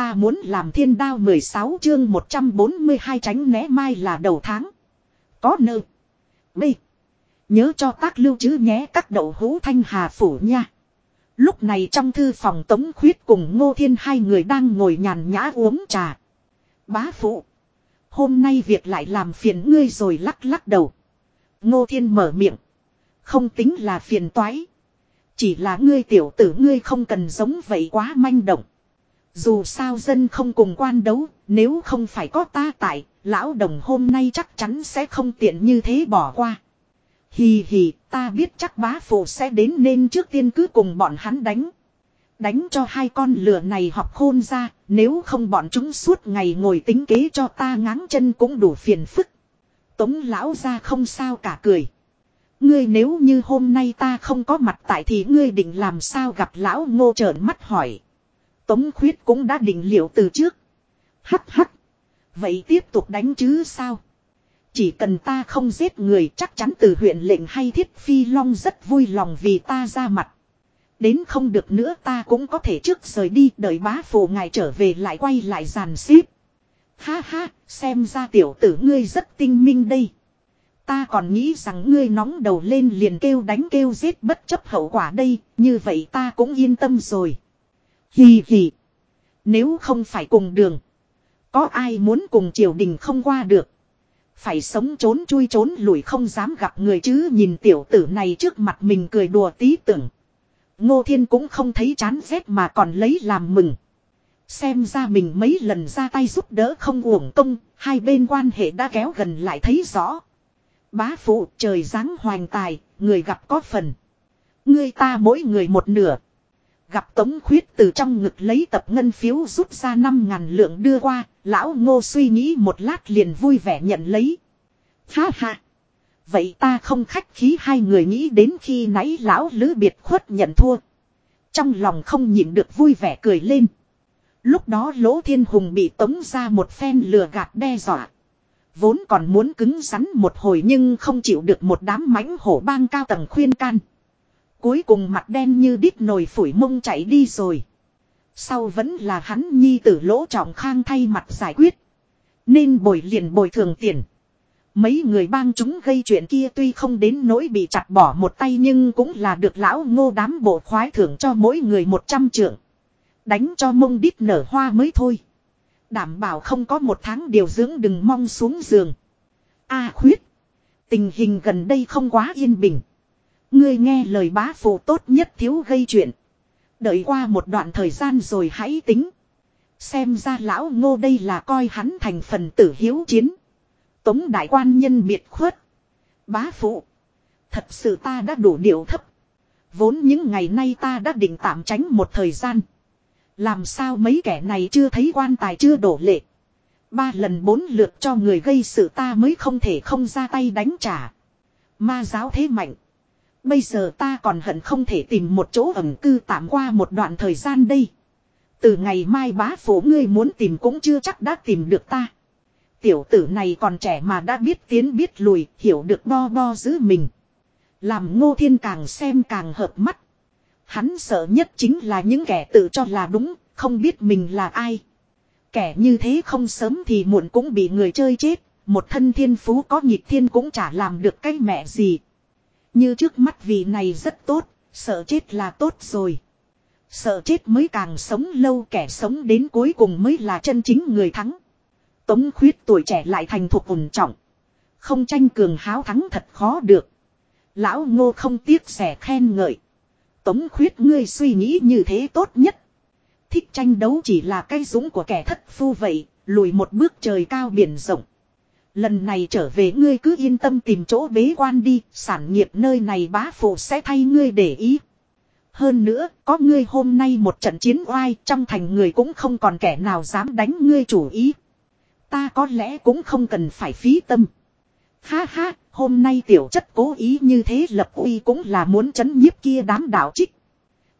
ta muốn làm thiên đao 16 chương 142 tránh né mai là đầu tháng. Có nơ. Bê. Nhớ cho tác lưu chứ nhé các đậu hũ thanh hà phủ nha. Lúc này trong thư phòng tống khuyết cùng ngô thiên hai người đang ngồi nhàn nhã uống trà. Bá phụ. Hôm nay việc lại làm phiền ngươi rồi lắc lắc đầu. Ngô thiên mở miệng. Không tính là phiền toái. Chỉ là ngươi tiểu tử ngươi không cần giống vậy quá manh động. Dù sao dân không cùng quan đấu, nếu không phải có ta tại, lão đồng hôm nay chắc chắn sẽ không tiện như thế bỏ qua. Hì hì, ta biết chắc bá phụ sẽ đến nên trước tiên cứ cùng bọn hắn đánh. Đánh cho hai con lửa này học khôn ra, nếu không bọn chúng suốt ngày ngồi tính kế cho ta ngáng chân cũng đủ phiền phức. Tống lão ra không sao cả cười. Ngươi nếu như hôm nay ta không có mặt tại thì ngươi định làm sao gặp lão ngô trợn mắt hỏi. Tống khuyết cũng đã định liệu từ trước. Hắc hắc. Vậy tiếp tục đánh chứ sao? Chỉ cần ta không giết người chắc chắn từ huyện lệnh hay thiết phi long rất vui lòng vì ta ra mặt. Đến không được nữa ta cũng có thể trước rời đi đợi bá phụ ngài trở về lại quay lại giàn xếp. Ha ha, xem ra tiểu tử ngươi rất tinh minh đây. Ta còn nghĩ rằng ngươi nóng đầu lên liền kêu đánh kêu giết bất chấp hậu quả đây, như vậy ta cũng yên tâm rồi. Hì hì. Nếu không phải cùng đường. Có ai muốn cùng triều đình không qua được. Phải sống trốn chui trốn lùi không dám gặp người chứ nhìn tiểu tử này trước mặt mình cười đùa tí tưởng. Ngô Thiên cũng không thấy chán ghét mà còn lấy làm mừng. Xem ra mình mấy lần ra tay giúp đỡ không uổng công, hai bên quan hệ đã kéo gần lại thấy rõ. Bá phụ trời giáng hoành tài, người gặp có phần. người ta mỗi người một nửa. Gặp Tống Khuyết từ trong ngực lấy tập ngân phiếu rút ra 5 ngàn lượng đưa qua, lão ngô suy nghĩ một lát liền vui vẻ nhận lấy. Ha ha! Vậy ta không khách khí hai người nghĩ đến khi nãy lão lữ biệt khuất nhận thua. Trong lòng không nhịn được vui vẻ cười lên. Lúc đó lỗ thiên hùng bị tống ra một phen lừa gạt đe dọa. Vốn còn muốn cứng rắn một hồi nhưng không chịu được một đám mãnh hổ bang cao tầng khuyên can. Cuối cùng mặt đen như đít nồi phủi mông chạy đi rồi. Sau vẫn là hắn nhi tử lỗ trọng khang thay mặt giải quyết. Nên bồi liền bồi thường tiền. Mấy người bang chúng gây chuyện kia tuy không đến nỗi bị chặt bỏ một tay nhưng cũng là được lão ngô đám bộ khoái thưởng cho mỗi người một trăm trượng. Đánh cho mông đít nở hoa mới thôi. Đảm bảo không có một tháng điều dưỡng đừng mong xuống giường. A khuyết. Tình hình gần đây không quá yên bình. Ngươi nghe lời bá phụ tốt nhất thiếu gây chuyện. Đợi qua một đoạn thời gian rồi hãy tính. Xem ra lão ngô đây là coi hắn thành phần tử hiếu chiến. Tống đại quan nhân biệt khuất. Bá phụ. Thật sự ta đã đủ điệu thấp. Vốn những ngày nay ta đã định tạm tránh một thời gian. Làm sao mấy kẻ này chưa thấy quan tài chưa đổ lệ. Ba lần bốn lượt cho người gây sự ta mới không thể không ra tay đánh trả. Ma giáo thế mạnh. Bây giờ ta còn hận không thể tìm một chỗ ẩn cư tạm qua một đoạn thời gian đây. Từ ngày mai bá phủ ngươi muốn tìm cũng chưa chắc đã tìm được ta. Tiểu tử này còn trẻ mà đã biết tiến biết lùi, hiểu được bo bo giữ mình. Làm ngô thiên càng xem càng hợp mắt. Hắn sợ nhất chính là những kẻ tự cho là đúng, không biết mình là ai. Kẻ như thế không sớm thì muộn cũng bị người chơi chết, một thân thiên phú có nhịp thiên cũng chả làm được cái mẹ gì. Như trước mắt vì này rất tốt, sợ chết là tốt rồi. Sợ chết mới càng sống lâu kẻ sống đến cuối cùng mới là chân chính người thắng. Tống khuyết tuổi trẻ lại thành thuộc ổn trọng. Không tranh cường háo thắng thật khó được. Lão ngô không tiếc sẻ khen ngợi. Tống khuyết ngươi suy nghĩ như thế tốt nhất. Thích tranh đấu chỉ là cái dũng của kẻ thất phu vậy, lùi một bước trời cao biển rộng. Lần này trở về ngươi cứ yên tâm tìm chỗ bế quan đi, sản nghiệp nơi này bá phụ sẽ thay ngươi để ý. Hơn nữa, có ngươi hôm nay một trận chiến oai, trong thành người cũng không còn kẻ nào dám đánh ngươi chủ ý. Ta có lẽ cũng không cần phải phí tâm. Ha ha, hôm nay tiểu chất cố ý như thế lập uy cũng là muốn chấn nhiếp kia đám đạo trích.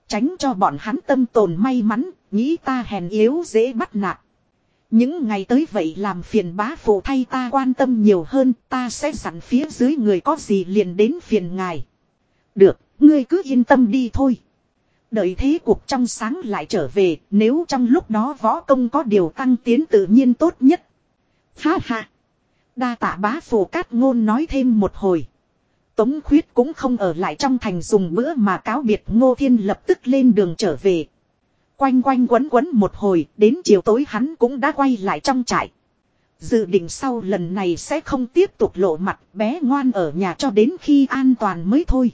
Tránh cho bọn hắn tâm tồn may mắn, nghĩ ta hèn yếu dễ bắt nạt. Những ngày tới vậy làm phiền bá phụ thay ta quan tâm nhiều hơn, ta sẽ sẵn phía dưới người có gì liền đến phiền ngài. Được, ngươi cứ yên tâm đi thôi. Đợi thế cuộc trong sáng lại trở về, nếu trong lúc đó võ công có điều tăng tiến tự nhiên tốt nhất. Ha ha. Đa tạ bá phù cát ngôn nói thêm một hồi. Tống khuyết cũng không ở lại trong thành dùng bữa mà cáo biệt ngô thiên lập tức lên đường trở về. Quanh quanh quấn quấn một hồi, đến chiều tối hắn cũng đã quay lại trong trại. Dự định sau lần này sẽ không tiếp tục lộ mặt bé ngoan ở nhà cho đến khi an toàn mới thôi.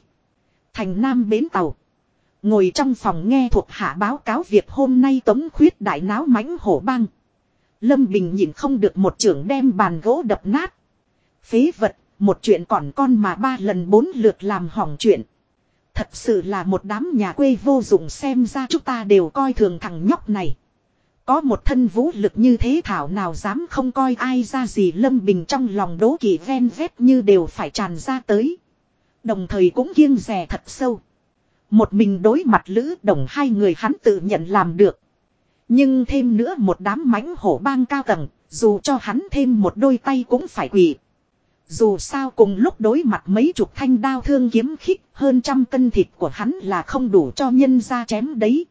Thành Nam bến tàu. Ngồi trong phòng nghe thuộc hạ báo cáo việc hôm nay tống khuyết đại náo mãnh hổ băng. Lâm Bình nhìn không được một trưởng đem bàn gỗ đập nát. Phế vật, một chuyện còn con mà ba lần bốn lượt làm hỏng chuyện. Thật sự là một đám nhà quê vô dụng xem ra chúng ta đều coi thường thằng nhóc này. Có một thân vũ lực như thế thảo nào dám không coi ai ra gì Lâm Bình trong lòng đố kỵ ven vét như đều phải tràn ra tới. Đồng thời cũng kiêng rè thật sâu. Một mình đối mặt lữ đồng hai người hắn tự nhận làm được. Nhưng thêm nữa một đám mãnh hổ bang cao tầng, dù cho hắn thêm một đôi tay cũng phải quỳ. Dù sao cùng lúc đối mặt mấy chục thanh đao thương kiếm khích hơn trăm cân thịt của hắn là không đủ cho nhân ra chém đấy.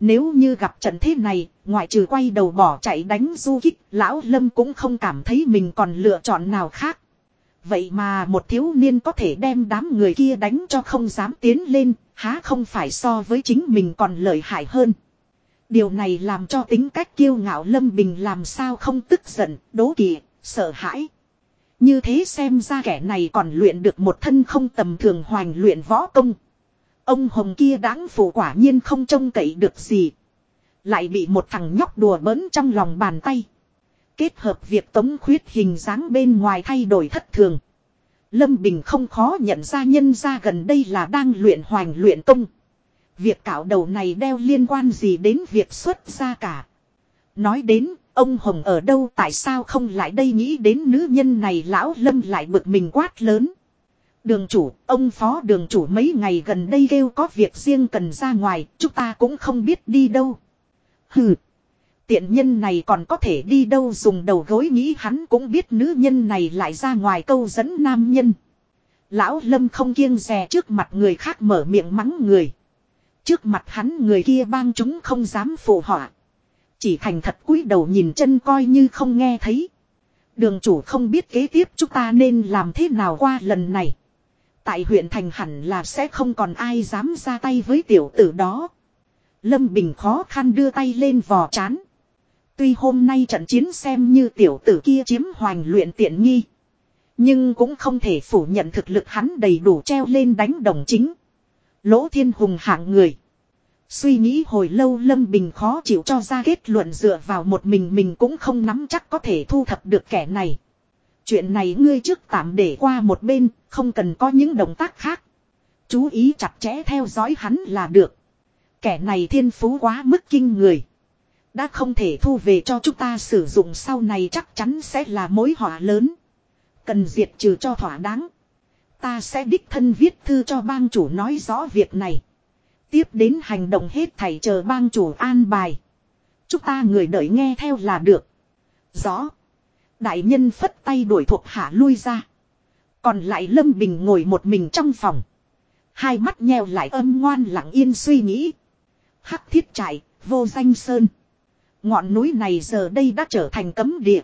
Nếu như gặp trận thế này, ngoại trừ quay đầu bỏ chạy đánh du kích, lão lâm cũng không cảm thấy mình còn lựa chọn nào khác. Vậy mà một thiếu niên có thể đem đám người kia đánh cho không dám tiến lên, há không phải so với chính mình còn lợi hại hơn. Điều này làm cho tính cách kiêu ngạo Lâm Bình làm sao không tức giận, đố kỵ, sợ hãi. Như thế xem ra kẻ này còn luyện được một thân không tầm thường hoành luyện võ công. Ông Hồng kia đáng phụ quả nhiên không trông cậy được gì. Lại bị một thằng nhóc đùa bỡn trong lòng bàn tay. Kết hợp việc tống khuyết hình dáng bên ngoài thay đổi thất thường. Lâm Bình không khó nhận ra nhân ra gần đây là đang luyện hoành luyện công. Việc cạo đầu này đeo liên quan gì đến việc xuất ra cả. Nói đến, ông Hồng ở đâu tại sao không lại đây nghĩ đến nữ nhân này lão Lâm lại bực mình quát lớn. Đường chủ, ông phó đường chủ mấy ngày gần đây kêu có việc riêng cần ra ngoài, chúng ta cũng không biết đi đâu. Hừ. Tiện nhân này còn có thể đi đâu dùng đầu gối nghĩ hắn cũng biết nữ nhân này lại ra ngoài câu dẫn nam nhân. Lão Lâm không kiêng rè trước mặt người khác mở miệng mắng người. Trước mặt hắn người kia bang chúng không dám phụ họa. Chỉ thành thật cúi đầu nhìn chân coi như không nghe thấy. Đường chủ không biết kế tiếp chúng ta nên làm thế nào qua lần này. Tại huyện thành hẳn là sẽ không còn ai dám ra tay với tiểu tử đó. Lâm Bình khó khăn đưa tay lên vò chán. Tuy hôm nay trận chiến xem như tiểu tử kia chiếm hoành luyện tiện nghi. Nhưng cũng không thể phủ nhận thực lực hắn đầy đủ treo lên đánh đồng chính. Lỗ thiên hùng hạng người. Suy nghĩ hồi lâu Lâm Bình khó chịu cho ra kết luận dựa vào một mình mình cũng không nắm chắc có thể thu thập được kẻ này. Chuyện này ngươi trước tạm để qua một bên, không cần có những động tác khác. Chú ý chặt chẽ theo dõi hắn là được. Kẻ này thiên phú quá mức kinh người. Đã không thể thu về cho chúng ta sử dụng sau này chắc chắn sẽ là mối họa lớn. Cần diệt trừ cho thỏa đáng. Ta sẽ đích thân viết thư cho bang chủ nói rõ việc này. Tiếp đến hành động hết thảy chờ bang chủ an bài. Chúng ta người đợi nghe theo là được. Rõ. Đại nhân phất tay đuổi thuộc hạ lui ra. Còn lại Lâm Bình ngồi một mình trong phòng. Hai mắt nheo lại âm ngoan lặng yên suy nghĩ. Hắc thiết trại, vô danh sơn. Ngọn núi này giờ đây đã trở thành cấm địa.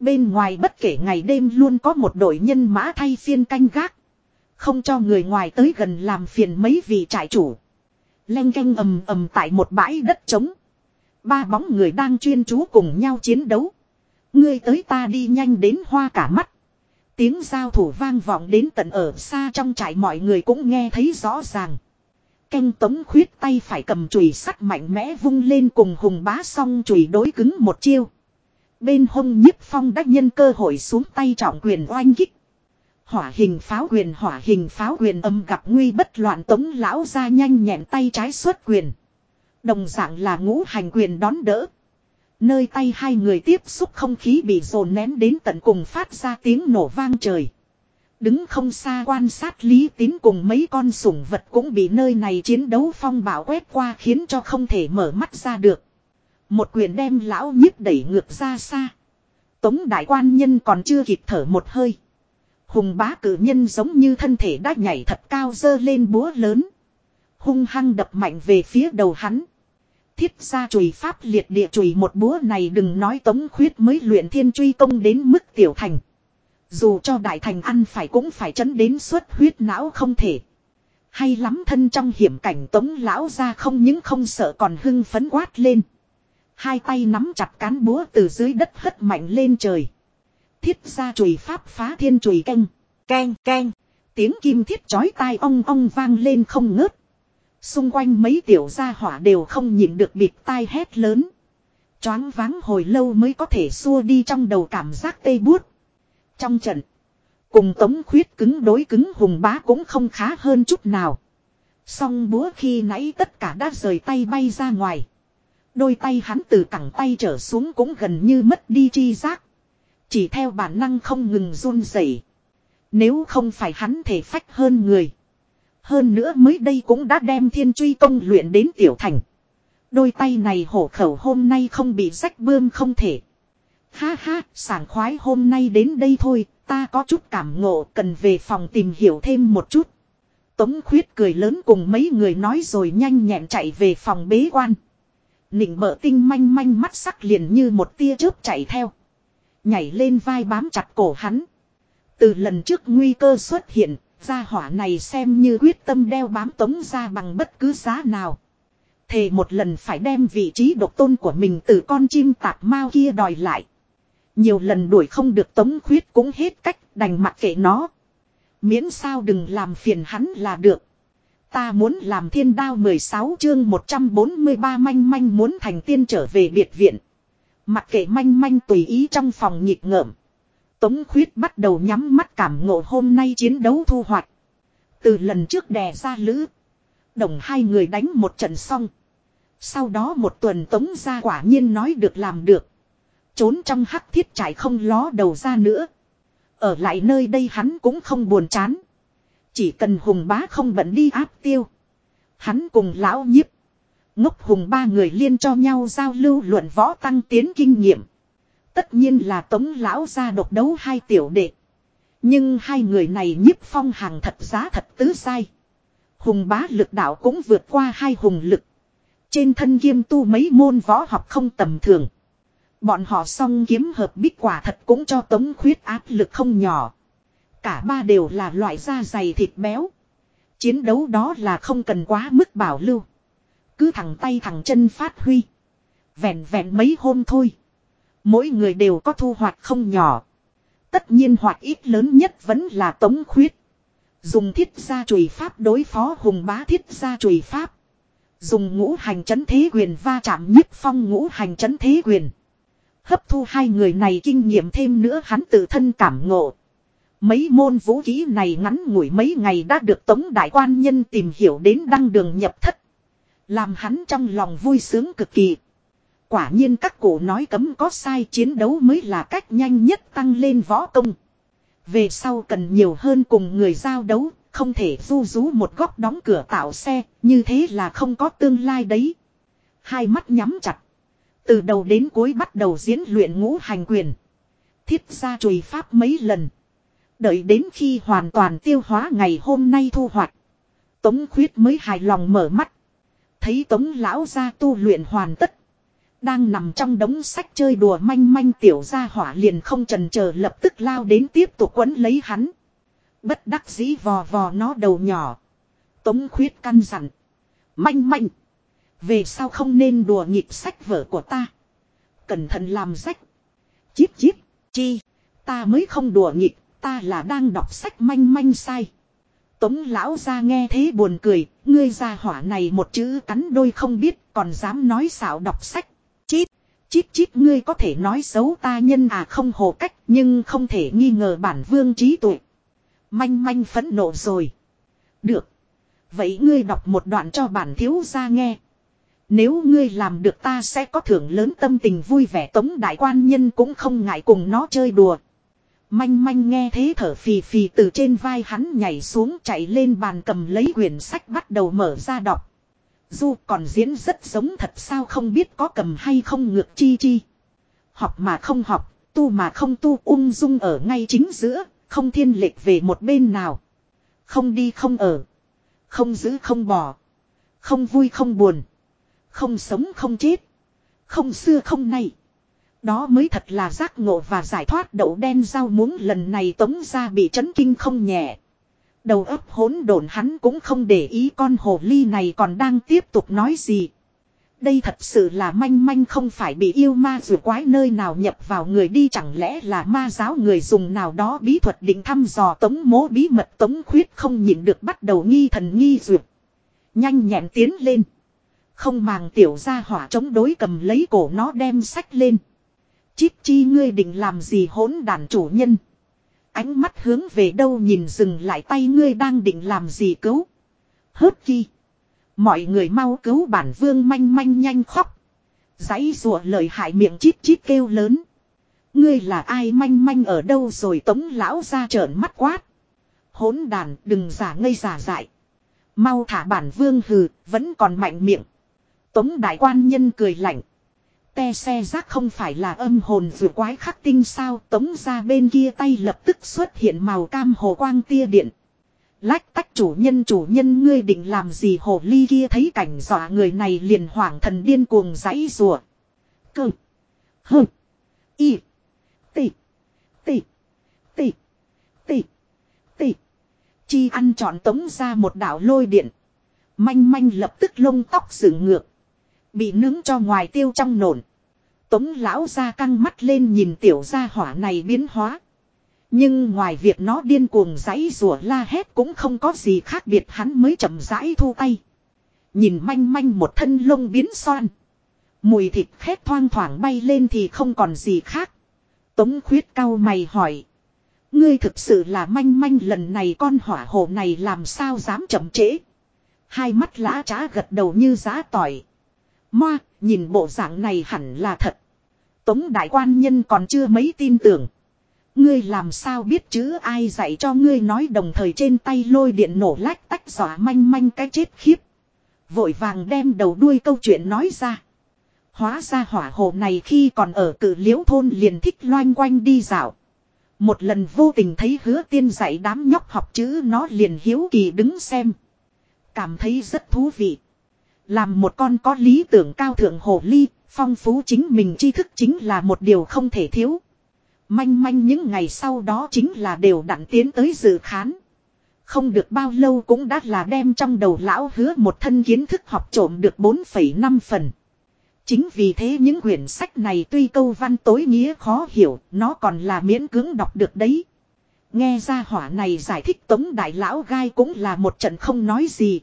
Bên ngoài bất kể ngày đêm luôn có một đội nhân mã thay phiên canh gác. Không cho người ngoài tới gần làm phiền mấy vị trại chủ. Len canh ầm ầm tại một bãi đất trống. Ba bóng người đang chuyên chú cùng nhau chiến đấu. Ngươi tới ta đi nhanh đến hoa cả mắt. Tiếng giao thủ vang vọng đến tận ở xa trong trại mọi người cũng nghe thấy rõ ràng. Canh tống khuyết tay phải cầm chùy sắt mạnh mẽ vung lên cùng hùng bá song chùy đối cứng một chiêu. Bên hông nhiếp phong đắc nhân cơ hội xuống tay trọng quyền oanh kích. Hỏa hình pháo quyền, hỏa hình pháo quyền âm gặp nguy bất loạn, tống lão ra nhanh nhẹn tay trái xuất quyền. Đồng dạng là ngũ hành quyền đón đỡ. Nơi tay hai người tiếp xúc không khí bị dồn nén đến tận cùng phát ra tiếng nổ vang trời. Đứng không xa quan sát lý tín cùng mấy con sủng vật cũng bị nơi này chiến đấu phong bảo quét qua khiến cho không thể mở mắt ra được. Một quyền đem lão nhiếp đẩy ngược ra xa. Tống đại quan nhân còn chưa kịp thở một hơi. Hùng bá cử nhân giống như thân thể đã nhảy thật cao dơ lên búa lớn. Hung hăng đập mạnh về phía đầu hắn. Thiết ra chùy pháp liệt địa chùy một búa này đừng nói tống khuyết mới luyện thiên truy công đến mức tiểu thành. Dù cho đại thành ăn phải cũng phải chấn đến suốt huyết não không thể. Hay lắm thân trong hiểm cảnh tống lão ra không những không sợ còn hưng phấn quát lên. Hai tay nắm chặt cán búa từ dưới đất hất mạnh lên trời. Thiết ra chùy pháp phá thiên chùy canh. Keng keng. Tiếng kim thiết chói tai ong ong vang lên không ngớt. Xung quanh mấy tiểu gia hỏa đều không nhịn được bịt tai hét lớn. Choáng váng hồi lâu mới có thể xua đi trong đầu cảm giác tê buốt. Trong trận. Cùng tống khuyết cứng đối cứng hùng bá cũng không khá hơn chút nào. Song búa khi nãy tất cả đã rời tay bay ra ngoài. Đôi tay hắn từ cẳng tay trở xuống cũng gần như mất đi chi giác. Chỉ theo bản năng không ngừng run rẩy. Nếu không phải hắn thể phách hơn người. Hơn nữa mới đây cũng đã đem thiên truy công luyện đến tiểu thành. Đôi tay này hổ khẩu hôm nay không bị rách bươm không thể. Ha ha, sảng khoái hôm nay đến đây thôi, ta có chút cảm ngộ cần về phòng tìm hiểu thêm một chút. Tống khuyết cười lớn cùng mấy người nói rồi nhanh nhẹn chạy về phòng bế quan. Nịnh bợ tinh manh manh mắt sắc liền như một tia chớp chạy theo. Nhảy lên vai bám chặt cổ hắn. Từ lần trước nguy cơ xuất hiện, gia hỏa này xem như quyết tâm đeo bám tống ra bằng bất cứ giá nào. Thề một lần phải đem vị trí độc tôn của mình từ con chim tạp mao kia đòi lại. Nhiều lần đuổi không được tống khuyết cũng hết cách đành mặc kệ nó. Miễn sao đừng làm phiền hắn là được. Ta muốn làm thiên đao 16 chương 143 manh manh muốn thành tiên trở về biệt viện. Mặc kệ manh manh tùy ý trong phòng nghịch ngợm. Tống khuyết bắt đầu nhắm mắt cảm ngộ hôm nay chiến đấu thu hoạch. Từ lần trước đè ra lữ. Đồng hai người đánh một trận xong. Sau đó một tuần tống ra quả nhiên nói được làm được. Trốn trong hắc thiết trải không ló đầu ra nữa. Ở lại nơi đây hắn cũng không buồn chán. Chỉ cần hùng bá không bận đi áp tiêu. Hắn cùng lão nhiếp. Ngốc hùng ba người liên cho nhau giao lưu luận võ tăng tiến kinh nghiệm. Tất nhiên là tống lão ra độc đấu hai tiểu đệ. Nhưng hai người này nhiếp phong hàng thật giá thật tứ sai. Hùng bá lực đạo cũng vượt qua hai hùng lực. Trên thân kiêm tu mấy môn võ học không tầm thường. Bọn họ song kiếm hợp bích quả thật cũng cho tống khuyết áp lực không nhỏ. Cả ba đều là loại da dày thịt béo. Chiến đấu đó là không cần quá mức bảo lưu. Cứ thẳng tay thẳng chân phát huy. Vẹn vẹn mấy hôm thôi. Mỗi người đều có thu hoạch không nhỏ. Tất nhiên hoạt ít lớn nhất vẫn là tống khuyết. Dùng thiết gia chùy pháp đối phó hùng bá thiết gia chùy pháp. Dùng ngũ hành chấn thế quyền va chạm nhất phong ngũ hành chấn thế quyền. Hấp thu hai người này kinh nghiệm thêm nữa hắn tự thân cảm ngộ. Mấy môn vũ khí này ngắn ngủi mấy ngày đã được tống đại quan nhân tìm hiểu đến đăng đường nhập thất. Làm hắn trong lòng vui sướng cực kỳ. Quả nhiên các cổ nói cấm có sai chiến đấu mới là cách nhanh nhất tăng lên võ công. Về sau cần nhiều hơn cùng người giao đấu, không thể du rú một góc đóng cửa tạo xe, như thế là không có tương lai đấy. Hai mắt nhắm chặt. Từ đầu đến cuối bắt đầu diễn luyện ngũ hành quyền. Thiết ra chùi pháp mấy lần. Đợi đến khi hoàn toàn tiêu hóa ngày hôm nay thu hoạch. Tống khuyết mới hài lòng mở mắt. Thấy tống lão ra tu luyện hoàn tất. Đang nằm trong đống sách chơi đùa manh manh tiểu gia hỏa liền không trần chờ lập tức lao đến tiếp tục quấn lấy hắn. Bất đắc dĩ vò vò nó đầu nhỏ. Tống khuyết căn dặn. Manh manh. Về sao không nên đùa nghịch sách vở của ta. Cẩn thận làm sách. Chíp chíp. Chi. Ta mới không đùa nghịch. Ta là đang đọc sách manh manh sai. Tống lão ra nghe thế buồn cười. Ngươi ra hỏa này một chữ cắn đôi không biết. Còn dám nói xạo đọc sách. Chít. Chít chít, ngươi có thể nói xấu ta nhân à không hồ cách. Nhưng không thể nghi ngờ bản vương trí tuệ. Manh manh phẫn nộ rồi. Được. Vậy ngươi đọc một đoạn cho bản thiếu ra nghe. Nếu ngươi làm được ta sẽ có thưởng lớn tâm tình vui vẻ, tống đại quan nhân cũng không ngại cùng nó chơi đùa. Manh manh nghe thế thở phì phì từ trên vai hắn nhảy xuống chạy lên bàn cầm lấy quyển sách bắt đầu mở ra đọc. Du còn diễn rất giống thật sao không biết có cầm hay không ngược chi chi. Học mà không học, tu mà không tu ung dung ở ngay chính giữa, không thiên lệch về một bên nào. Không đi không ở. Không giữ không bỏ. Không vui không buồn. Không sống không chết. Không xưa không nay. Đó mới thật là giác ngộ và giải thoát đậu đen rau muống lần này tống ra bị chấn kinh không nhẹ. Đầu óc hỗn độn hắn cũng không để ý con hồ ly này còn đang tiếp tục nói gì. Đây thật sự là manh manh không phải bị yêu ma rùa quái nơi nào nhập vào người đi, chẳng lẽ là ma giáo người dùng nào đó bí thuật định thăm dò tống mố bí mật tống khuyết không nhịn được bắt đầu nghi thần nghi duyệt. Nhanh nhẹn tiến lên. Không màng tiểu ra hỏa chống đối cầm lấy cổ nó đem sách lên. Chít chi ngươi định làm gì hỗn đàn chủ nhân. Ánh mắt hướng về đâu nhìn dừng lại tay ngươi đang định làm gì cứu. Hớt chi. Mọi người mau cứu bản vương manh manh nhanh khóc. Giấy rùa lời hại miệng chít chít kêu lớn. Ngươi là ai manh manh ở đâu rồi tống lão ra trợn mắt quát. Hỗn đàn đừng giả ngây giả dại. Mau thả bản vương hừ, vẫn còn mạnh miệng. Tống đại quan nhân cười lạnh. Te xe rác không phải là âm hồn vừa quái khắc tinh sao tống ra bên kia tay lập tức xuất hiện màu cam hồ quang tia điện. Lách tách chủ nhân chủ nhân ngươi định làm gì hồ ly kia thấy cảnh dọa người này liền hoảng thần điên cuồng giãy rùa. Cơ. Hơ. Y. Tị. Tị. Tị. Tị. Tị. Chi ăn chọn tống ra một đảo lôi điện. Manh manh lập tức lông tóc dựng ngược. Bị nướng cho ngoài tiêu trong nổn. Tống lão ra căng mắt lên nhìn tiểu gia hỏa này biến hóa. Nhưng ngoài việc nó điên cuồng giấy rùa la hét cũng không có gì khác biệt hắn mới chậm rãi thu tay. Nhìn manh manh một thân lông biến xoan. Mùi thịt khét thoang thoảng bay lên thì không còn gì khác. Tống khuyết cao mày hỏi. Ngươi thực sự là manh manh lần này con hỏa hồ này làm sao dám chậm trễ. Hai mắt lã trá gật đầu như giá tỏi. Moa, nhìn bộ dạng này hẳn là thật. Tống đại quan nhân còn chưa mấy tin tưởng. Ngươi làm sao biết chữ ai dạy cho ngươi nói đồng thời trên tay lôi điện nổ lách tách giỏ manh manh cái chết khiếp. Vội vàng đem đầu đuôi câu chuyện nói ra. Hóa ra hỏa hồ này khi còn ở cử liễu thôn liền thích loanh quanh đi dạo. Một lần vô tình thấy hứa tiên dạy đám nhóc học chữ nó liền hiếu kỳ đứng xem. Cảm thấy rất thú vị. Làm một con có lý tưởng cao thượng hồ ly, phong phú chính mình tri thức chính là một điều không thể thiếu. Manh manh những ngày sau đó chính là đều đặn tiến tới dự khán. Không được bao lâu cũng đã là đem trong đầu lão hứa một thân kiến thức học trộm được 4,5 phần. Chính vì thế những quyển sách này tuy câu văn tối nghĩa khó hiểu, nó còn là miễn cưỡng đọc được đấy. Nghe ra hỏa này giải thích tống đại lão gai cũng là một trận không nói gì.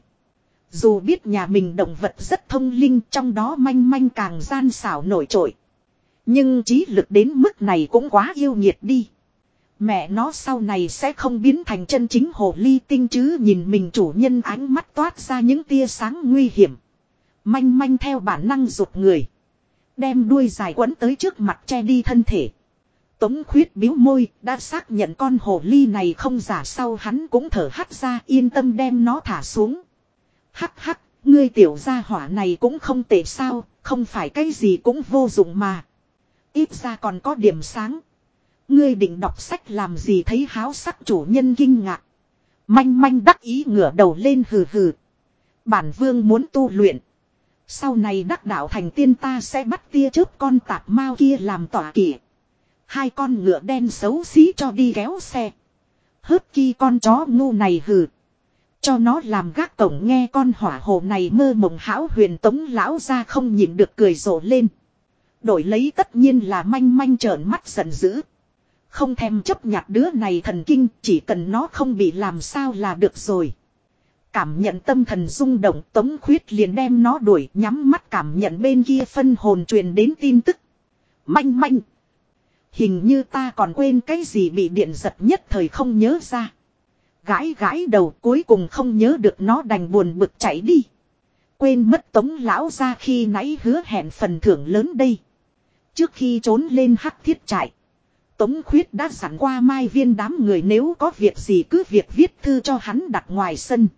Dù biết nhà mình động vật rất thông linh, trong đó manh manh càng gian xảo nổi trội. Nhưng trí lực đến mức này cũng quá yêu nhiệt đi. Mẹ nó sau này sẽ không biến thành chân chính hồ ly tinh chứ nhìn mình chủ nhân ánh mắt toát ra những tia sáng nguy hiểm. Manh manh theo bản năng rụt người. Đem đuôi dài quấn tới trước mặt che đi thân thể. Tống khuyết biếu môi, đã xác nhận con hồ ly này không giả sau hắn cũng thở hắt ra, yên tâm đem nó thả xuống. Hắc hắc, ngươi tiểu gia hỏa này cũng không tệ sao, không phải cái gì cũng vô dụng mà. Ít ra còn có điểm sáng. Ngươi định đọc sách làm gì thấy háo sắc chủ nhân kinh ngạc. Manh manh đắc ý ngửa đầu lên hừ hừ. Bản vương muốn tu luyện. Sau này đắc đạo thành tiên ta sẽ bắt tia chớp con tạp mao kia làm tỏa kỷ. Hai con ngựa đen xấu xí cho đi kéo xe. Hớt chi con chó ngu này hừ. Cho nó làm gác cổng nghe con hỏa hồ này mơ mộng hão huyền tống lão ra không nhịn được cười rộ lên. Đổi lấy tất nhiên là manh manh trợn mắt giận dữ. Không thèm chấp nhặt đứa này thần kinh, chỉ cần nó không bị làm sao là được rồi. Cảm nhận tâm thần rung động, tống khuyết liền đem nó đuổi, nhắm mắt cảm nhận bên kia phân hồn truyền đến tin tức. Manh manh. Hình như ta còn quên cái gì bị điện giật nhất thời không nhớ ra. Gãi gãi đầu cuối cùng không nhớ được nó đành buồn bực chạy đi. Quên mất tống lão ra khi nãy hứa hẹn phần thưởng lớn đây. Trước khi trốn lên hắc thiết trại. Tống khuyết đã sẵn qua mai viên đám người nếu có việc gì cứ việc viết thư cho hắn đặt ngoài sân.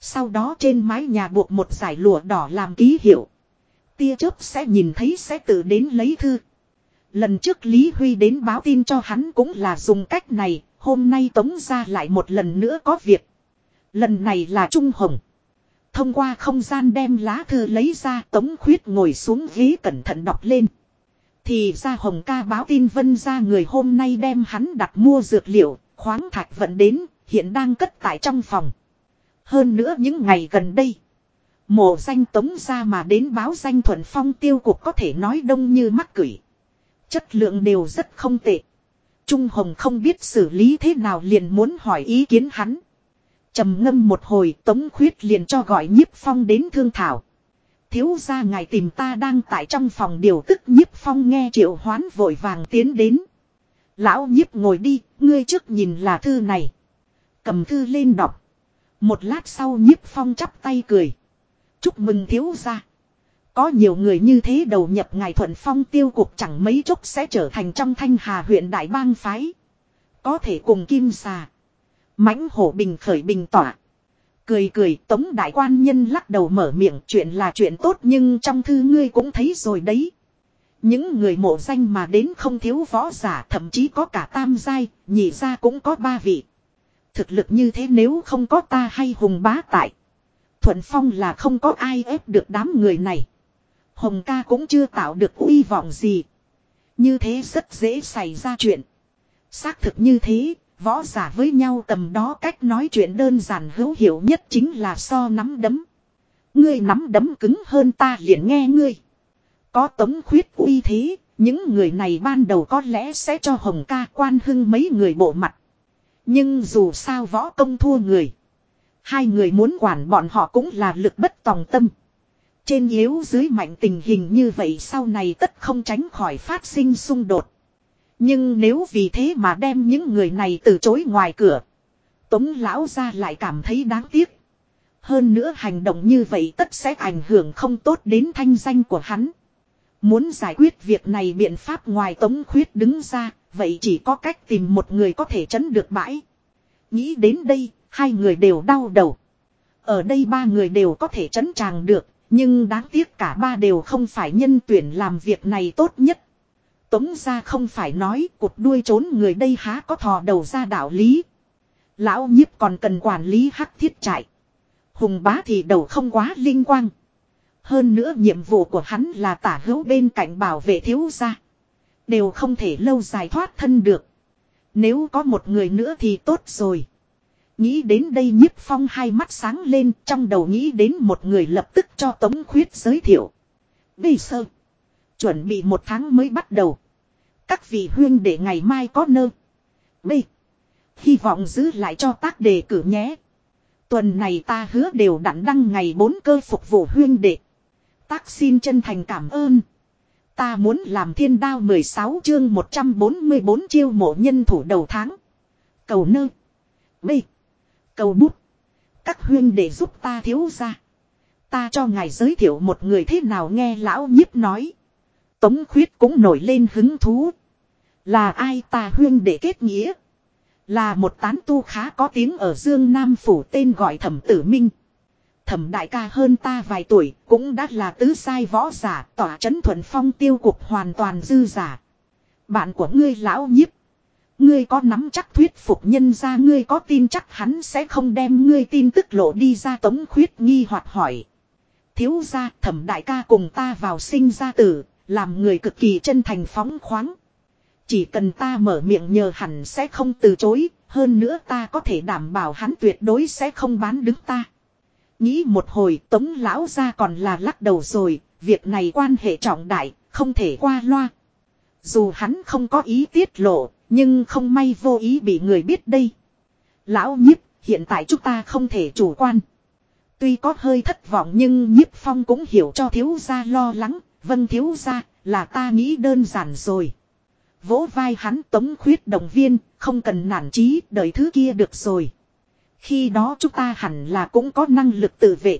Sau đó trên mái nhà buộc một giải lụa đỏ làm ký hiệu. Tia chớp sẽ nhìn thấy sẽ tự đến lấy thư. Lần trước Lý Huy đến báo tin cho hắn cũng là dùng cách này, hôm nay tống ra lại một lần nữa có việc. Lần này là Trung Hồng. Thông qua không gian đem lá thư lấy ra tống khuyết ngồi xuống ghế cẩn thận đọc lên. Thì ra hồng ca báo tin vân ra người hôm nay đem hắn đặt mua dược liệu, khoáng thạch vận đến, hiện đang cất tại trong phòng. Hơn nữa những ngày gần đây. Mộ danh tống ra mà đến báo danh thuận phong tiêu cục có thể nói đông như mắc cửi. Chất lượng đều rất không tệ. Trung Hồng không biết xử lý thế nào liền muốn hỏi ý kiến hắn. trầm ngâm một hồi tống khuyết liền cho gọi nhiếp phong đến thương thảo. Thiếu ra ngài tìm ta đang tại trong phòng điều tức nhiếp phong nghe triệu hoán vội vàng tiến đến. Lão nhiếp ngồi đi, ngươi trước nhìn là thư này. Cầm thư lên đọc. Một lát sau nhiếp phong chắp tay cười. Chúc mừng thiếu ra. Có nhiều người như thế đầu nhập ngài thuận phong tiêu cuộc chẳng mấy chốc sẽ trở thành trong thanh hà huyện đại bang phái. Có thể cùng kim xà. mãnh hổ bình khởi bình tỏa. Cười cười tống đại quan nhân lắc đầu mở miệng chuyện là chuyện tốt nhưng trong thư ngươi cũng thấy rồi đấy. Những người mộ danh mà đến không thiếu võ giả thậm chí có cả tam giai, nhị ra cũng có ba vị. Thực lực như thế nếu không có ta hay hùng bá tại. Thuận phong là không có ai ép được đám người này. Hồng ca cũng chưa tạo được uy vọng gì. Như thế rất dễ xảy ra chuyện. Xác thực như thế, võ giả với nhau tầm đó cách nói chuyện đơn giản hữu hiệu nhất chính là so nắm đấm. Ngươi nắm đấm cứng hơn ta liền nghe ngươi. Có tống khuyết uy thế, những người này ban đầu có lẽ sẽ cho Hồng ca quan hưng mấy người bộ mặt. Nhưng dù sao võ công thua người. Hai người muốn quản bọn họ cũng là lực bất tòng tâm. Trên yếu dưới mạnh tình hình như vậy sau này tất không tránh khỏi phát sinh xung đột. Nhưng nếu vì thế mà đem những người này từ chối ngoài cửa. Tống lão ra lại cảm thấy đáng tiếc. Hơn nữa hành động như vậy tất sẽ ảnh hưởng không tốt đến thanh danh của hắn. Muốn giải quyết việc này biện pháp ngoài tống khuyết đứng ra, vậy chỉ có cách tìm một người có thể chấn được bãi. Nghĩ đến đây, hai người đều đau đầu. Ở đây ba người đều có thể chấn tràng được, nhưng đáng tiếc cả ba đều không phải nhân tuyển làm việc này tốt nhất. Tống ra không phải nói cụt đuôi trốn người đây há có thò đầu ra đạo lý. Lão nhiếp còn cần quản lý hắc thiết trại. Hùng bá thì đầu không quá linh quang. Hơn nữa nhiệm vụ của hắn là tả hữu bên cạnh bảo vệ thiếu gia. Đều không thể lâu dài thoát thân được. Nếu có một người nữa thì tốt rồi. Nghĩ đến đây nhiếp phong hai mắt sáng lên, trong đầu nghĩ đến một người lập tức cho Tống Khuyết giới thiệu. Bây sơ. Chuẩn bị một tháng mới bắt đầu. Các vị huyên để ngày mai có nơ. B. Hy vọng giữ lại cho tác đề cử nhé. Tuần này ta hứa đều đặn đăng ngày bốn cơ phục vụ huyên đệ. Tác xin chân thành cảm ơn. Ta muốn làm thiên đao 16 chương 144 chiêu mộ nhân thủ đầu tháng. Cầu nơ. Bê. Cầu bút. Các huyên để giúp ta thiếu ra. Ta cho ngài giới thiệu một người thế nào nghe lão nhiếp nói. Tống khuyết cũng nổi lên hứng thú. Là ai ta huyên để kết nghĩa. Là một tán tu khá có tiếng ở Dương Nam Phủ tên gọi thẩm tử minh. Thẩm đại ca hơn ta vài tuổi, cũng đã là tứ sai võ giả, tỏa chấn thuận phong tiêu cục hoàn toàn dư giả. Bạn của ngươi lão nhiếp Ngươi có nắm chắc thuyết phục nhân ra ngươi có tin chắc hắn sẽ không đem ngươi tin tức lộ đi ra tống khuyết nghi hoặc hỏi. Thiếu ra thẩm đại ca cùng ta vào sinh ra tử, làm người cực kỳ chân thành phóng khoáng. Chỉ cần ta mở miệng nhờ hẳn sẽ không từ chối, hơn nữa ta có thể đảm bảo hắn tuyệt đối sẽ không bán đứng ta. Nghĩ một hồi tống lão ra còn là lắc đầu rồi, việc này quan hệ trọng đại, không thể qua loa. Dù hắn không có ý tiết lộ, nhưng không may vô ý bị người biết đây. Lão nhiếp, hiện tại chúng ta không thể chủ quan. Tuy có hơi thất vọng nhưng nhiếp phong cũng hiểu cho thiếu gia lo lắng. Vâng thiếu gia, là ta nghĩ đơn giản rồi. Vỗ vai hắn tống khuyết động viên, không cần nản chí, đợi thứ kia được rồi. Khi đó chúng ta hẳn là cũng có năng lực tự vệ.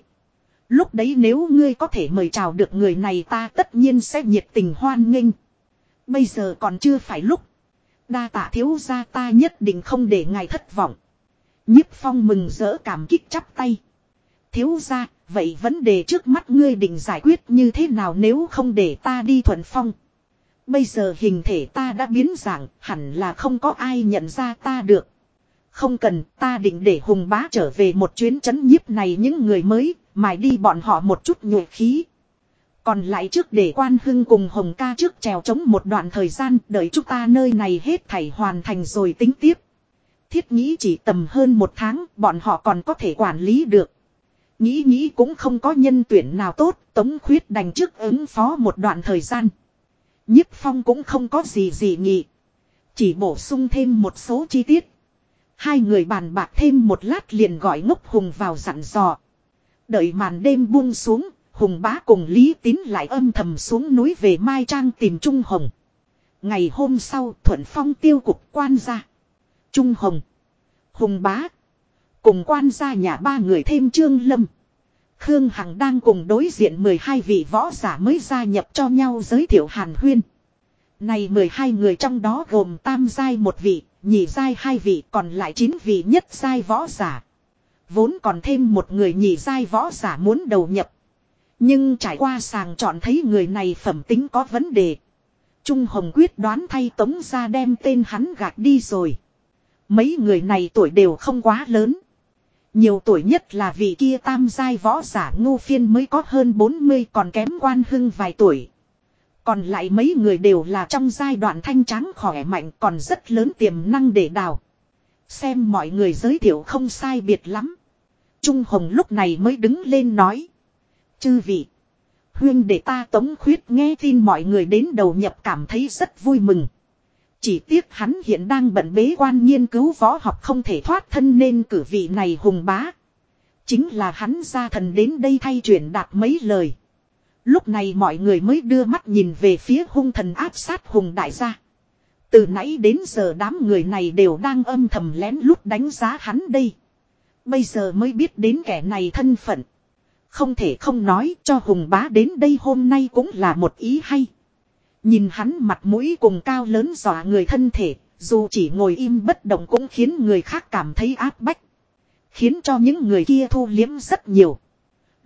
Lúc đấy nếu ngươi có thể mời chào được người này ta tất nhiên sẽ nhiệt tình hoan nghênh. Bây giờ còn chưa phải lúc. Đa tạ thiếu gia ta nhất định không để ngài thất vọng. Nhiếp phong mừng rỡ cảm kích chắp tay. Thiếu gia, vậy vấn đề trước mắt ngươi định giải quyết như thế nào nếu không để ta đi thuận phong. Bây giờ hình thể ta đã biến dạng, hẳn là không có ai nhận ra ta được. Không cần, ta định để hùng bá trở về một chuyến chấn nhiếp này những người mới, mài đi bọn họ một chút nhuệ khí. Còn lại trước để quan hưng cùng hồng ca trước trèo chống một đoạn thời gian đợi chúng ta nơi này hết thảy hoàn thành rồi tính tiếp. Thiết nghĩ chỉ tầm hơn một tháng bọn họ còn có thể quản lý được. Nghĩ nghĩ cũng không có nhân tuyển nào tốt, tống khuyết đành trước ứng phó một đoạn thời gian. nhiếp phong cũng không có gì gì nghị. Chỉ bổ sung thêm một số chi tiết. Hai người bàn bạc thêm một lát liền gọi ngốc hùng vào dặn dò. Đợi màn đêm buông xuống, hùng bá cùng Lý Tín lại âm thầm xuống núi về Mai Trang tìm Trung Hồng. Ngày hôm sau thuận phong tiêu cục quan ra. Trung Hồng. Hùng bá. Cùng quan ra nhà ba người thêm Trương Lâm. Khương Hằng đang cùng đối diện 12 vị võ giả mới gia nhập cho nhau giới thiệu Hàn Huyên. Này 12 người trong đó gồm tam giai một vị, nhị giai hai vị còn lại 9 vị nhất giai võ giả. Vốn còn thêm một người nhị giai võ giả muốn đầu nhập. Nhưng trải qua sàng chọn thấy người này phẩm tính có vấn đề. Trung Hồng quyết đoán thay tống ra đem tên hắn gạt đi rồi. Mấy người này tuổi đều không quá lớn. Nhiều tuổi nhất là vị kia tam giai võ giả ngô phiên mới có hơn 40 còn kém quan hưng vài tuổi. Còn lại mấy người đều là trong giai đoạn thanh trắng khỏe mạnh, còn rất lớn tiềm năng để đào. Xem mọi người giới thiệu không sai biệt lắm. Trung Hồng lúc này mới đứng lên nói. Chư vị. Huyên để ta tống khuyết nghe tin mọi người đến đầu nhập cảm thấy rất vui mừng. Chỉ tiếc hắn hiện đang bận bế quan nghiên cứu võ học không thể thoát thân nên cử vị này hùng bá. Chính là hắn ra thần đến đây thay chuyển đạt mấy lời. Lúc này mọi người mới đưa mắt nhìn về phía hung thần áp sát hùng đại gia. Từ nãy đến giờ đám người này đều đang âm thầm lén lút đánh giá hắn đây. Bây giờ mới biết đến kẻ này thân phận. Không thể không nói cho hùng bá đến đây hôm nay cũng là một ý hay. Nhìn hắn mặt mũi cùng cao lớn dọa người thân thể, dù chỉ ngồi im bất động cũng khiến người khác cảm thấy áp bách. Khiến cho những người kia thu liếm rất nhiều.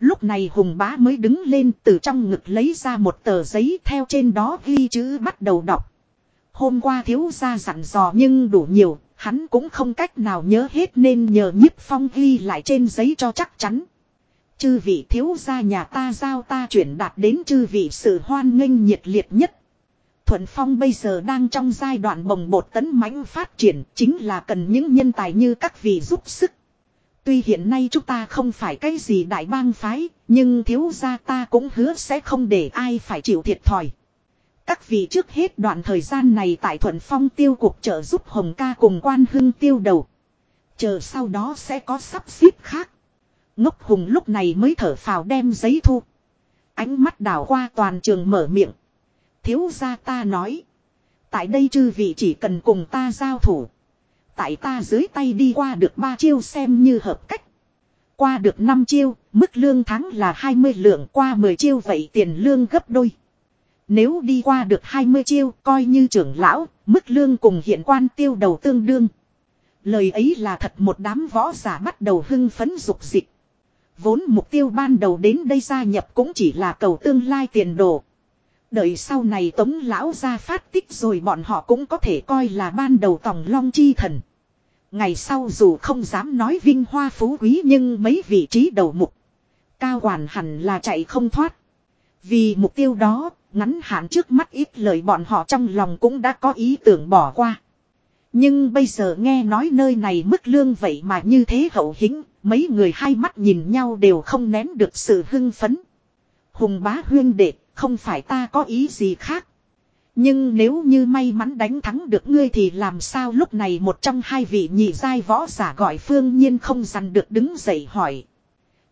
Lúc này Hùng bá mới đứng lên từ trong ngực lấy ra một tờ giấy theo trên đó ghi chữ bắt đầu đọc. Hôm qua thiếu gia dặn dò nhưng đủ nhiều, hắn cũng không cách nào nhớ hết nên nhờ nhiếp phong ghi lại trên giấy cho chắc chắn. Chư vị thiếu gia nhà ta giao ta chuyển đạt đến chư vị sự hoan nghênh nhiệt liệt nhất. Thuận Phong bây giờ đang trong giai đoạn bồng bột tấn mãnh phát triển chính là cần những nhân tài như các vị giúp sức. Tuy hiện nay chúng ta không phải cái gì đại bang phái, nhưng thiếu gia ta cũng hứa sẽ không để ai phải chịu thiệt thòi. Các vị trước hết đoạn thời gian này tại Thuận Phong tiêu cuộc trợ giúp Hồng ca cùng quan hưng tiêu đầu. Chờ sau đó sẽ có sắp xếp khác. Ngốc Hùng lúc này mới thở phào đem giấy thu. Ánh mắt đảo qua toàn trường mở miệng. Thiếu gia ta nói. Tại đây chư vị chỉ cần cùng ta giao thủ. Tại ta dưới tay đi qua được ba chiêu xem như hợp cách. Qua được 5 chiêu, mức lương tháng là 20 lượng qua 10 chiêu vậy tiền lương gấp đôi. Nếu đi qua được 20 chiêu, coi như trưởng lão, mức lương cùng hiện quan tiêu đầu tương đương. Lời ấy là thật một đám võ giả bắt đầu hưng phấn dục dịch. Vốn mục tiêu ban đầu đến đây gia nhập cũng chỉ là cầu tương lai tiền đồ. Đợi sau này tống lão ra phát tích rồi bọn họ cũng có thể coi là ban đầu tòng long chi thần. Ngày sau dù không dám nói vinh hoa phú quý nhưng mấy vị trí đầu mục. Cao hoàn hẳn là chạy không thoát. Vì mục tiêu đó, ngắn hạn trước mắt ít lời bọn họ trong lòng cũng đã có ý tưởng bỏ qua. Nhưng bây giờ nghe nói nơi này mức lương vậy mà như thế hậu hĩnh, mấy người hai mắt nhìn nhau đều không nén được sự hưng phấn. Hùng bá huyên đệ, không phải ta có ý gì khác. Nhưng nếu như may mắn đánh thắng được ngươi thì làm sao lúc này một trong hai vị nhị giai võ giả gọi phương nhiên không dằn được đứng dậy hỏi.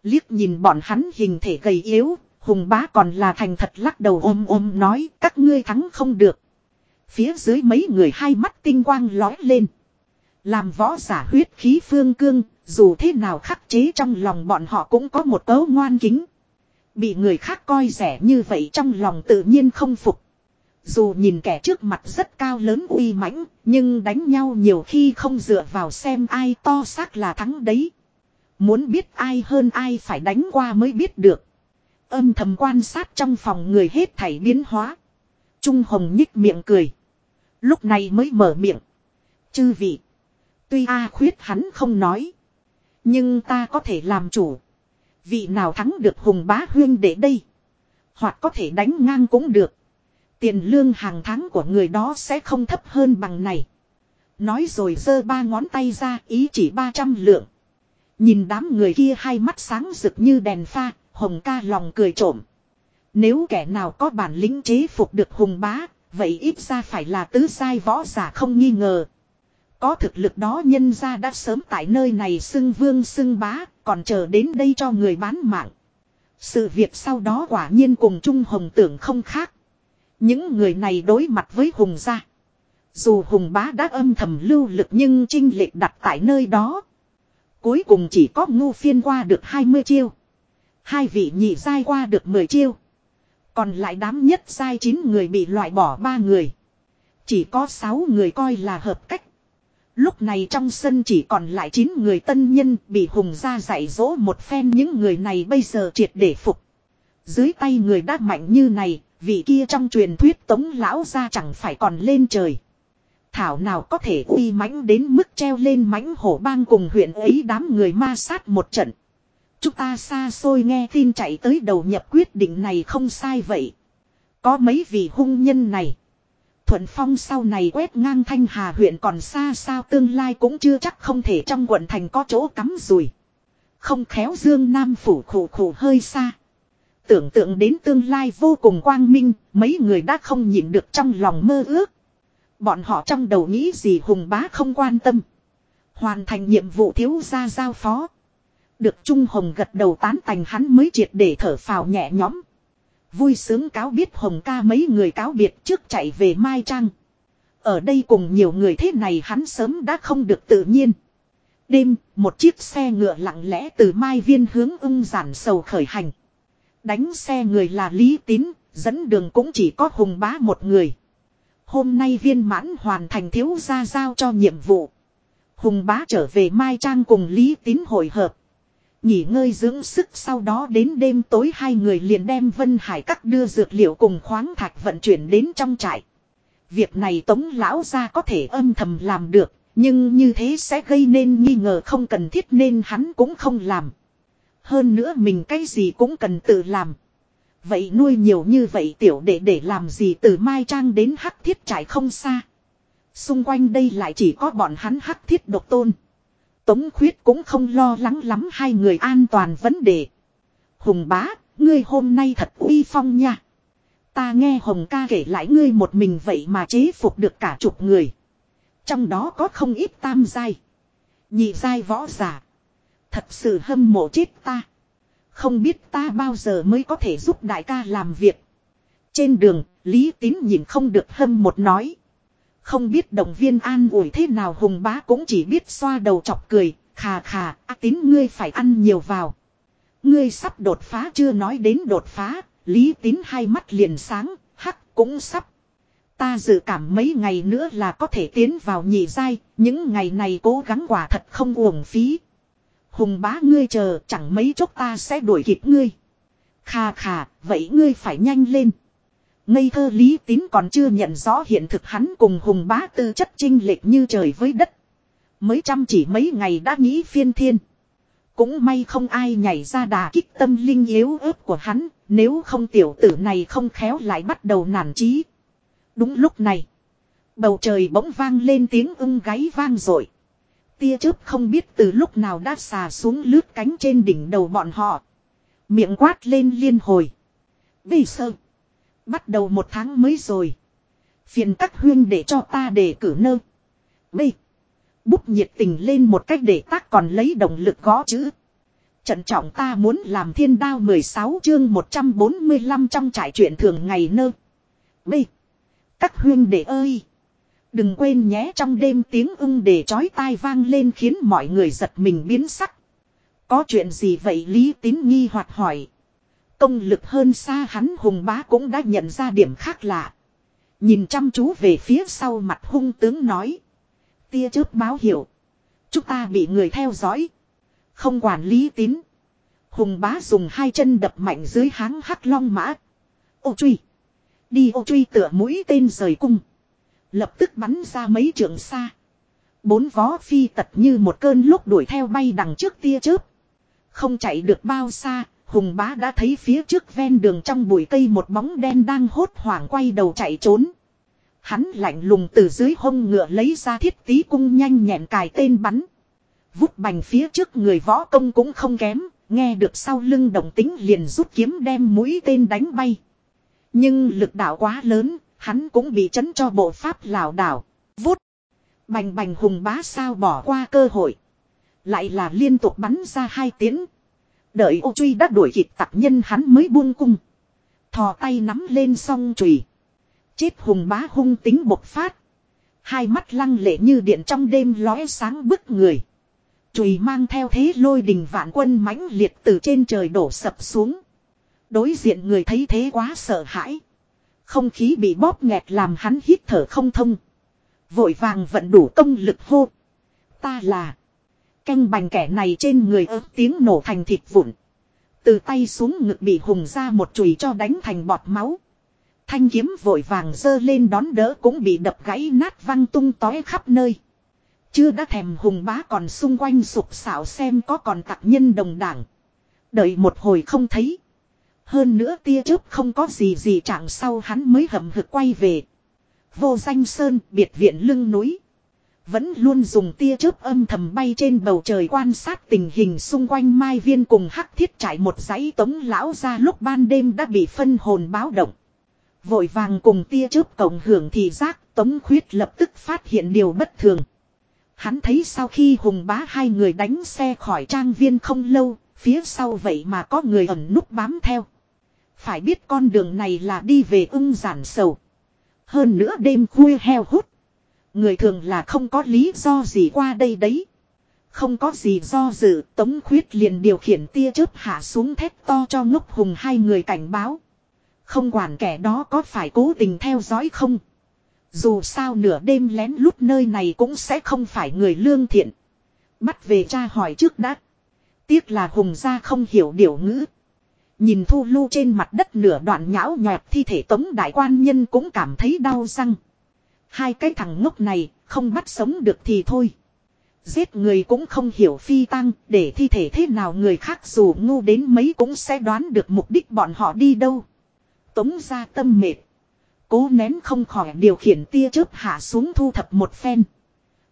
Liếc nhìn bọn hắn hình thể gầy yếu, hùng bá còn là thành thật lắc đầu ôm ôm nói các ngươi thắng không được. Phía dưới mấy người hai mắt tinh quang lói lên. Làm võ giả huyết khí phương cương, dù thế nào khắc chế trong lòng bọn họ cũng có một cấu ngoan kính. Bị người khác coi rẻ như vậy trong lòng tự nhiên không phục. Dù nhìn kẻ trước mặt rất cao lớn uy mãnh, nhưng đánh nhau nhiều khi không dựa vào xem ai to xác là thắng đấy. Muốn biết ai hơn ai phải đánh qua mới biết được. Âm thầm quan sát trong phòng người hết thảy biến hóa. Trung Hồng nhích miệng cười. Lúc này mới mở miệng. Chư vị. Tuy A khuyết hắn không nói. Nhưng ta có thể làm chủ. Vị nào thắng được hùng bá huyên để đây. Hoặc có thể đánh ngang cũng được. Tiền lương hàng tháng của người đó sẽ không thấp hơn bằng này. Nói rồi giơ ba ngón tay ra ý chỉ 300 lượng. Nhìn đám người kia hai mắt sáng rực như đèn pha, hồng ca lòng cười trộm. Nếu kẻ nào có bản lĩnh chế phục được hùng bá, vậy ít ra phải là tứ sai võ giả không nghi ngờ. Có thực lực đó nhân ra đã sớm tại nơi này xưng vương xưng bá, còn chờ đến đây cho người bán mạng. Sự việc sau đó quả nhiên cùng Trung Hồng tưởng không khác. Những người này đối mặt với Hùng gia. Dù Hùng bá đã âm thầm lưu lực nhưng trinh lệch đặt tại nơi đó. Cuối cùng chỉ có ngu phiên qua được 20 chiêu. Hai vị nhị giai qua được 10 chiêu. Còn lại đám nhất giai 9 người bị loại bỏ ba người. Chỉ có 6 người coi là hợp cách. Lúc này trong sân chỉ còn lại 9 người tân nhân bị hùng gia dạy dỗ một phen những người này bây giờ triệt để phục. Dưới tay người đã mạnh như này, vị kia trong truyền thuyết tống lão ra chẳng phải còn lên trời. Thảo nào có thể uy mãnh đến mức treo lên mãnh hổ bang cùng huyện ấy đám người ma sát một trận. Chúng ta xa xôi nghe tin chạy tới đầu nhập quyết định này không sai vậy. Có mấy vị hung nhân này. Thuận Phong sau này quét ngang Thanh Hà huyện còn xa sao tương lai cũng chưa chắc không thể trong quận thành có chỗ cắm rùi. Không khéo Dương Nam phủ khổ khổ hơi xa. Tưởng tượng đến tương lai vô cùng quang minh, mấy người đã không nhịn được trong lòng mơ ước. Bọn họ trong đầu nghĩ gì hùng bá không quan tâm. Hoàn thành nhiệm vụ thiếu gia giao phó. Được Trung Hồng gật đầu tán thành hắn mới triệt để thở phào nhẹ nhõm. Vui sướng cáo biết Hồng ca mấy người cáo biệt trước chạy về Mai Trang. Ở đây cùng nhiều người thế này hắn sớm đã không được tự nhiên. Đêm, một chiếc xe ngựa lặng lẽ từ Mai Viên hướng ưng giản sầu khởi hành. Đánh xe người là Lý Tín, dẫn đường cũng chỉ có Hùng bá một người. Hôm nay viên mãn hoàn thành thiếu gia giao cho nhiệm vụ. Hùng bá trở về Mai Trang cùng Lý Tín hội hợp. Nghỉ ngơi dưỡng sức sau đó đến đêm tối hai người liền đem Vân Hải cắt đưa dược liệu cùng khoáng thạch vận chuyển đến trong trại. Việc này tống lão ra có thể âm thầm làm được, nhưng như thế sẽ gây nên nghi ngờ không cần thiết nên hắn cũng không làm. Hơn nữa mình cái gì cũng cần tự làm. Vậy nuôi nhiều như vậy tiểu đệ để làm gì từ Mai Trang đến hắc thiết trải không xa. Xung quanh đây lại chỉ có bọn hắn hắc thiết độc tôn. Tống khuyết cũng không lo lắng lắm hai người an toàn vấn đề. Hùng bá, ngươi hôm nay thật uy phong nha. Ta nghe Hồng ca kể lại ngươi một mình vậy mà chế phục được cả chục người. Trong đó có không ít tam giai. Nhị giai võ giả. Thật sự hâm mộ chết ta. Không biết ta bao giờ mới có thể giúp đại ca làm việc. Trên đường, Lý Tín nhìn không được hâm một nói. Không biết động viên an ủi thế nào hùng bá cũng chỉ biết xoa đầu chọc cười, khà khà, á tín ngươi phải ăn nhiều vào. Ngươi sắp đột phá chưa nói đến đột phá, lý tín hai mắt liền sáng, hắc cũng sắp. Ta dự cảm mấy ngày nữa là có thể tiến vào nhị giai, những ngày này cố gắng quả thật không uổng phí. Hùng bá ngươi chờ, chẳng mấy chốc ta sẽ đuổi kịp ngươi. Khà khà, vậy ngươi phải nhanh lên. Ngây thơ lý tín còn chưa nhận rõ hiện thực hắn cùng hùng bá tư chất trinh lệch như trời với đất. Mới chăm chỉ mấy ngày đã nghĩ phiên thiên. Cũng may không ai nhảy ra đà kích tâm linh yếu ớt của hắn, nếu không tiểu tử này không khéo lại bắt đầu nản trí. Đúng lúc này, bầu trời bỗng vang lên tiếng ưng gáy vang rồi. Tia chớp không biết từ lúc nào đã xà xuống lướt cánh trên đỉnh đầu bọn họ. Miệng quát lên liên hồi. Vì sợ. Bắt đầu một tháng mới rồi. Phiền các huyên để cho ta đề cử nơ. B. Bút nhiệt tình lên một cách để tác còn lấy động lực gõ chữ. Trận trọng ta muốn làm thiên đao 16 chương 145 trong trải chuyện thường ngày nơ. B. Các huyên đệ ơi. Đừng quên nhé trong đêm tiếng ưng để chói tai vang lên khiến mọi người giật mình biến sắc. Có chuyện gì vậy Lý Tín nghi hoặc hỏi. Công lực hơn xa hắn hùng bá cũng đã nhận ra điểm khác lạ. Nhìn chăm chú về phía sau mặt hung tướng nói. Tia chớp báo hiệu. Chúng ta bị người theo dõi. Không quản lý tín. Hùng bá dùng hai chân đập mạnh dưới háng hắc long mã. Ô truy. Đi ô truy tựa mũi tên rời cung. Lập tức bắn ra mấy trường xa. Bốn vó phi tật như một cơn lúc đuổi theo bay đằng trước tia chớp. Không chạy được bao xa, Hùng bá đã thấy phía trước ven đường trong bụi cây một bóng đen đang hốt hoảng quay đầu chạy trốn. Hắn lạnh lùng từ dưới hông ngựa lấy ra thiết tí cung nhanh nhẹn cài tên bắn. Vút bành phía trước người võ công cũng không kém, nghe được sau lưng đồng tính liền rút kiếm đem mũi tên đánh bay. Nhưng lực đạo quá lớn, hắn cũng bị chấn cho bộ pháp lảo đảo. Vút. Bành bành hùng bá sao bỏ qua cơ hội. Lại là liên tục bắn ra hai tiếng. Đợi ô truy đã đuổi kịp tặc nhân hắn mới buông cung. Thò tay nắm lên song chùy Chết hùng bá hung tính bộc phát. Hai mắt lăng lệ như điện trong đêm lóe sáng bức người. Chùy mang theo thế lôi đình vạn quân mãnh liệt từ trên trời đổ sập xuống. Đối diện người thấy thế quá sợ hãi. Không khí bị bóp nghẹt làm hắn hít thở không thông. Vội vàng vận đủ công lực hô. Ta là. Canh bành kẻ này trên người ớt tiếng nổ thành thịt vụn. Từ tay xuống ngực bị hùng ra một chùy cho đánh thành bọt máu. Thanh kiếm vội vàng dơ lên đón đỡ cũng bị đập gãy nát văng tung tói khắp nơi. Chưa đã thèm hùng bá còn xung quanh sụp xảo xem có còn tặc nhân đồng đảng. Đợi một hồi không thấy. Hơn nữa tia chớp không có gì gì chẳng sau hắn mới hầm hực quay về. Vô danh sơn, biệt viện lưng núi. Vẫn luôn dùng tia chớp âm thầm bay trên bầu trời quan sát tình hình xung quanh Mai Viên cùng hắc thiết trải một dãy tống lão ra lúc ban đêm đã bị phân hồn báo động. Vội vàng cùng tia chớp cộng hưởng thì giác tống khuyết lập tức phát hiện điều bất thường. Hắn thấy sau khi hùng bá hai người đánh xe khỏi trang viên không lâu, phía sau vậy mà có người ẩn núp bám theo. Phải biết con đường này là đi về ưng giản sầu. Hơn nữa đêm khuya heo hút. Người thường là không có lý do gì qua đây đấy. Không có gì do dự, Tống Khuyết liền điều khiển tia chớp hạ xuống thét to cho ngốc hùng hai người cảnh báo. Không quản kẻ đó có phải cố tình theo dõi không. Dù sao nửa đêm lén lút nơi này cũng sẽ không phải người lương thiện. Bắt về cha hỏi trước đã. Tiếc là hùng gia không hiểu điều ngữ. Nhìn thu lưu trên mặt đất nửa đoạn nhão nhọt thi thể tống đại quan nhân cũng cảm thấy đau răng. Hai cái thằng ngốc này, không bắt sống được thì thôi. Giết người cũng không hiểu phi tăng để thi thể thế nào người khác dù ngu đến mấy cũng sẽ đoán được mục đích bọn họ đi đâu. Tống ra tâm mệt. Cố nén không khỏi điều khiển tia chớp hạ xuống thu thập một phen.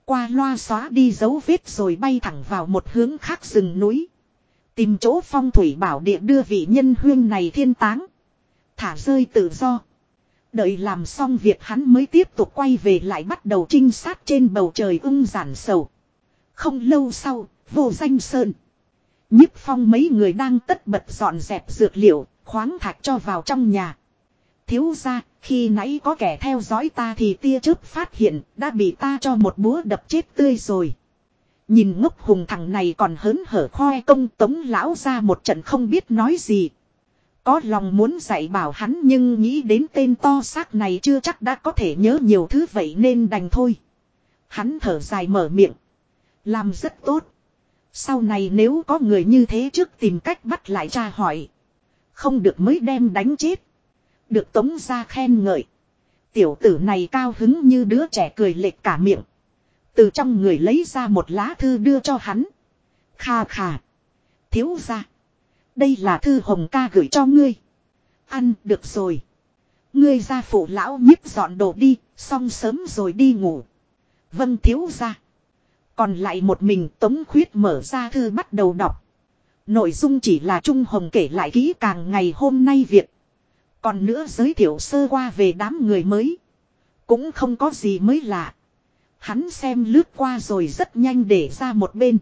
Qua loa xóa đi dấu vết rồi bay thẳng vào một hướng khác rừng núi. Tìm chỗ phong thủy bảo địa đưa vị nhân huyên này thiên táng. Thả rơi tự do. Đợi làm xong việc hắn mới tiếp tục quay về lại bắt đầu trinh sát trên bầu trời ưng giản sầu. Không lâu sau, vô danh sơn. nhiếp phong mấy người đang tất bật dọn dẹp dược liệu, khoáng thạch cho vào trong nhà. Thiếu ra, khi nãy có kẻ theo dõi ta thì tia chớp phát hiện, đã bị ta cho một búa đập chết tươi rồi. Nhìn ngốc hùng thằng này còn hớn hở khoe công tống lão ra một trận không biết nói gì. Có lòng muốn dạy bảo hắn nhưng nghĩ đến tên to xác này chưa chắc đã có thể nhớ nhiều thứ vậy nên đành thôi. Hắn thở dài mở miệng. Làm rất tốt. Sau này nếu có người như thế trước tìm cách bắt lại cha hỏi. Không được mới đem đánh chết. Được tống ra khen ngợi. Tiểu tử này cao hứng như đứa trẻ cười lệch cả miệng. Từ trong người lấy ra một lá thư đưa cho hắn. Kha khà. Thiếu ra. Đây là thư hồng ca gửi cho ngươi. Ăn được rồi. Ngươi ra phụ lão nhíp dọn đồ đi, xong sớm rồi đi ngủ. Vâng thiếu ra. Còn lại một mình Tống Khuyết mở ra thư bắt đầu đọc. Nội dung chỉ là Trung Hồng kể lại kỹ càng ngày hôm nay việc. Còn nữa giới thiệu sơ qua về đám người mới. Cũng không có gì mới lạ. Hắn xem lướt qua rồi rất nhanh để ra một bên.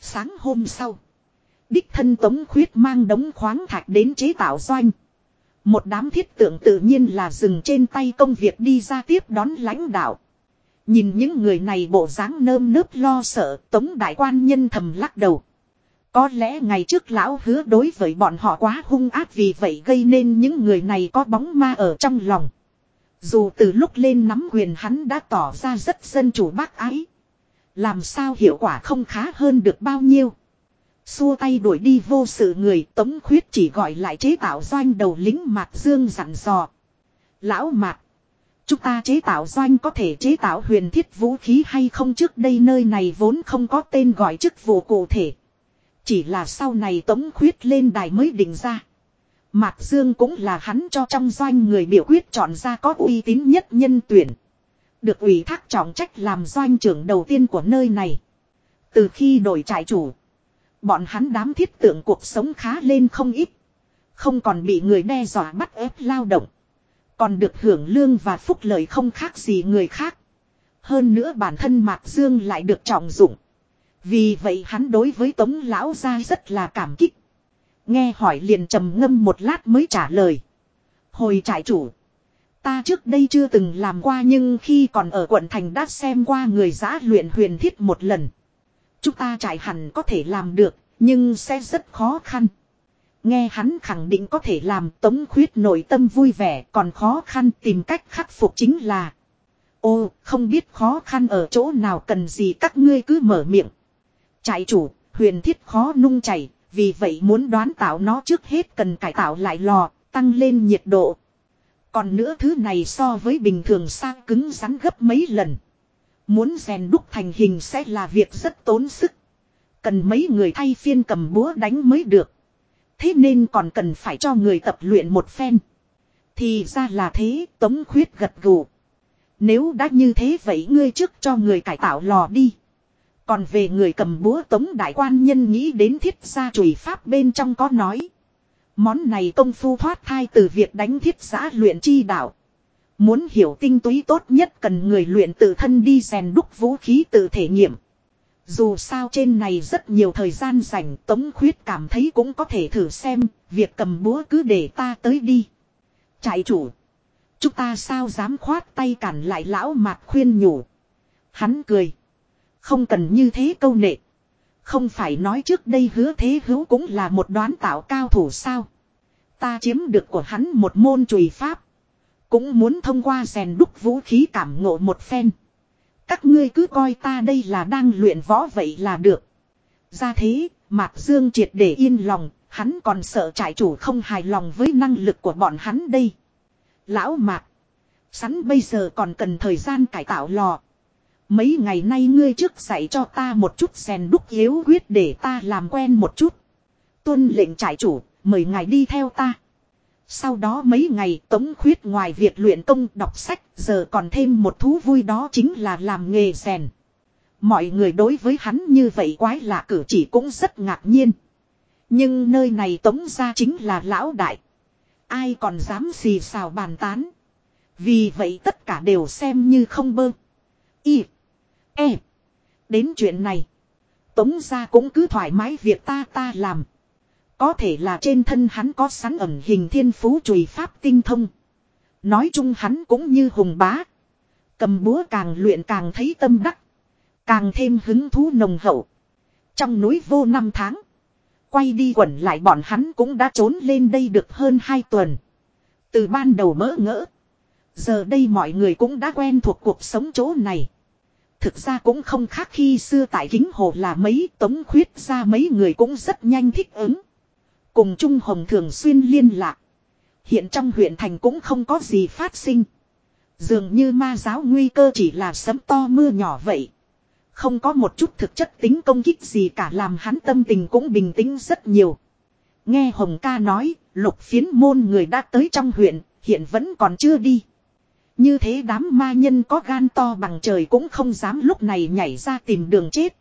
Sáng hôm sau. Đích thân Tống Khuyết mang đống khoáng thạch đến chế tạo doanh. Một đám thiết tượng tự nhiên là dừng trên tay công việc đi ra tiếp đón lãnh đạo. Nhìn những người này bộ dáng nơm nớp lo sợ, Tống Đại quan nhân thầm lắc đầu. Có lẽ ngày trước lão hứa đối với bọn họ quá hung ác vì vậy gây nên những người này có bóng ma ở trong lòng. Dù từ lúc lên nắm quyền hắn đã tỏ ra rất dân chủ bác ái. Làm sao hiệu quả không khá hơn được bao nhiêu. Xua tay đuổi đi vô sự người, tống khuyết chỉ gọi lại chế tạo doanh đầu lính Mạc Dương dặn dò. Lão Mạc. Chúng ta chế tạo doanh có thể chế tạo huyền thiết vũ khí hay không trước đây nơi này vốn không có tên gọi chức vụ cụ thể. Chỉ là sau này tống khuyết lên đài mới định ra. Mạc Dương cũng là hắn cho trong doanh người biểu quyết chọn ra có uy tín nhất nhân tuyển. Được ủy thác trọng trách làm doanh trưởng đầu tiên của nơi này. Từ khi đổi trại chủ. Bọn hắn đám thiết tượng cuộc sống khá lên không ít. Không còn bị người đe dọa bắt ép lao động. Còn được hưởng lương và phúc lợi không khác gì người khác. Hơn nữa bản thân Mạc Dương lại được trọng dụng. Vì vậy hắn đối với Tống Lão Gia rất là cảm kích. Nghe hỏi liền trầm ngâm một lát mới trả lời. Hồi trại chủ. Ta trước đây chưa từng làm qua nhưng khi còn ở quận thành đã xem qua người giã luyện huyền thiết một lần. Chúng ta chạy hẳn có thể làm được, nhưng sẽ rất khó khăn. Nghe hắn khẳng định có thể làm tống khuyết nội tâm vui vẻ còn khó khăn tìm cách khắc phục chính là. Ô, không biết khó khăn ở chỗ nào cần gì các ngươi cứ mở miệng. Trại chủ, huyền thiết khó nung chảy, vì vậy muốn đoán tạo nó trước hết cần cải tạo lại lò, tăng lên nhiệt độ. Còn nữa thứ này so với bình thường sang cứng rắn gấp mấy lần. Muốn rèn đúc thành hình sẽ là việc rất tốn sức. Cần mấy người thay phiên cầm búa đánh mới được. Thế nên còn cần phải cho người tập luyện một phen. Thì ra là thế, tống khuyết gật gù. Nếu đã như thế vậy ngươi trước cho người cải tạo lò đi. Còn về người cầm búa tống đại quan nhân nghĩ đến thiết gia chùy pháp bên trong có nói. Món này công phu thoát thai từ việc đánh thiết giã luyện chi đạo. Muốn hiểu tinh túy tốt nhất cần người luyện tự thân đi rèn đúc vũ khí tự thể nghiệm. Dù sao trên này rất nhiều thời gian dành Tống Khuyết cảm thấy cũng có thể thử xem, việc cầm búa cứ để ta tới đi. Trại chủ. Chúng ta sao dám khoát tay cản lại lão mạc khuyên nhủ. Hắn cười. Không cần như thế câu nệ. Không phải nói trước đây hứa thế hữu cũng là một đoán tạo cao thủ sao. Ta chiếm được của hắn một môn chùy pháp. Cũng muốn thông qua rèn đúc vũ khí cảm ngộ một phen. Các ngươi cứ coi ta đây là đang luyện võ vậy là được. Ra thế, Mạc Dương triệt để yên lòng, hắn còn sợ trại chủ không hài lòng với năng lực của bọn hắn đây. Lão Mạc, sẵn bây giờ còn cần thời gian cải tạo lò. Mấy ngày nay ngươi trước dạy cho ta một chút rèn đúc yếu quyết để ta làm quen một chút. Tuân lệnh trại chủ, mời ngài đi theo ta. Sau đó mấy ngày Tống Khuyết ngoài việc luyện công đọc sách, giờ còn thêm một thú vui đó chính là làm nghề rèn. Mọi người đối với hắn như vậy quái lạ cử chỉ cũng rất ngạc nhiên. Nhưng nơi này Tống ra chính là lão đại. Ai còn dám xì xào bàn tán. Vì vậy tất cả đều xem như không bơ. Y. E. Đến chuyện này. Tống ra cũng cứ thoải mái việc ta ta làm. Có thể là trên thân hắn có sẵn ẩn hình thiên phú chùy pháp tinh thông. Nói chung hắn cũng như hùng bá. Cầm búa càng luyện càng thấy tâm đắc. Càng thêm hứng thú nồng hậu. Trong núi vô năm tháng. Quay đi quẩn lại bọn hắn cũng đã trốn lên đây được hơn hai tuần. Từ ban đầu mỡ ngỡ. Giờ đây mọi người cũng đã quen thuộc cuộc sống chỗ này. Thực ra cũng không khác khi xưa tại kính hồ là mấy, tống khuyết ra mấy người cũng rất nhanh thích ứng. Cùng Trung Hồng thường xuyên liên lạc. Hiện trong huyện thành cũng không có gì phát sinh. Dường như ma giáo nguy cơ chỉ là sấm to mưa nhỏ vậy. Không có một chút thực chất tính công kích gì cả làm hắn tâm tình cũng bình tĩnh rất nhiều. Nghe Hồng ca nói, lục phiến môn người đã tới trong huyện, hiện vẫn còn chưa đi. Như thế đám ma nhân có gan to bằng trời cũng không dám lúc này nhảy ra tìm đường chết.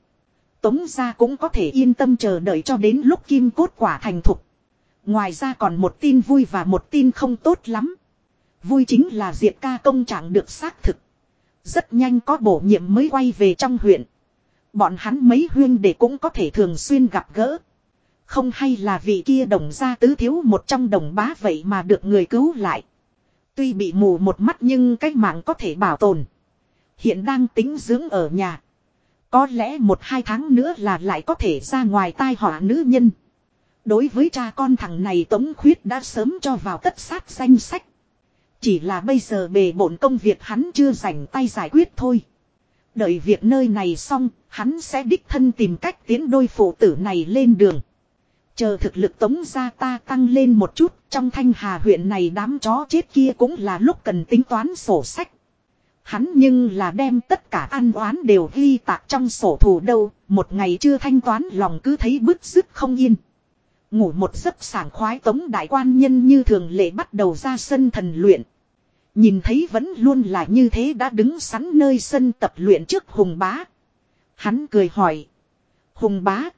Tống ra cũng có thể yên tâm chờ đợi cho đến lúc kim cốt quả thành thục. Ngoài ra còn một tin vui và một tin không tốt lắm. Vui chính là Diệp ca công trạng được xác thực. Rất nhanh có bổ nhiệm mới quay về trong huyện. Bọn hắn mấy huyên để cũng có thể thường xuyên gặp gỡ. Không hay là vị kia đồng gia tứ thiếu một trong đồng bá vậy mà được người cứu lại. Tuy bị mù một mắt nhưng cái mạng có thể bảo tồn. Hiện đang tính dưỡng ở nhà. Có lẽ một hai tháng nữa là lại có thể ra ngoài tai họa nữ nhân. Đối với cha con thằng này Tống Khuyết đã sớm cho vào tất sát danh sách. Chỉ là bây giờ bề bổn công việc hắn chưa rảnh tay giải quyết thôi. Đợi việc nơi này xong, hắn sẽ đích thân tìm cách tiến đôi phụ tử này lên đường. Chờ thực lực tống gia ta tăng lên một chút, trong thanh hà huyện này đám chó chết kia cũng là lúc cần tính toán sổ sách. Hắn nhưng là đem tất cả an oán đều ghi tạc trong sổ thủ đâu, một ngày chưa thanh toán lòng cứ thấy bức rứt không yên. Ngủ một giấc sảng khoái tống đại quan nhân như thường lệ bắt đầu ra sân thần luyện. Nhìn thấy vẫn luôn là như thế đã đứng sẵn nơi sân tập luyện trước hùng bá. Hắn cười hỏi. Hùng bá.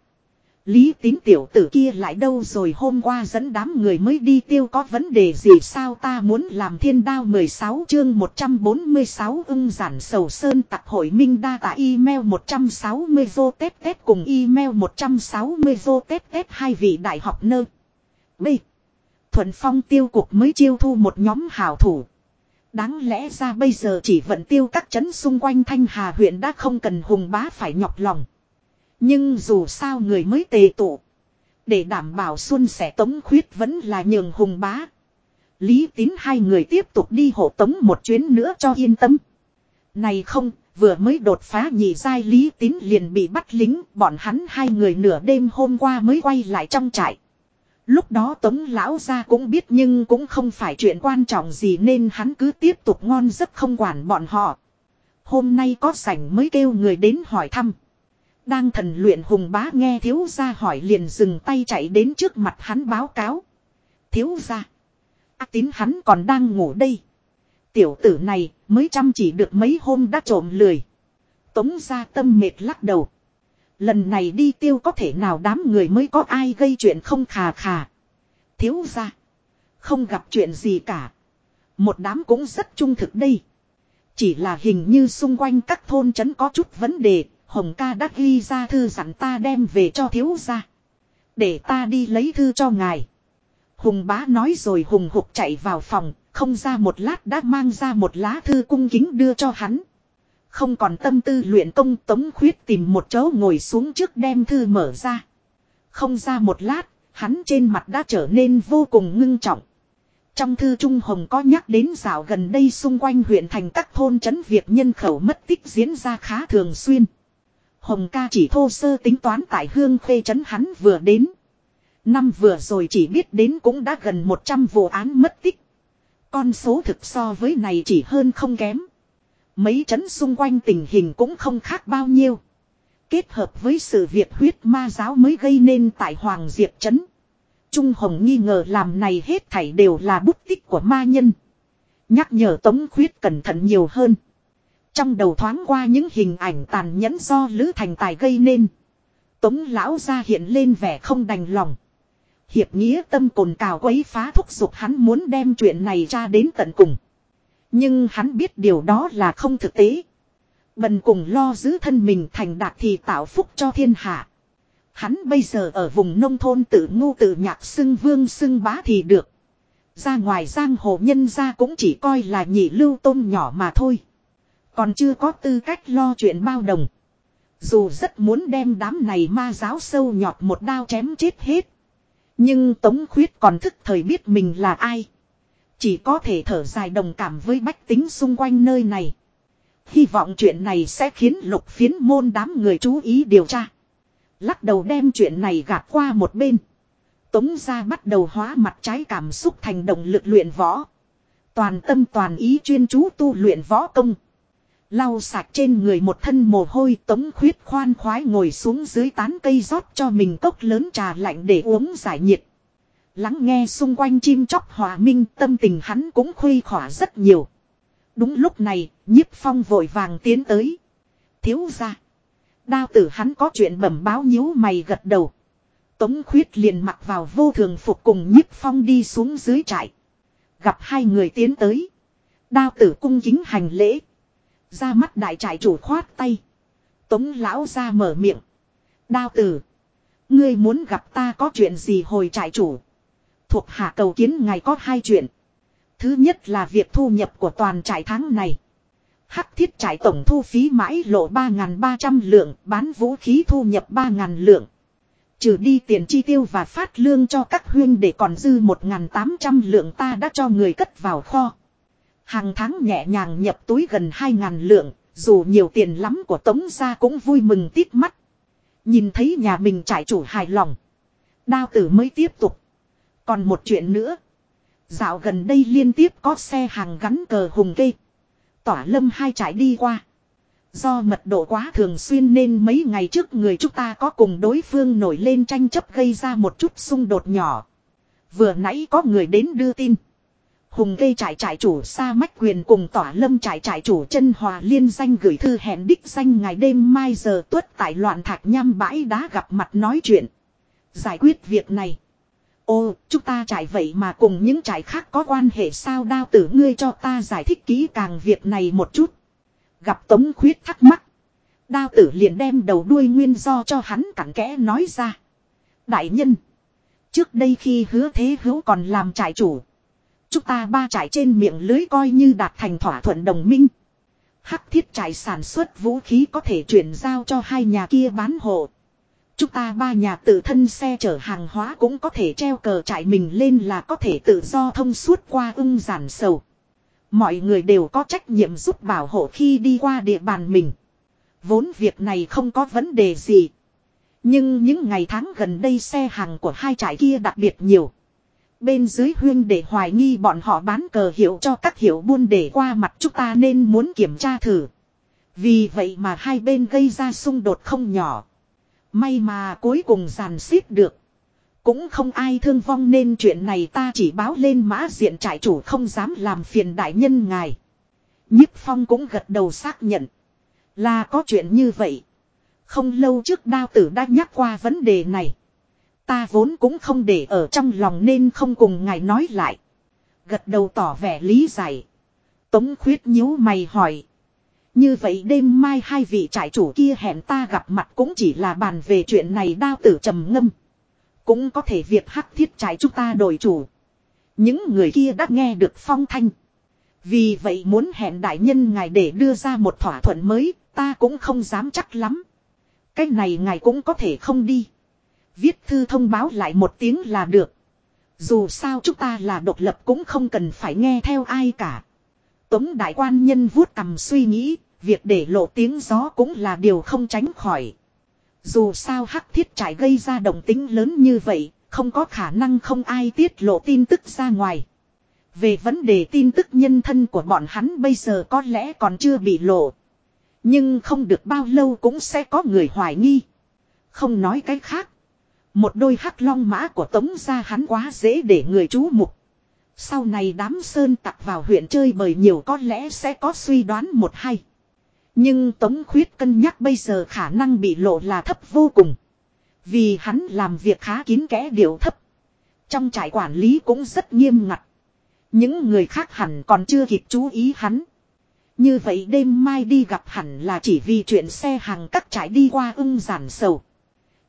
Lý tín tiểu tử kia lại đâu rồi hôm qua dẫn đám người mới đi tiêu có vấn đề gì sao ta muốn làm thiên đao 16 chương 146 ưng giản sầu sơn tặc hội minh đa tại email 160 vô tết tết cùng email 160 vô tết tết hai vị đại học nơ. B. Thuận phong tiêu cục mới chiêu thu một nhóm hảo thủ. Đáng lẽ ra bây giờ chỉ vận tiêu các chấn xung quanh Thanh Hà huyện đã không cần hùng bá phải nhọc lòng. Nhưng dù sao người mới tề tụ. Để đảm bảo xuân sẻ tống khuyết vẫn là nhường hùng bá. Lý tín hai người tiếp tục đi hộ tống một chuyến nữa cho yên tâm. Này không, vừa mới đột phá nhị giai lý tín liền bị bắt lính, bọn hắn hai người nửa đêm hôm qua mới quay lại trong trại. Lúc đó tống lão ra cũng biết nhưng cũng không phải chuyện quan trọng gì nên hắn cứ tiếp tục ngon giấc không quản bọn họ. Hôm nay có sảnh mới kêu người đến hỏi thăm. Đang thần luyện hùng bá nghe thiếu gia hỏi liền dừng tay chạy đến trước mặt hắn báo cáo. Thiếu gia. Ác tín hắn còn đang ngủ đây. Tiểu tử này mới chăm chỉ được mấy hôm đã trộm lười. Tống gia tâm mệt lắc đầu. Lần này đi tiêu có thể nào đám người mới có ai gây chuyện không khà khà. Thiếu gia Không gặp chuyện gì cả. Một đám cũng rất trung thực đây. Chỉ là hình như xung quanh các thôn trấn có chút vấn đề, Hồng ca đã ghi ra thư dặn ta đem về cho thiếu gia. Để ta đi lấy thư cho ngài. Hùng bá nói rồi hùng hục chạy vào phòng, không ra một lát đã mang ra một lá thư cung kính đưa cho hắn. Không còn tâm tư luyện công tống khuyết tìm một chỗ ngồi xuống trước đem thư mở ra. Không ra một lát, hắn trên mặt đã trở nên vô cùng ngưng trọng. Trong thư Trung Hồng có nhắc đến dạo gần đây xung quanh huyện thành các thôn trấn việc nhân khẩu mất tích diễn ra khá thường xuyên. Hồng ca chỉ thô sơ tính toán tại hương khê trấn hắn vừa đến. Năm vừa rồi chỉ biết đến cũng đã gần 100 vụ án mất tích. Con số thực so với này chỉ hơn không kém. Mấy trấn xung quanh tình hình cũng không khác bao nhiêu. Kết hợp với sự việc huyết ma giáo mới gây nên tại Hoàng Diệp trấn. Trung Hồng nghi ngờ làm này hết thảy đều là bút tích của ma nhân. Nhắc nhở Tống Khuyết cẩn thận nhiều hơn. Trong đầu thoáng qua những hình ảnh tàn nhẫn do Lữ Thành Tài gây nên. Tống lão ra hiện lên vẻ không đành lòng. Hiệp nghĩa tâm cồn cào quấy phá thúc giục hắn muốn đem chuyện này ra đến tận cùng. Nhưng hắn biết điều đó là không thực tế. Bần cùng lo giữ thân mình thành đạt thì tạo phúc cho thiên hạ. Hắn bây giờ ở vùng nông thôn tự ngu tự nhạc xưng vương xưng bá thì được. Ra ngoài giang hồ nhân ra cũng chỉ coi là nhị lưu tôn nhỏ mà thôi. Còn chưa có tư cách lo chuyện bao đồng. Dù rất muốn đem đám này ma giáo sâu nhọt một đao chém chết hết. Nhưng Tống Khuyết còn thức thời biết mình là ai. Chỉ có thể thở dài đồng cảm với bách tính xung quanh nơi này. Hy vọng chuyện này sẽ khiến lục phiến môn đám người chú ý điều tra. Lắc đầu đem chuyện này gạt qua một bên. Tống ra bắt đầu hóa mặt trái cảm xúc thành động lực luyện võ. Toàn tâm toàn ý chuyên chú tu luyện võ công. Lau sạch trên người một thân mồ hôi tống khuyết khoan khoái ngồi xuống dưới tán cây rót cho mình cốc lớn trà lạnh để uống giải nhiệt. Lắng nghe xung quanh chim chóc hòa minh tâm tình hắn cũng khuây khỏa rất nhiều. Đúng lúc này, nhiếp phong vội vàng tiến tới. Thiếu ra. Đao tử hắn có chuyện bẩm báo nhíu mày gật đầu. Tống khuyết liền mặc vào vô thường phục cùng nhiếp phong đi xuống dưới trại. Gặp hai người tiến tới. Đao tử cung kính hành lễ. Ra mắt đại trại chủ khoát tay. Tống lão ra mở miệng. Đao tử. Ngươi muốn gặp ta có chuyện gì hồi trại chủ. Thuộc hạ cầu kiến ngài có hai chuyện. Thứ nhất là việc thu nhập của toàn trại tháng này. Hắc thiết trại tổng thu phí mãi lộ 3.300 lượng, bán vũ khí thu nhập 3.000 lượng. Trừ đi tiền chi tiêu và phát lương cho các huyên để còn dư 1.800 lượng ta đã cho người cất vào kho. Hàng tháng nhẹ nhàng nhập túi gần 2.000 lượng, dù nhiều tiền lắm của tống gia cũng vui mừng tít mắt. Nhìn thấy nhà mình trải chủ hài lòng. Đao tử mới tiếp tục. Còn một chuyện nữa. Dạo gần đây liên tiếp có xe hàng gắn cờ hùng kê. Tỏa lâm hai trải đi qua. Do mật độ quá thường xuyên nên mấy ngày trước người chúng ta có cùng đối phương nổi lên tranh chấp gây ra một chút xung đột nhỏ. Vừa nãy có người đến đưa tin. Hùng gây trại trại chủ sa mách quyền cùng tỏa lâm trại trại chủ chân hòa liên danh gửi thư hẹn đích danh ngày đêm mai giờ tuất tại loạn thạch nham bãi đá gặp mặt nói chuyện. Giải quyết việc này. Ô, chúng ta trải vậy mà cùng những trải khác có quan hệ sao đao tử ngươi cho ta giải thích kỹ càng việc này một chút. Gặp Tống Khuyết thắc mắc. Đao tử liền đem đầu đuôi nguyên do cho hắn cặn kẽ nói ra. Đại nhân. Trước đây khi hứa thế hữu còn làm trại chủ. Chúng ta ba trải trên miệng lưới coi như đạt thành thỏa thuận đồng minh. Hắc thiết trải sản xuất vũ khí có thể chuyển giao cho hai nhà kia bán hộ. Chúng ta ba nhà tự thân xe chở hàng hóa cũng có thể treo cờ trải mình lên là có thể tự do thông suốt qua ưng giản sầu. Mọi người đều có trách nhiệm giúp bảo hộ khi đi qua địa bàn mình. Vốn việc này không có vấn đề gì. Nhưng những ngày tháng gần đây xe hàng của hai trại kia đặc biệt nhiều. Bên dưới huyên để hoài nghi bọn họ bán cờ hiệu cho các hiệu buôn để qua mặt chúng ta nên muốn kiểm tra thử. Vì vậy mà hai bên gây ra xung đột không nhỏ. May mà cuối cùng giàn xếp được. Cũng không ai thương vong nên chuyện này ta chỉ báo lên mã diện trại chủ không dám làm phiền đại nhân ngài. Nhiếp phong cũng gật đầu xác nhận. Là có chuyện như vậy. Không lâu trước đao tử đã nhắc qua vấn đề này. Ta vốn cũng không để ở trong lòng nên không cùng ngài nói lại. Gật đầu tỏ vẻ lý giải. Tống khuyết nhíu mày hỏi. Như vậy đêm mai hai vị trại chủ kia hẹn ta gặp mặt cũng chỉ là bàn về chuyện này đao tử trầm ngâm. Cũng có thể việc hắc thiết trại chúng ta đổi chủ. Những người kia đã nghe được phong thanh. Vì vậy muốn hẹn đại nhân ngài để đưa ra một thỏa thuận mới, ta cũng không dám chắc lắm. Cái này ngài cũng có thể không đi. Viết thư thông báo lại một tiếng là được. Dù sao chúng ta là độc lập cũng không cần phải nghe theo ai cả. Tống đại quan nhân vuốt cầm suy nghĩ, việc để lộ tiếng gió cũng là điều không tránh khỏi. Dù sao hắc thiết trải gây ra động tính lớn như vậy, không có khả năng không ai tiết lộ tin tức ra ngoài. Về vấn đề tin tức nhân thân của bọn hắn bây giờ có lẽ còn chưa bị lộ. Nhưng không được bao lâu cũng sẽ có người hoài nghi. Không nói cái khác. Một đôi hắc long mã của tống gia hắn quá dễ để người chú mục. Sau này đám sơn tặc vào huyện chơi bởi nhiều có lẽ sẽ có suy đoán một hay. Nhưng Tống Khuyết cân nhắc bây giờ khả năng bị lộ là thấp vô cùng. Vì hắn làm việc khá kín kẽ điều thấp. Trong trại quản lý cũng rất nghiêm ngặt. Những người khác hẳn còn chưa kịp chú ý hắn. Như vậy đêm mai đi gặp hẳn là chỉ vì chuyện xe hàng các trại đi qua ưng giản sầu.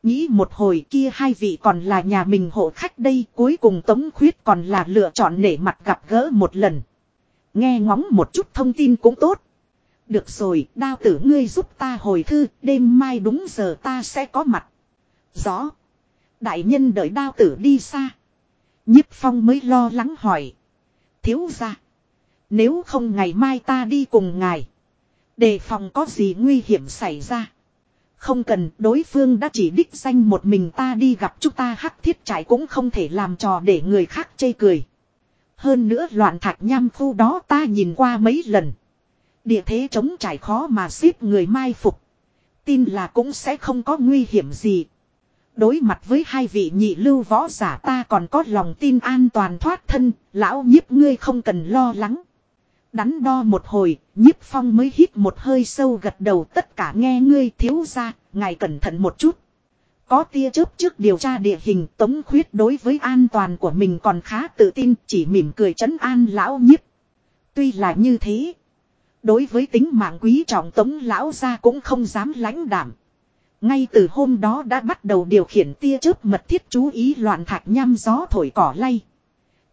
Nghĩ một hồi kia hai vị còn là nhà mình hộ khách đây cuối cùng Tống Khuyết còn là lựa chọn nể mặt gặp gỡ một lần. Nghe ngóng một chút thông tin cũng tốt. Được rồi, đao tử ngươi giúp ta hồi thư, đêm mai đúng giờ ta sẽ có mặt. Rõ. Đại nhân đợi đao tử đi xa. Nhiếp phong mới lo lắng hỏi. Thiếu ra. Nếu không ngày mai ta đi cùng ngài. Đề phòng có gì nguy hiểm xảy ra. Không cần đối phương đã chỉ đích danh một mình ta đi gặp chúng ta hắc thiết trải cũng không thể làm trò để người khác chê cười. Hơn nữa loạn thạch nham khu đó ta nhìn qua mấy lần. Địa thế chống trải khó mà xếp người mai phục. Tin là cũng sẽ không có nguy hiểm gì. Đối mặt với hai vị nhị lưu võ giả ta còn có lòng tin an toàn thoát thân, lão nhiếp ngươi không cần lo lắng. Đắn đo một hồi, nhiếp phong mới hít một hơi sâu gật đầu tất cả nghe ngươi thiếu ra, ngài cẩn thận một chút. Có tia chớp trước điều tra địa hình tống khuyết đối với an toàn của mình còn khá tự tin chỉ mỉm cười chấn an lão nhiếp. Tuy là như thế. Đối với tính mạng quý trọng tống lão ra cũng không dám lãnh đảm. Ngay từ hôm đó đã bắt đầu điều khiển tia chớp mật thiết chú ý loạn thạch nham gió thổi cỏ lay.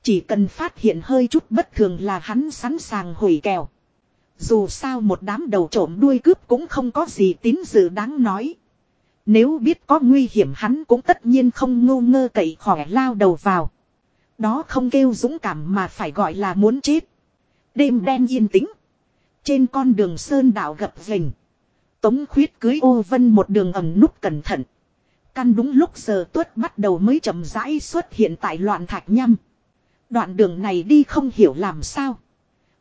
Chỉ cần phát hiện hơi chút bất thường là hắn sẵn sàng hủy kèo. Dù sao một đám đầu trộm đuôi cướp cũng không có gì tín dự đáng nói. Nếu biết có nguy hiểm hắn cũng tất nhiên không ngu ngơ cậy khỏe lao đầu vào. Đó không kêu dũng cảm mà phải gọi là muốn chết. Đêm đen yên tĩnh. Trên con đường sơn đảo gập rình. Tống khuyết cưới ô vân một đường ẩm núp cẩn thận. Căn đúng lúc giờ tuất bắt đầu mới chậm rãi xuất hiện tại loạn thạch nhâm Đoạn đường này đi không hiểu làm sao.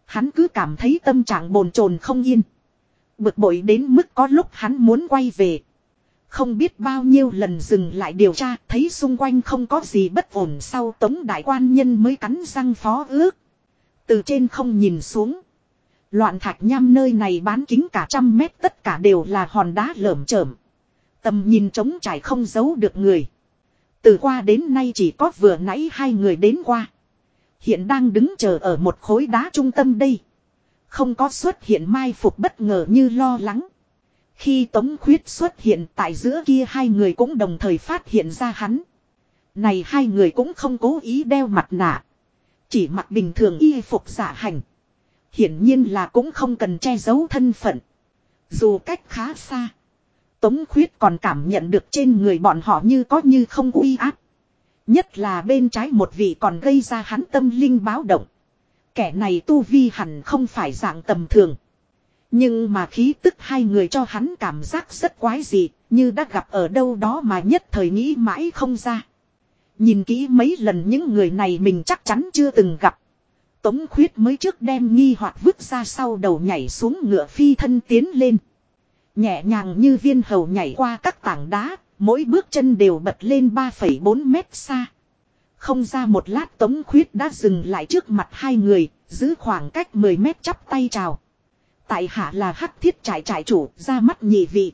Hắn cứ cảm thấy tâm trạng bồn chồn không yên. Bực bội đến mức có lúc hắn muốn quay về. Không biết bao nhiêu lần dừng lại điều tra, thấy xung quanh không có gì bất ổn sau tống đại quan nhân mới cắn răng phó ước. Từ trên không nhìn xuống. Loạn thạch nham nơi này bán kính cả trăm mét tất cả đều là hòn đá lởm chởm. Tầm nhìn trống trải không giấu được người. Từ qua đến nay chỉ có vừa nãy hai người đến qua. Hiện đang đứng chờ ở một khối đá trung tâm đây. Không có xuất hiện mai phục bất ngờ như lo lắng. Khi Tống Khuyết xuất hiện tại giữa kia hai người cũng đồng thời phát hiện ra hắn. Này hai người cũng không cố ý đeo mặt nạ. Chỉ mặc bình thường y phục giả hành. Hiển nhiên là cũng không cần che giấu thân phận. Dù cách khá xa. Tống khuyết còn cảm nhận được trên người bọn họ như có như không uy áp. Nhất là bên trái một vị còn gây ra hắn tâm linh báo động. Kẻ này tu vi hẳn không phải dạng tầm thường. Nhưng mà khí tức hai người cho hắn cảm giác rất quái dị, như đã gặp ở đâu đó mà nhất thời nghĩ mãi không ra. Nhìn kỹ mấy lần những người này mình chắc chắn chưa từng gặp. Tống khuyết mới trước đem nghi hoặc vứt ra sau đầu nhảy xuống ngựa phi thân tiến lên. Nhẹ nhàng như viên hầu nhảy qua các tảng đá, mỗi bước chân đều bật lên 3,4 mét xa. Không ra một lát tống khuyết đã dừng lại trước mặt hai người, giữ khoảng cách 10 mét chắp tay chào. Tại hạ là hắc thiết trải trải chủ, ra mắt nhị vị.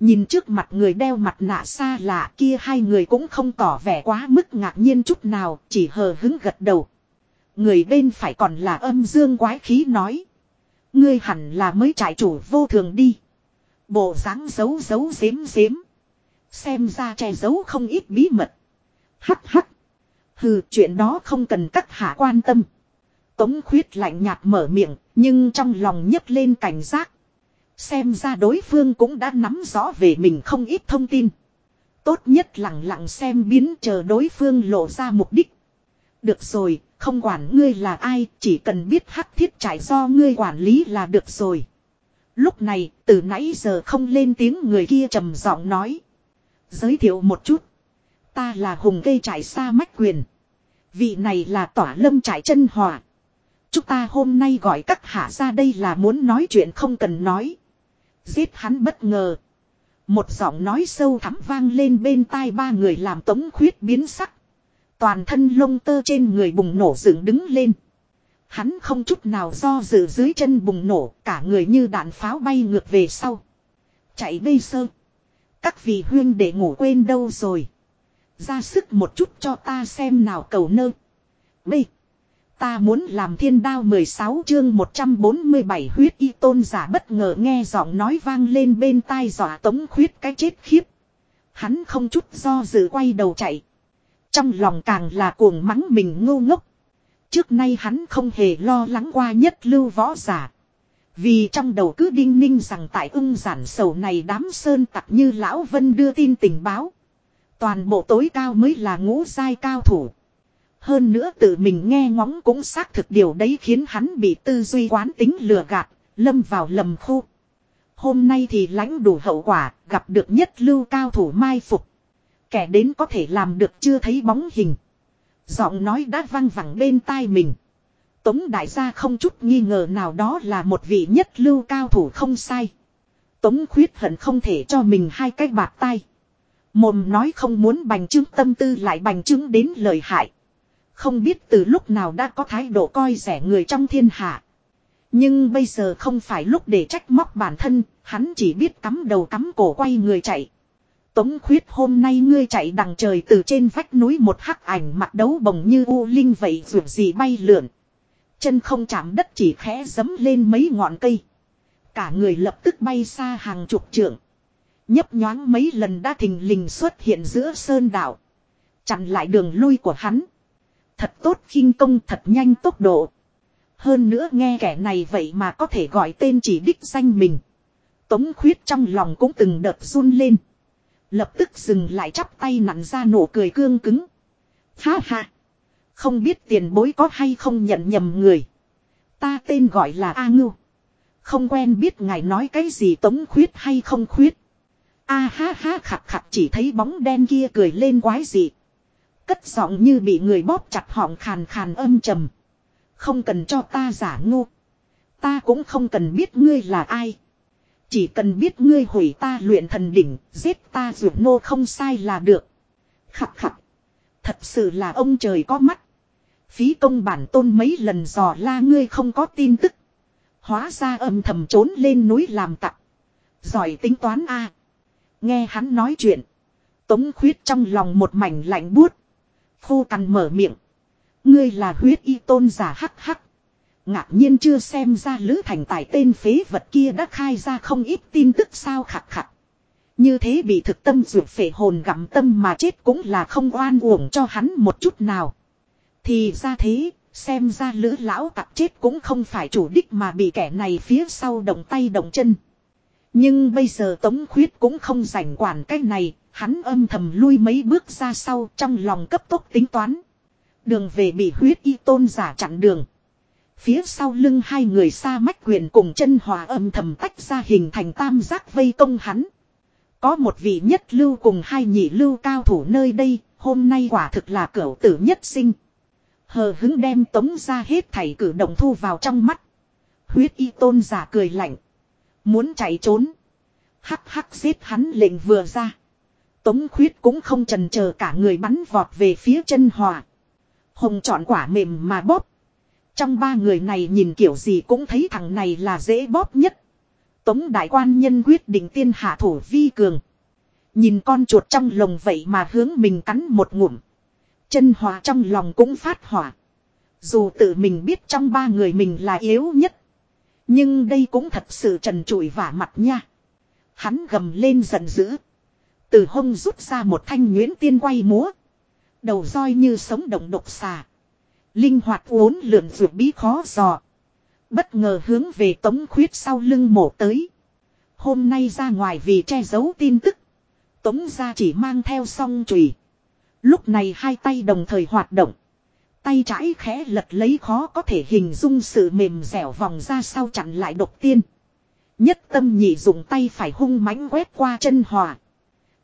Nhìn trước mặt người đeo mặt nạ xa lạ kia hai người cũng không tỏ vẻ quá mức ngạc nhiên chút nào, chỉ hờ hứng gật đầu. Người bên phải còn là âm dương quái khí nói. Ngươi hẳn là mới trải chủ vô thường đi. Bộ dáng giấu giấu giếm giếm. Xem ra che giấu không ít bí mật. Hắc hắc. Hừ chuyện đó không cần các hạ quan tâm. Tống khuyết lạnh nhạt mở miệng, nhưng trong lòng nhấc lên cảnh giác. Xem ra đối phương cũng đã nắm rõ về mình không ít thông tin. Tốt nhất lặng lặng xem biến chờ đối phương lộ ra mục đích. Được rồi, không quản ngươi là ai, chỉ cần biết hắc thiết trải do ngươi quản lý là được rồi. Lúc này, từ nãy giờ không lên tiếng người kia trầm giọng nói. Giới thiệu một chút. Ta là hùng cây trải xa mách quyền. Vị này là tỏa lâm trải chân hòa. Chúng ta hôm nay gọi các hạ ra đây là muốn nói chuyện không cần nói. Giết hắn bất ngờ. Một giọng nói sâu thắm vang lên bên tai ba người làm tống khuyết biến sắc. Toàn thân lông tơ trên người bùng nổ dựng đứng lên. Hắn không chút nào do dự dưới chân bùng nổ, cả người như đạn pháo bay ngược về sau. Chạy bây sơ. Các vị huyên để ngủ quên đâu rồi. Ra sức một chút cho ta xem nào cầu nơ. B. Ta muốn làm thiên đao 16 chương 147 huyết y tôn giả bất ngờ nghe giọng nói vang lên bên tai dọa tống khuyết cái chết khiếp. Hắn không chút do dự quay đầu chạy. Trong lòng càng là cuồng mắng mình ngu ngốc. Trước nay hắn không hề lo lắng qua nhất lưu võ giả. Vì trong đầu cứ đinh ninh rằng tại ưng giản sầu này đám sơn tặc như lão vân đưa tin tình báo. Toàn bộ tối cao mới là ngũ giai cao thủ. Hơn nữa tự mình nghe ngóng cũng xác thực điều đấy khiến hắn bị tư duy quán tính lừa gạt, lâm vào lầm khu. Hôm nay thì lãnh đủ hậu quả, gặp được nhất lưu cao thủ mai phục. Kẻ đến có thể làm được chưa thấy bóng hình. Giọng nói đã vang vẳng bên tai mình. Tống đại gia không chút nghi ngờ nào đó là một vị nhất lưu cao thủ không sai. Tống khuyết hận không thể cho mình hai cái bạc tay. Mồm nói không muốn bành trướng tâm tư lại bành trướng đến lời hại. Không biết từ lúc nào đã có thái độ coi rẻ người trong thiên hạ. Nhưng bây giờ không phải lúc để trách móc bản thân, hắn chỉ biết cắm đầu cắm cổ quay người chạy. Tống khuyết hôm nay ngươi chạy đằng trời từ trên vách núi một hắc ảnh mặt đấu bồng như u linh vậy dù gì bay lượn. Chân không chạm đất chỉ khẽ dấm lên mấy ngọn cây. Cả người lập tức bay xa hàng chục trượng. Nhấp nhoáng mấy lần đã thình lình xuất hiện giữa sơn đảo. Chặn lại đường lui của hắn. Thật tốt khinh công thật nhanh tốc độ. Hơn nữa nghe kẻ này vậy mà có thể gọi tên chỉ đích danh mình. Tống khuyết trong lòng cũng từng đợt run lên. Lập tức dừng lại chắp tay nặn ra nụ cười cương cứng. Ha ha. Không biết tiền bối có hay không nhận nhầm người. Ta tên gọi là A Ngưu. Không quen biết ngài nói cái gì tống khuyết hay không khuyết. A ha ha khặt khặt chỉ thấy bóng đen kia cười lên quái gì. Cất giọng như bị người bóp chặt họng khàn khàn âm trầm. Không cần cho ta giả ngu. Ta cũng không cần biết ngươi là ai. Chỉ cần biết ngươi hủy ta luyện thần đỉnh, giết ta ruột nô không sai là được. Khặt khặt. Thật sự là ông trời có mắt. Phí công bản tôn mấy lần dò la ngươi không có tin tức. Hóa ra âm thầm trốn lên núi làm tặc. Giỏi tính toán a. Nghe hắn nói chuyện. Tống khuyết trong lòng một mảnh lạnh buốt. Khô cằn mở miệng. Ngươi là huyết y tôn giả hắc hắc. Ngạc nhiên chưa xem ra Lữ Thành Tài tên phế vật kia đã khai ra không ít tin tức sao khặt khặt. Như thế bị thực tâm dược phệ hồn gặm tâm mà chết cũng là không oan uổng cho hắn một chút nào. Thì ra thế, xem ra lữ lão tặc chết cũng không phải chủ đích mà bị kẻ này phía sau động tay động chân. Nhưng bây giờ Tống Khuyết cũng không rảnh quản cái này, hắn âm thầm lui mấy bước ra sau trong lòng cấp tốc tính toán. Đường về bị huyết y tôn giả chặn đường. Phía sau lưng hai người xa mách quyền cùng chân hòa âm thầm tách ra hình thành tam giác vây công hắn. Có một vị nhất lưu cùng hai nhị lưu cao thủ nơi đây, hôm nay quả thực là cửu tử nhất sinh. Hờ hứng đem tống ra hết thảy cử động thu vào trong mắt. Huyết y tôn giả cười lạnh. Muốn chạy trốn. Hắc hắc giết hắn lệnh vừa ra. Tống khuyết cũng không trần chờ cả người bắn vọt về phía chân hòa. Hồng chọn quả mềm mà bóp. Trong ba người này nhìn kiểu gì cũng thấy thằng này là dễ bóp nhất. Tống đại quan nhân quyết định tiên hạ thủ vi cường. Nhìn con chuột trong lồng vậy mà hướng mình cắn một ngụm. Chân hòa trong lòng cũng phát hỏa. Dù tự mình biết trong ba người mình là yếu nhất. Nhưng đây cũng thật sự trần trụi vả mặt nha. Hắn gầm lên giận dữ. Từ hông rút ra một thanh nguyễn tiên quay múa. Đầu roi như sống động độc xà. Linh hoạt uốn lượn ruột bí khó dò. Bất ngờ hướng về tống khuyết sau lưng mổ tới. Hôm nay ra ngoài vì che giấu tin tức. Tống ra chỉ mang theo song chùy. Lúc này hai tay đồng thời hoạt động. Tay trái khẽ lật lấy khó có thể hình dung sự mềm dẻo vòng ra sau chặn lại độc tiên. Nhất tâm nhị dùng tay phải hung mãnh quét qua chân hòa.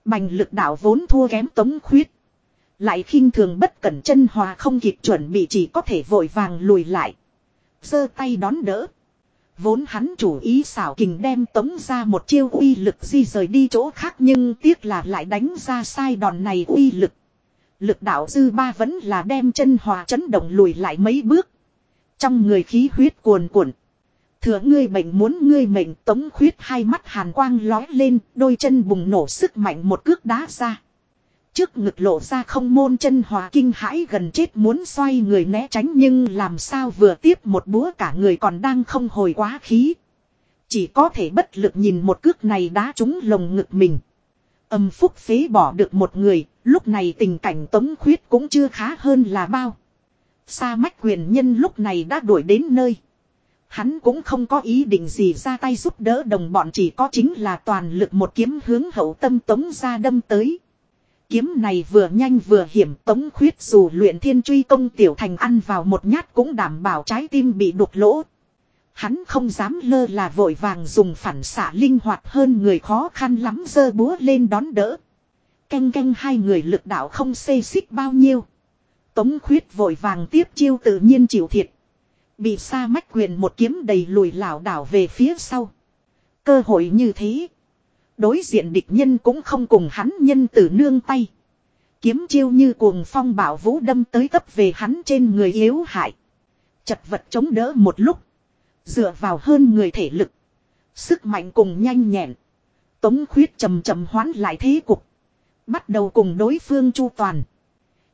Bành lực đạo vốn thua kém tống khuyết. Lại khinh thường bất cẩn chân hòa không kịp chuẩn bị chỉ có thể vội vàng lùi lại. giơ tay đón đỡ. Vốn hắn chủ ý xảo kình đem tống ra một chiêu uy lực di rời đi chỗ khác nhưng tiếc là lại đánh ra sai đòn này uy lực. Lực đạo dư ba vẫn là đem chân hòa chấn động lùi lại mấy bước. Trong người khí huyết cuồn cuộn. Thừa ngươi mệnh muốn ngươi mệnh tống khuyết hai mắt hàn quang lói lên, đôi chân bùng nổ sức mạnh một cước đá ra. Trước ngực lộ ra không môn chân hòa kinh hãi gần chết muốn xoay người né tránh nhưng làm sao vừa tiếp một búa cả người còn đang không hồi quá khí. Chỉ có thể bất lực nhìn một cước này đá trúng lồng ngực mình. Âm phúc phế bỏ được một người, lúc này tình cảnh tống khuyết cũng chưa khá hơn là bao. Sa mách quyền nhân lúc này đã đuổi đến nơi. Hắn cũng không có ý định gì ra tay giúp đỡ đồng bọn chỉ có chính là toàn lực một kiếm hướng hậu tâm tống ra đâm tới. Kiếm này vừa nhanh vừa hiểm tống khuyết dù luyện thiên truy công tiểu thành ăn vào một nhát cũng đảm bảo trái tim bị đục lỗ. Hắn không dám lơ là vội vàng dùng phản xạ linh hoạt hơn người khó khăn lắm dơ búa lên đón đỡ. Canh canh hai người lực đạo không xê xích bao nhiêu. Tống khuyết vội vàng tiếp chiêu tự nhiên chịu thiệt. Bị sa mách quyền một kiếm đầy lùi lảo đảo về phía sau. Cơ hội như thế. Đối diện địch nhân cũng không cùng hắn nhân tử nương tay. Kiếm chiêu như cuồng phong bảo vũ đâm tới tấp về hắn trên người yếu hại. Chật vật chống đỡ một lúc. Dựa vào hơn người thể lực. Sức mạnh cùng nhanh nhẹn. Tống khuyết chầm chầm hoán lại thế cục. Bắt đầu cùng đối phương chu toàn.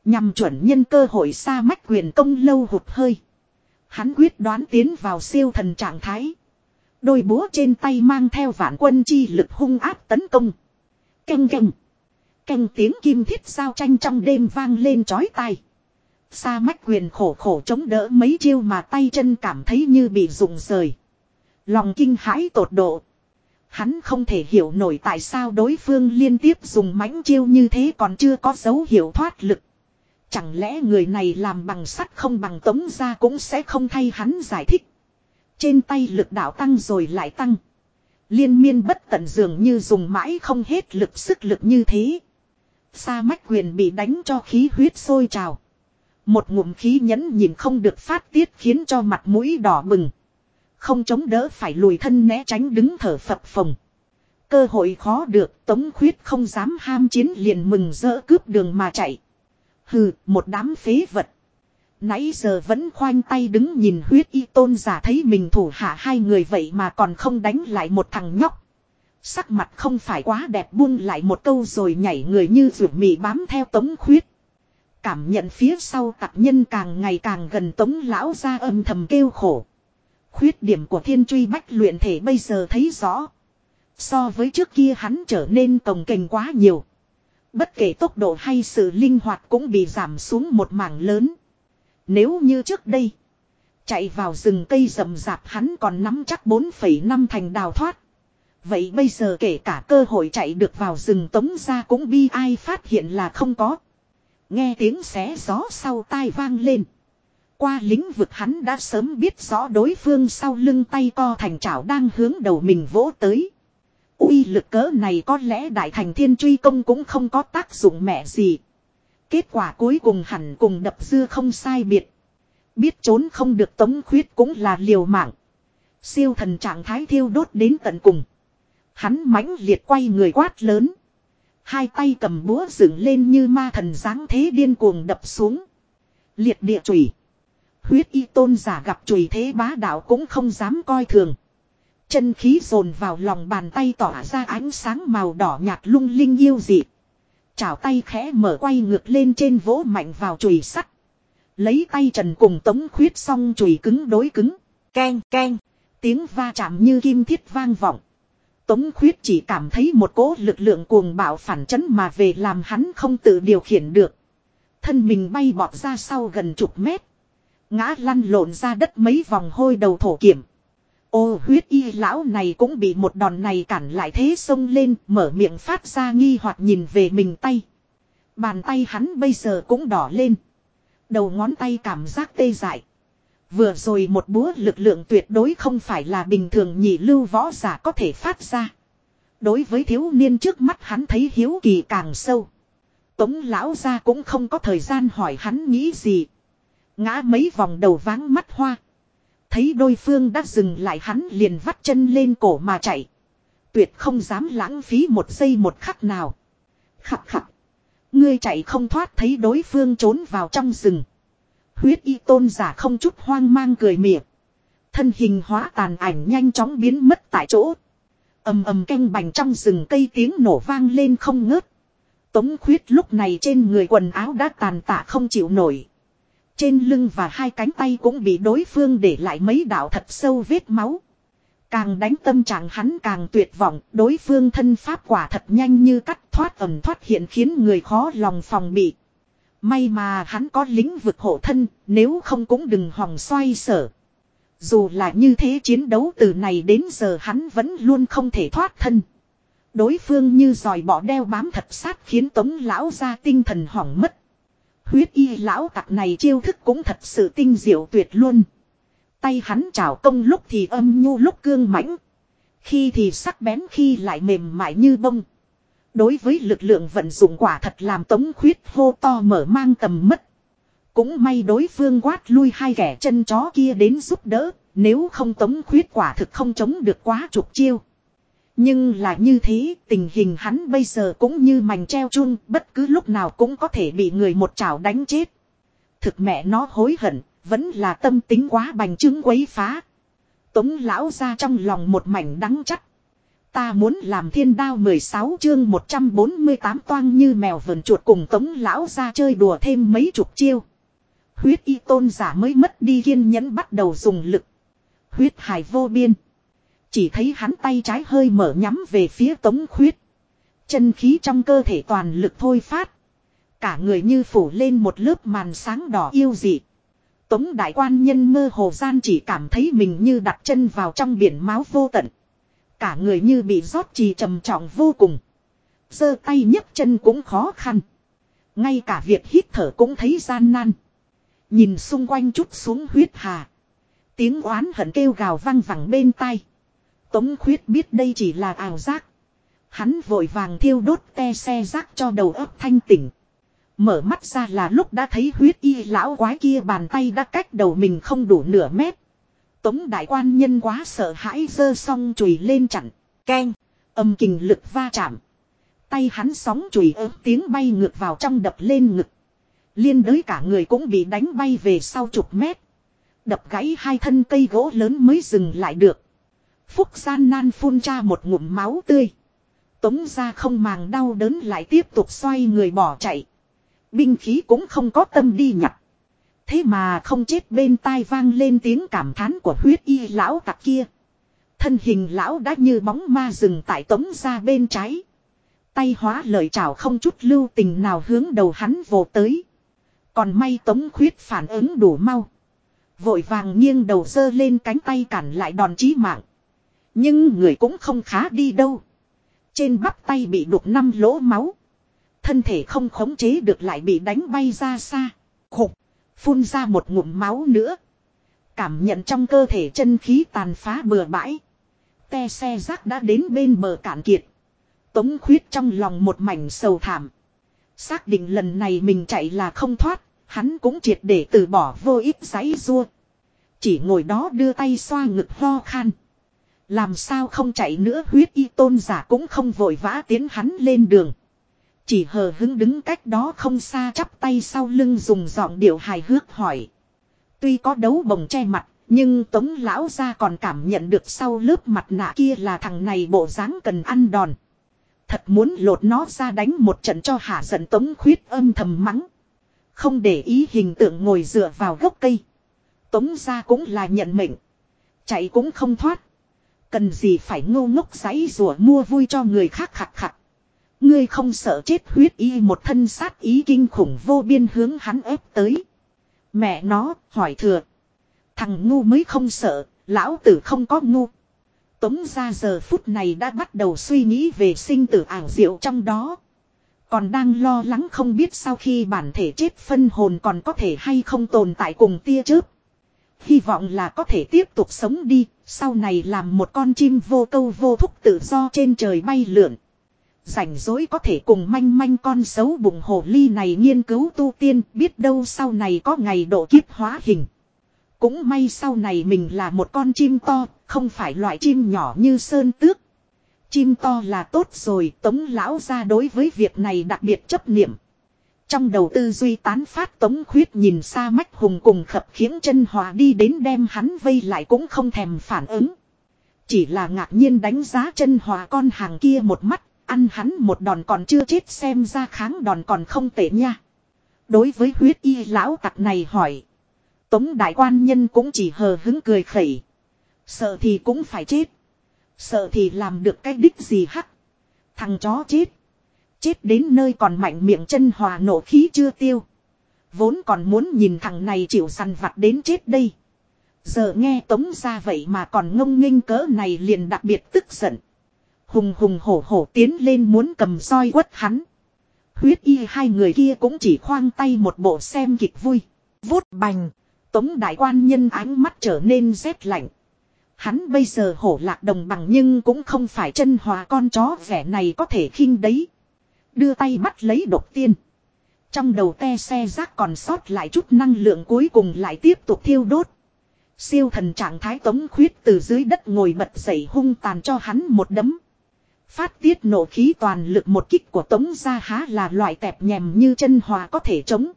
Nhằm chuẩn nhân cơ hội xa mách quyền công lâu hụt hơi. Hắn quyết đoán tiến vào siêu thần trạng thái. Đôi búa trên tay mang theo vạn quân chi lực hung áp tấn công. Canh canh. Canh tiếng kim thiết sao tranh trong đêm vang lên chói tai. Sa mách quyền khổ khổ chống đỡ mấy chiêu mà tay chân cảm thấy như bị rụng rời. Lòng kinh hãi tột độ. Hắn không thể hiểu nổi tại sao đối phương liên tiếp dùng mãnh chiêu như thế còn chưa có dấu hiệu thoát lực. Chẳng lẽ người này làm bằng sắt không bằng tống ra cũng sẽ không thay hắn giải thích. Trên tay lực đạo tăng rồi lại tăng. Liên miên bất tận dường như dùng mãi không hết lực sức lực như thế. Sa mách quyền bị đánh cho khí huyết sôi trào. Một ngụm khí nhẫn nhìn không được phát tiết khiến cho mặt mũi đỏ bừng. Không chống đỡ phải lùi thân né tránh đứng thở phập phồng. Cơ hội khó được tống khuyết không dám ham chiến liền mừng rỡ cướp đường mà chạy. Hừ, một đám phế vật. Nãy giờ vẫn khoanh tay đứng nhìn huyết y tôn giả thấy mình thủ hạ hai người vậy mà còn không đánh lại một thằng nhóc. Sắc mặt không phải quá đẹp buông lại một câu rồi nhảy người như rượu mì bám theo tống khuyết. Cảm nhận phía sau tặc nhân càng ngày càng gần tống lão ra âm thầm kêu khổ. Khuyết điểm của thiên truy bách luyện thể bây giờ thấy rõ. So với trước kia hắn trở nên cồng kềnh quá nhiều. Bất kể tốc độ hay sự linh hoạt cũng bị giảm xuống một mảng lớn. Nếu như trước đây. Chạy vào rừng cây rậm rạp hắn còn nắm chắc 4,5 thành đào thoát. Vậy bây giờ kể cả cơ hội chạy được vào rừng tống ra cũng bi ai phát hiện là không có. Nghe tiếng xé gió sau tai vang lên. Qua lĩnh vực hắn đã sớm biết rõ đối phương sau lưng tay co thành chảo đang hướng đầu mình vỗ tới. uy lực cỡ này có lẽ đại thành thiên truy công cũng không có tác dụng mẹ gì. Kết quả cuối cùng hẳn cùng đập dưa không sai biệt. Biết trốn không được tống khuyết cũng là liều mạng. Siêu thần trạng thái thiêu đốt đến tận cùng. Hắn mãnh liệt quay người quát lớn. Hai tay cầm búa dựng lên như ma thần dáng thế điên cuồng đập xuống. Liệt địa chùy. Huyết y tôn giả gặp chùy thế bá đạo cũng không dám coi thường. Chân khí dồn vào lòng bàn tay tỏa ra ánh sáng màu đỏ nhạt lung linh yêu dị. Chảo tay khẽ mở quay ngược lên trên vỗ mạnh vào chùy sắt. Lấy tay trần cùng tống khuyết xong chùy cứng đối cứng. Keng keng. Tiếng va chạm như kim thiết vang vọng. Tống khuyết chỉ cảm thấy một cỗ lực lượng cuồng bạo phản chấn mà về làm hắn không tự điều khiển được. Thân mình bay bọt ra sau gần chục mét. Ngã lăn lộn ra đất mấy vòng hôi đầu thổ kiểm. Ô huyết y lão này cũng bị một đòn này cản lại thế xông lên, mở miệng phát ra nghi hoặc nhìn về mình tay. Bàn tay hắn bây giờ cũng đỏ lên. Đầu ngón tay cảm giác tê dại. Vừa rồi một búa lực lượng tuyệt đối không phải là bình thường nhị lưu võ giả có thể phát ra. Đối với thiếu niên trước mắt hắn thấy hiếu kỳ càng sâu. Tống lão ra cũng không có thời gian hỏi hắn nghĩ gì. Ngã mấy vòng đầu váng mắt hoa. Thấy đôi phương đã dừng lại hắn liền vắt chân lên cổ mà chạy. Tuyệt không dám lãng phí một giây một khắc nào. Khắc khắc. Ngươi chạy không thoát thấy đối phương trốn vào trong rừng. Huyết y tôn giả không chút hoang mang cười mỉa. Thân hình hóa tàn ảnh nhanh chóng biến mất tại chỗ. ầm ầm canh bành trong rừng cây tiếng nổ vang lên không ngớt. Tống khuyết lúc này trên người quần áo đã tàn tạ không chịu nổi. Trên lưng và hai cánh tay cũng bị đối phương để lại mấy đạo thật sâu vết máu. Càng đánh tâm trạng hắn càng tuyệt vọng, đối phương thân pháp quả thật nhanh như cắt thoát ẩm thoát hiện khiến người khó lòng phòng bị. May mà hắn có lính vực hộ thân, nếu không cũng đừng hòng xoay sở. Dù là như thế chiến đấu từ này đến giờ hắn vẫn luôn không thể thoát thân. Đối phương như dòi bỏ đeo bám thật sát khiến tống lão ra tinh thần hỏng mất. Huyết y lão tặc này chiêu thức cũng thật sự tinh diệu tuyệt luôn. Tay hắn chảo công lúc thì âm nhu lúc cương mãnh. Khi thì sắc bén khi lại mềm mại như bông. Đối với lực lượng vận dụng quả thật làm tống khuyết hô to mở mang tầm mất. Cũng may đối phương quát lui hai kẻ chân chó kia đến giúp đỡ, nếu không tống khuyết quả thực không chống được quá chục chiêu. Nhưng là như thế, tình hình hắn bây giờ cũng như mảnh treo chun, bất cứ lúc nào cũng có thể bị người một chảo đánh chết. Thực mẹ nó hối hận, vẫn là tâm tính quá bành trướng quấy phá. Tống lão ra trong lòng một mảnh đắng chắc. Ta muốn làm thiên đao 16 chương 148 toang như mèo vần chuột cùng tống lão ra chơi đùa thêm mấy chục chiêu. Huyết y tôn giả mới mất đi kiên nhẫn bắt đầu dùng lực. Huyết hải vô biên. Chỉ thấy hắn tay trái hơi mở nhắm về phía tống khuyết. Chân khí trong cơ thể toàn lực thôi phát. Cả người như phủ lên một lớp màn sáng đỏ yêu dị. Tống đại quan nhân mơ hồ gian chỉ cảm thấy mình như đặt chân vào trong biển máu vô tận. Cả người như bị rót trì trầm trọng vô cùng. giơ tay nhấc chân cũng khó khăn. Ngay cả việc hít thở cũng thấy gian nan. Nhìn xung quanh chút xuống huyết hà. Tiếng oán hận kêu gào vang vẳng bên tai. Tống khuyết biết đây chỉ là ảo giác. Hắn vội vàng thiêu đốt te xe rác cho đầu óc thanh tỉnh. Mở mắt ra là lúc đã thấy huyết y lão quái kia bàn tay đã cách đầu mình không đủ nửa mét. Tống đại quan nhân quá sợ hãi giơ song chùy lên chặn. Keng. Âm kình lực va chạm. Tay hắn sóng chùy ớt tiếng bay ngược vào trong đập lên ngực. Liên đới cả người cũng bị đánh bay về sau chục mét. Đập gãy hai thân cây gỗ lớn mới dừng lại được. Phúc gian nan phun ra một ngụm máu tươi. Tống ra không màng đau đớn lại tiếp tục xoay người bỏ chạy. Binh khí cũng không có tâm đi nhặt. Thế mà không chết bên tai vang lên tiếng cảm thán của huyết y lão tặc kia. Thân hình lão đã như bóng ma rừng tại tống ra bên trái. Tay hóa lời chào không chút lưu tình nào hướng đầu hắn vồ tới. Còn may tống khuyết phản ứng đủ mau. Vội vàng nghiêng đầu dơ lên cánh tay cản lại đòn chí mạng. Nhưng người cũng không khá đi đâu. Trên bắp tay bị đục năm lỗ máu. Thân thể không khống chế được lại bị đánh bay ra xa. Khục. Phun ra một ngụm máu nữa. Cảm nhận trong cơ thể chân khí tàn phá bừa bãi. Te xe rác đã đến bên bờ cạn kiệt. Tống khuyết trong lòng một mảnh sầu thảm. Xác định lần này mình chạy là không thoát. Hắn cũng triệt để từ bỏ vô ích giấy rua. Chỉ ngồi đó đưa tay xoa ngực ho khan. Làm sao không chạy nữa, huyết y tôn giả cũng không vội vã tiến hắn lên đường. Chỉ hờ hứng đứng cách đó không xa chắp tay sau lưng dùng giọng điệu hài hước hỏi. Tuy có đấu bồng che mặt, nhưng tống lão ra còn cảm nhận được sau lớp mặt nạ kia là thằng này bộ dáng cần ăn đòn. Thật muốn lột nó ra đánh một trận cho hạ giận tống khuyết âm thầm mắng. Không để ý hình tượng ngồi dựa vào gốc cây. Tống ra cũng là nhận mệnh. Chạy cũng không thoát. Cần gì phải ngô ngốc giấy rùa mua vui cho người khác khặt khặt. Ngươi không sợ chết huyết y một thân sát ý kinh khủng vô biên hướng hắn ép tới. Mẹ nó, hỏi thừa. Thằng ngu mới không sợ, lão tử không có ngu. Tống ra giờ phút này đã bắt đầu suy nghĩ về sinh tử ảo diệu trong đó. Còn đang lo lắng không biết sau khi bản thể chết phân hồn còn có thể hay không tồn tại cùng tia chớp. Hy vọng là có thể tiếp tục sống đi, sau này làm một con chim vô câu vô thúc tự do trên trời bay lượn. Rảnh rỗi có thể cùng manh manh con xấu bụng hồ ly này nghiên cứu tu tiên biết đâu sau này có ngày độ kiếp hóa hình. Cũng may sau này mình là một con chim to, không phải loại chim nhỏ như sơn tước. Chim to là tốt rồi, tống lão ra đối với việc này đặc biệt chấp niệm. Trong đầu tư duy tán phát tống khuyết nhìn xa mách hùng cùng khập khiến chân hòa đi đến đem hắn vây lại cũng không thèm phản ứng. Chỉ là ngạc nhiên đánh giá chân hòa con hàng kia một mắt, ăn hắn một đòn còn chưa chết xem ra kháng đòn còn không tệ nha. Đối với huyết y lão tặc này hỏi. Tống đại quan nhân cũng chỉ hờ hứng cười khẩy. Sợ thì cũng phải chết. Sợ thì làm được cái đích gì hắc. Thằng chó chết. Chết đến nơi còn mạnh miệng chân hòa nổ khí chưa tiêu. Vốn còn muốn nhìn thằng này chịu săn vặt đến chết đây. Giờ nghe tống ra vậy mà còn ngông nghênh cỡ này liền đặc biệt tức giận. Hùng hùng hổ hổ tiến lên muốn cầm roi quất hắn. Huyết y hai người kia cũng chỉ khoang tay một bộ xem kịch vui. Vút bành. Tống đại quan nhân ánh mắt trở nên rét lạnh. Hắn bây giờ hổ lạc đồng bằng nhưng cũng không phải chân hòa con chó vẻ này có thể khinh đấy. Đưa tay bắt lấy độc tiên. Trong đầu te xe rác còn sót lại chút năng lượng cuối cùng lại tiếp tục thiêu đốt. Siêu thần trạng thái tống khuyết từ dưới đất ngồi bật dậy hung tàn cho hắn một đấm. Phát tiết nổ khí toàn lực một kích của tống gia há là loại tẹp nhèm như chân hòa có thể chống.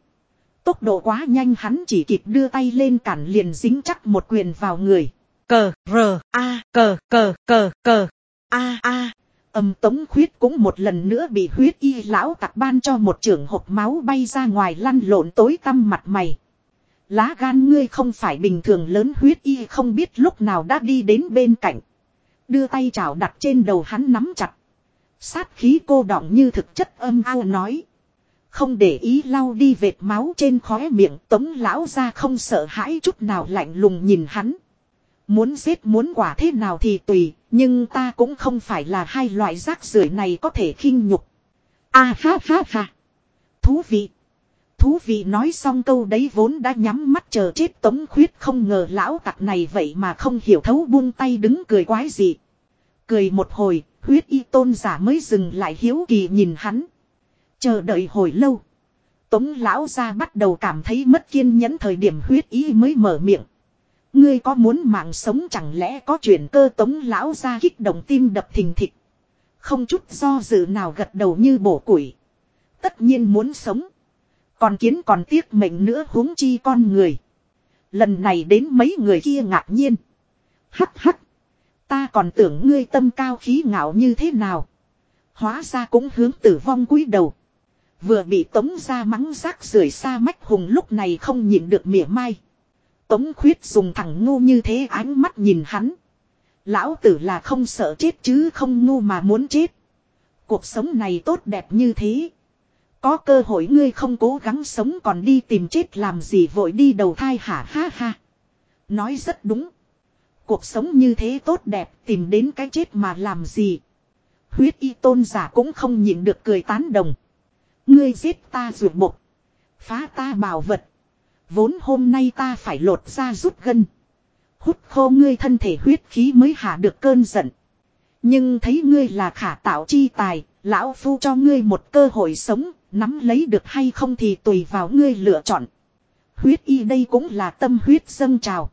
Tốc độ quá nhanh hắn chỉ kịp đưa tay lên cản liền dính chắc một quyền vào người. Cờ, rờ, a, cờ, cờ, cờ, cờ, a, a. Âm tống khuyết cũng một lần nữa bị huyết y lão tặc ban cho một trường hộp máu bay ra ngoài lăn lộn tối tăm mặt mày. Lá gan ngươi không phải bình thường lớn huyết y không biết lúc nào đã đi đến bên cạnh. Đưa tay chảo đặt trên đầu hắn nắm chặt. Sát khí cô đọng như thực chất âm ao nói. Không để ý lau đi vệt máu trên khóe miệng tống lão ra không sợ hãi chút nào lạnh lùng nhìn hắn. Muốn giết muốn quả thế nào thì tùy, nhưng ta cũng không phải là hai loại rác rưởi này có thể khinh nhục. a ha ha ha. Thú vị. Thú vị nói xong câu đấy vốn đã nhắm mắt chờ chết tống khuyết không ngờ lão tặc này vậy mà không hiểu thấu buông tay đứng cười quái gì. Cười một hồi, huyết y tôn giả mới dừng lại hiếu kỳ nhìn hắn. Chờ đợi hồi lâu. Tống lão ra bắt đầu cảm thấy mất kiên nhẫn thời điểm huyết y mới mở miệng. Ngươi có muốn mạng sống chẳng lẽ có chuyện cơ tống lão ra kích động tim đập thình thịch. Không chút do dự nào gật đầu như bổ củi. Tất nhiên muốn sống. Còn kiến còn tiếc mệnh nữa huống chi con người. Lần này đến mấy người kia ngạc nhiên. Hắc hắc. Ta còn tưởng ngươi tâm cao khí ngạo như thế nào. Hóa ra cũng hướng tử vong cúi đầu. Vừa bị tống ra mắng rác rưởi xa mách hùng lúc này không nhịn được mỉa mai. Tống khuyết dùng thẳng ngu như thế ánh mắt nhìn hắn. Lão tử là không sợ chết chứ không ngu mà muốn chết. Cuộc sống này tốt đẹp như thế. Có cơ hội ngươi không cố gắng sống còn đi tìm chết làm gì vội đi đầu thai hả ha ha. Nói rất đúng. Cuộc sống như thế tốt đẹp tìm đến cái chết mà làm gì. Huyết y tôn giả cũng không nhịn được cười tán đồng. Ngươi giết ta ruột bột. Phá ta bảo vật. Vốn hôm nay ta phải lột ra rút gân. Hút khô ngươi thân thể huyết khí mới hạ được cơn giận. Nhưng thấy ngươi là khả tạo chi tài, lão phu cho ngươi một cơ hội sống, nắm lấy được hay không thì tùy vào ngươi lựa chọn. Huyết y đây cũng là tâm huyết dâng trào.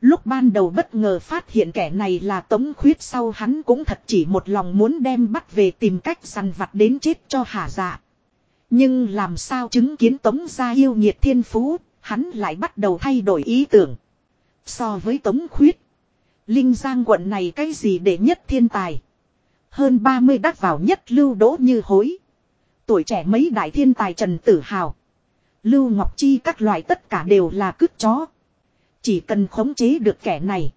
Lúc ban đầu bất ngờ phát hiện kẻ này là tống khuyết sau hắn cũng thật chỉ một lòng muốn đem bắt về tìm cách săn vặt đến chết cho hà dạ. Nhưng làm sao chứng kiến tống gia yêu nhiệt thiên phú, hắn lại bắt đầu thay đổi ý tưởng. So với tống khuyết, Linh Giang quận này cái gì để nhất thiên tài. Hơn 30 đắc vào nhất lưu đỗ như hối. Tuổi trẻ mấy đại thiên tài trần tử hào. Lưu Ngọc Chi các loại tất cả đều là cướp chó. Chỉ cần khống chế được kẻ này.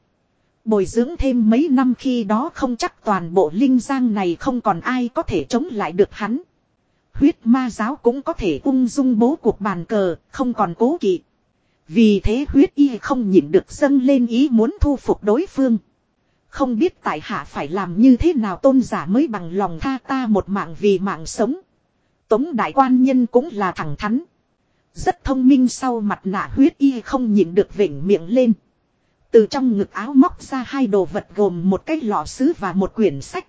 Bồi dưỡng thêm mấy năm khi đó không chắc toàn bộ linh giang này không còn ai có thể chống lại được hắn. Huyết ma giáo cũng có thể ung dung bố cuộc bàn cờ, không còn cố kỵ. Vì thế huyết y không nhịn được dâng lên ý muốn thu phục đối phương. Không biết tại hạ phải làm như thế nào tôn giả mới bằng lòng tha ta một mạng vì mạng sống. Tống đại quan nhân cũng là thẳng thắn. Rất thông minh sau mặt nạ huyết y không nhịn được vỉnh miệng lên. Từ trong ngực áo móc ra hai đồ vật gồm một cái lọ sứ và một quyển sách.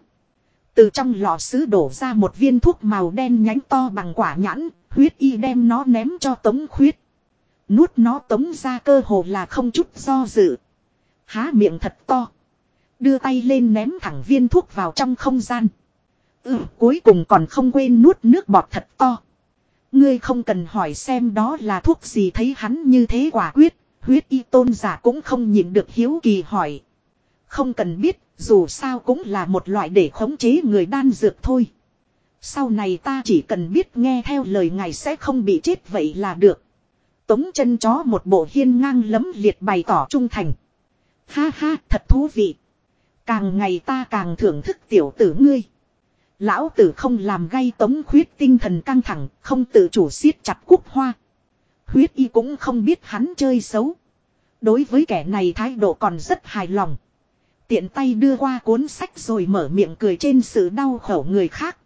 Từ trong lọ sứ đổ ra một viên thuốc màu đen nhánh to bằng quả nhãn, huyết y đem nó ném cho tống khuyết. Nuốt nó tống ra cơ hồ là không chút do dự. Há miệng thật to. Đưa tay lên ném thẳng viên thuốc vào trong không gian. Ừ, cuối cùng còn không quên nuốt nước bọt thật to. Ngươi không cần hỏi xem đó là thuốc gì thấy hắn như thế quả quyết, huyết y tôn giả cũng không nhịn được hiếu kỳ hỏi. Không cần biết, dù sao cũng là một loại để khống chế người đan dược thôi. Sau này ta chỉ cần biết nghe theo lời ngài sẽ không bị chết vậy là được. Tống chân chó một bộ hiên ngang lấm liệt bày tỏ trung thành. Ha ha, thật thú vị. Càng ngày ta càng thưởng thức tiểu tử ngươi. Lão tử không làm gây tống khuyết tinh thần căng thẳng, không tự chủ siết chặt quốc hoa. Huyết y cũng không biết hắn chơi xấu. Đối với kẻ này thái độ còn rất hài lòng. Tiện tay đưa qua cuốn sách rồi mở miệng cười trên sự đau khổ người khác.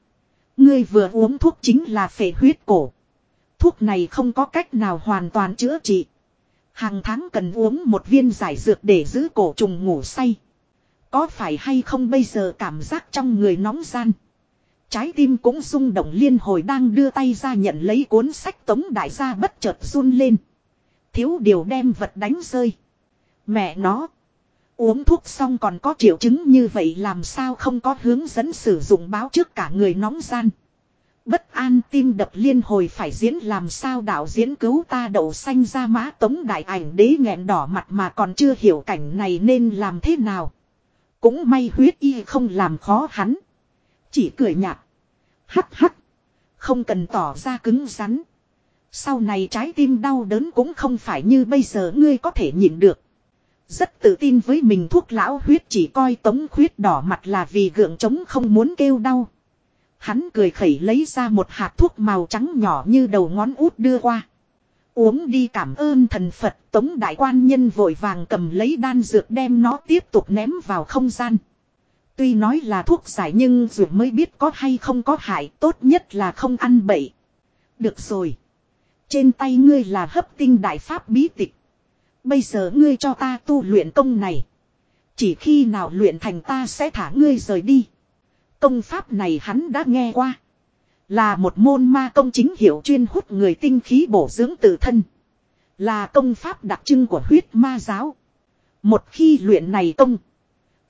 Ngươi vừa uống thuốc chính là phệ huyết cổ. Thuốc này không có cách nào hoàn toàn chữa trị. Hàng tháng cần uống một viên giải dược để giữ cổ trùng ngủ say. Có phải hay không bây giờ cảm giác trong người nóng gian. Trái tim cũng rung động liên hồi đang đưa tay ra nhận lấy cuốn sách tống đại gia bất chợt run lên. Thiếu điều đem vật đánh rơi. Mẹ nó. Uống thuốc xong còn có triệu chứng như vậy làm sao không có hướng dẫn sử dụng báo trước cả người nóng gian. Bất an tim đập liên hồi phải diễn làm sao đạo diễn cứu ta đậu xanh ra mã tống đại ảnh đế nghẹn đỏ mặt mà còn chưa hiểu cảnh này nên làm thế nào. Cũng may huyết y không làm khó hắn. Chỉ cười nhạt. Hắc hắc. Không cần tỏ ra cứng rắn. Sau này trái tim đau đớn cũng không phải như bây giờ ngươi có thể nhịn được. Rất tự tin với mình thuốc lão huyết chỉ coi tống huyết đỏ mặt là vì gượng chống không muốn kêu đau. Hắn cười khẩy lấy ra một hạt thuốc màu trắng nhỏ như đầu ngón út đưa qua. Uống đi cảm ơn thần Phật, tống đại quan nhân vội vàng cầm lấy đan dược đem nó tiếp tục ném vào không gian. Tuy nói là thuốc giải nhưng dù mới biết có hay không có hại, tốt nhất là không ăn bậy. Được rồi. Trên tay ngươi là hấp tinh đại pháp bí tịch. Bây giờ ngươi cho ta tu luyện công này. Chỉ khi nào luyện thành ta sẽ thả ngươi rời đi. Công pháp này hắn đã nghe qua. Là một môn ma công chính hiệu chuyên hút người tinh khí bổ dưỡng tự thân. Là công pháp đặc trưng của huyết ma giáo. Một khi luyện này công.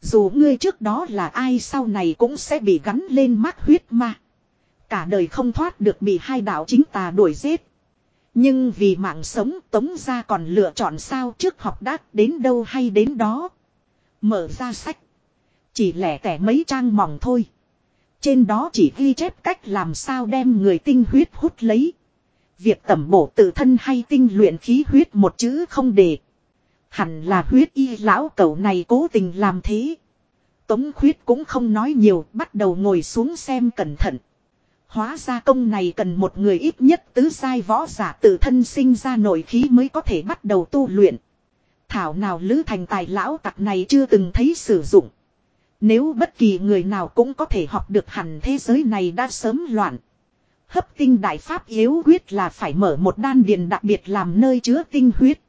Dù ngươi trước đó là ai sau này cũng sẽ bị gắn lên mắt huyết ma. Cả đời không thoát được bị hai đạo chính tà đuổi giết. Nhưng vì mạng sống, tống ra còn lựa chọn sao trước học đắc đến đâu hay đến đó. Mở ra sách. Chỉ lẻ tẻ mấy trang mỏng thôi. Trên đó chỉ ghi chép cách làm sao đem người tinh huyết hút lấy. Việc tẩm bổ tự thân hay tinh luyện khí huyết một chữ không để. Hẳn là huyết y lão cẩu này cố tình làm thế. Tống khuyết cũng không nói nhiều, bắt đầu ngồi xuống xem cẩn thận. Hóa ra công này cần một người ít nhất tứ sai võ giả tự thân sinh ra nội khí mới có thể bắt đầu tu luyện. Thảo nào lữ thành tài lão tặc này chưa từng thấy sử dụng. Nếu bất kỳ người nào cũng có thể học được hẳn thế giới này đã sớm loạn. Hấp tinh đại pháp yếu quyết là phải mở một đan điền đặc biệt làm nơi chứa tinh huyết.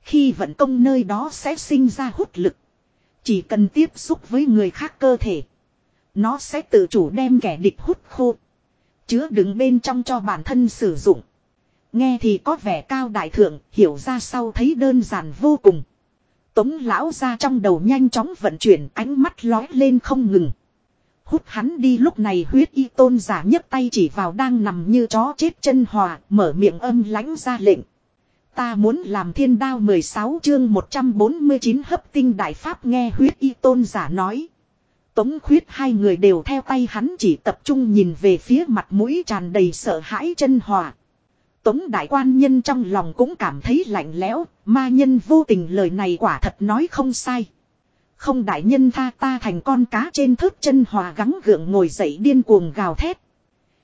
Khi vận công nơi đó sẽ sinh ra hút lực. Chỉ cần tiếp xúc với người khác cơ thể. Nó sẽ tự chủ đem kẻ địch hút khô. Chứa đựng bên trong cho bản thân sử dụng. Nghe thì có vẻ cao đại thượng, hiểu ra sau thấy đơn giản vô cùng. Tống lão ra trong đầu nhanh chóng vận chuyển ánh mắt lói lên không ngừng. Hút hắn đi lúc này huyết y tôn giả nhấc tay chỉ vào đang nằm như chó chết chân hòa, mở miệng âm lãnh ra lệnh. Ta muốn làm thiên đao 16 chương 149 hấp tinh đại pháp nghe huyết y tôn giả nói. Tống khuyết hai người đều theo tay hắn chỉ tập trung nhìn về phía mặt mũi tràn đầy sợ hãi chân hòa. Tống đại quan nhân trong lòng cũng cảm thấy lạnh lẽo, ma nhân vô tình lời này quả thật nói không sai. Không đại nhân tha ta thành con cá trên thớt chân hòa gắng gượng ngồi dậy điên cuồng gào thét.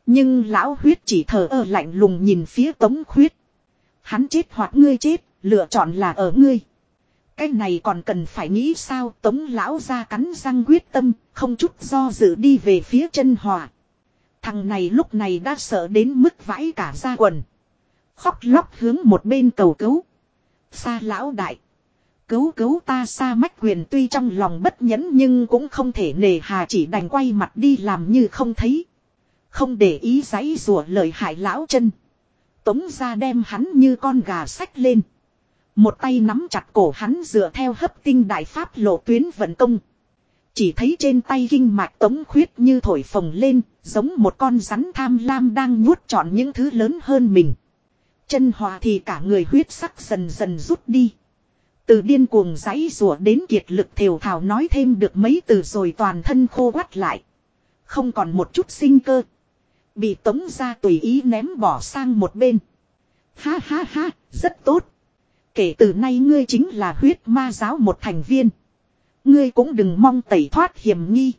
Nhưng lão huyết chỉ thờ ơ lạnh lùng nhìn phía tống khuyết. Hắn chết hoặc ngươi chết, lựa chọn là ở ngươi. Cái này còn cần phải nghĩ sao tống lão ra cắn răng quyết tâm, không chút do dự đi về phía chân hòa. Thằng này lúc này đã sợ đến mức vãi cả da quần. Khóc lóc hướng một bên cầu cứu. Xa lão đại. Cứu cứu ta xa mách quyền tuy trong lòng bất nhẫn nhưng cũng không thể nề hà chỉ đành quay mặt đi làm như không thấy. Không để ý giấy rùa lời hại lão chân. Tống ra đem hắn như con gà sách lên. Một tay nắm chặt cổ hắn dựa theo hấp tinh đại pháp lộ tuyến vận công. Chỉ thấy trên tay kinh mạch tống khuyết như thổi phồng lên, giống một con rắn tham lam đang nuốt trọn những thứ lớn hơn mình. Chân hòa thì cả người huyết sắc dần dần rút đi. Từ điên cuồng giấy rùa đến kiệt lực thều thảo nói thêm được mấy từ rồi toàn thân khô quắt lại. Không còn một chút sinh cơ. Bị tống ra tùy ý ném bỏ sang một bên. Ha ha ha, rất tốt. Kể từ nay ngươi chính là huyết ma giáo một thành viên. Ngươi cũng đừng mong tẩy thoát hiểm nghi.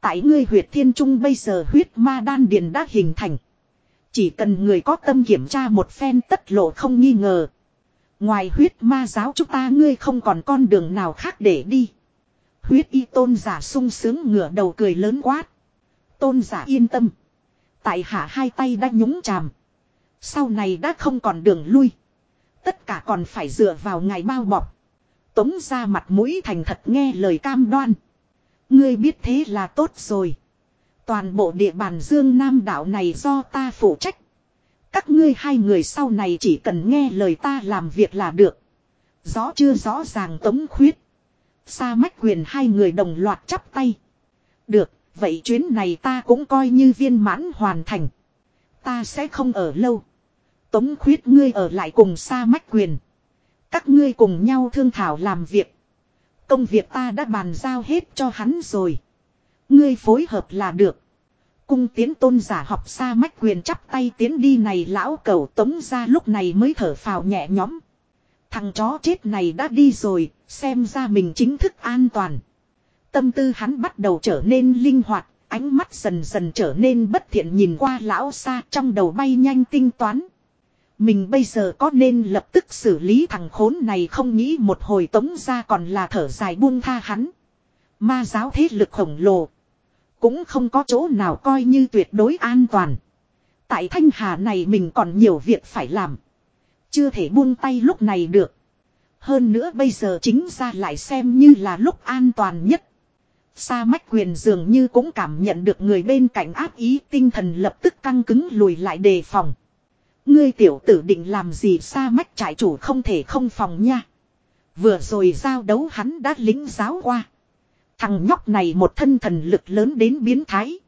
Tại ngươi huyệt thiên trung bây giờ huyết ma đan điền đã hình thành. Chỉ cần người có tâm kiểm tra một phen tất lộ không nghi ngờ. Ngoài huyết ma giáo chúng ta ngươi không còn con đường nào khác để đi. Huyết y tôn giả sung sướng ngửa đầu cười lớn quát. Tôn giả yên tâm. Tại hạ hai tay đã nhúng chàm. Sau này đã không còn đường lui. Tất cả còn phải dựa vào ngài bao bọc. Tống ra mặt mũi thành thật nghe lời cam đoan. Ngươi biết thế là tốt rồi. Toàn bộ địa bàn Dương Nam đảo này do ta phụ trách. Các ngươi hai người sau này chỉ cần nghe lời ta làm việc là được. Rõ chưa rõ ràng tống khuyết. Sa mách quyền hai người đồng loạt chắp tay. Được, vậy chuyến này ta cũng coi như viên mãn hoàn thành. Ta sẽ không ở lâu. Tống khuyết ngươi ở lại cùng sa mách quyền. Các ngươi cùng nhau thương thảo làm việc. Công việc ta đã bàn giao hết cho hắn rồi. Ngươi phối hợp là được. Cung tiến tôn giả học xa mách quyền chắp tay tiến đi này lão cầu tống ra lúc này mới thở phào nhẹ nhõm. Thằng chó chết này đã đi rồi, xem ra mình chính thức an toàn. Tâm tư hắn bắt đầu trở nên linh hoạt, ánh mắt dần dần trở nên bất thiện nhìn qua lão xa trong đầu bay nhanh tinh toán. Mình bây giờ có nên lập tức xử lý thằng khốn này không nghĩ một hồi tống ra còn là thở dài buông tha hắn. Ma giáo thế lực khổng lồ. Cũng không có chỗ nào coi như tuyệt đối an toàn. Tại Thanh Hà này mình còn nhiều việc phải làm. Chưa thể buông tay lúc này được. Hơn nữa bây giờ chính ra lại xem như là lúc an toàn nhất. Sa mách quyền dường như cũng cảm nhận được người bên cạnh áp ý, tinh thần lập tức căng cứng lùi lại đề phòng. Ngươi tiểu tử định làm gì sa mách trại chủ không thể không phòng nha. Vừa rồi giao đấu hắn đã lính giáo qua. Thằng nhóc này một thân thần lực lớn đến biến thái.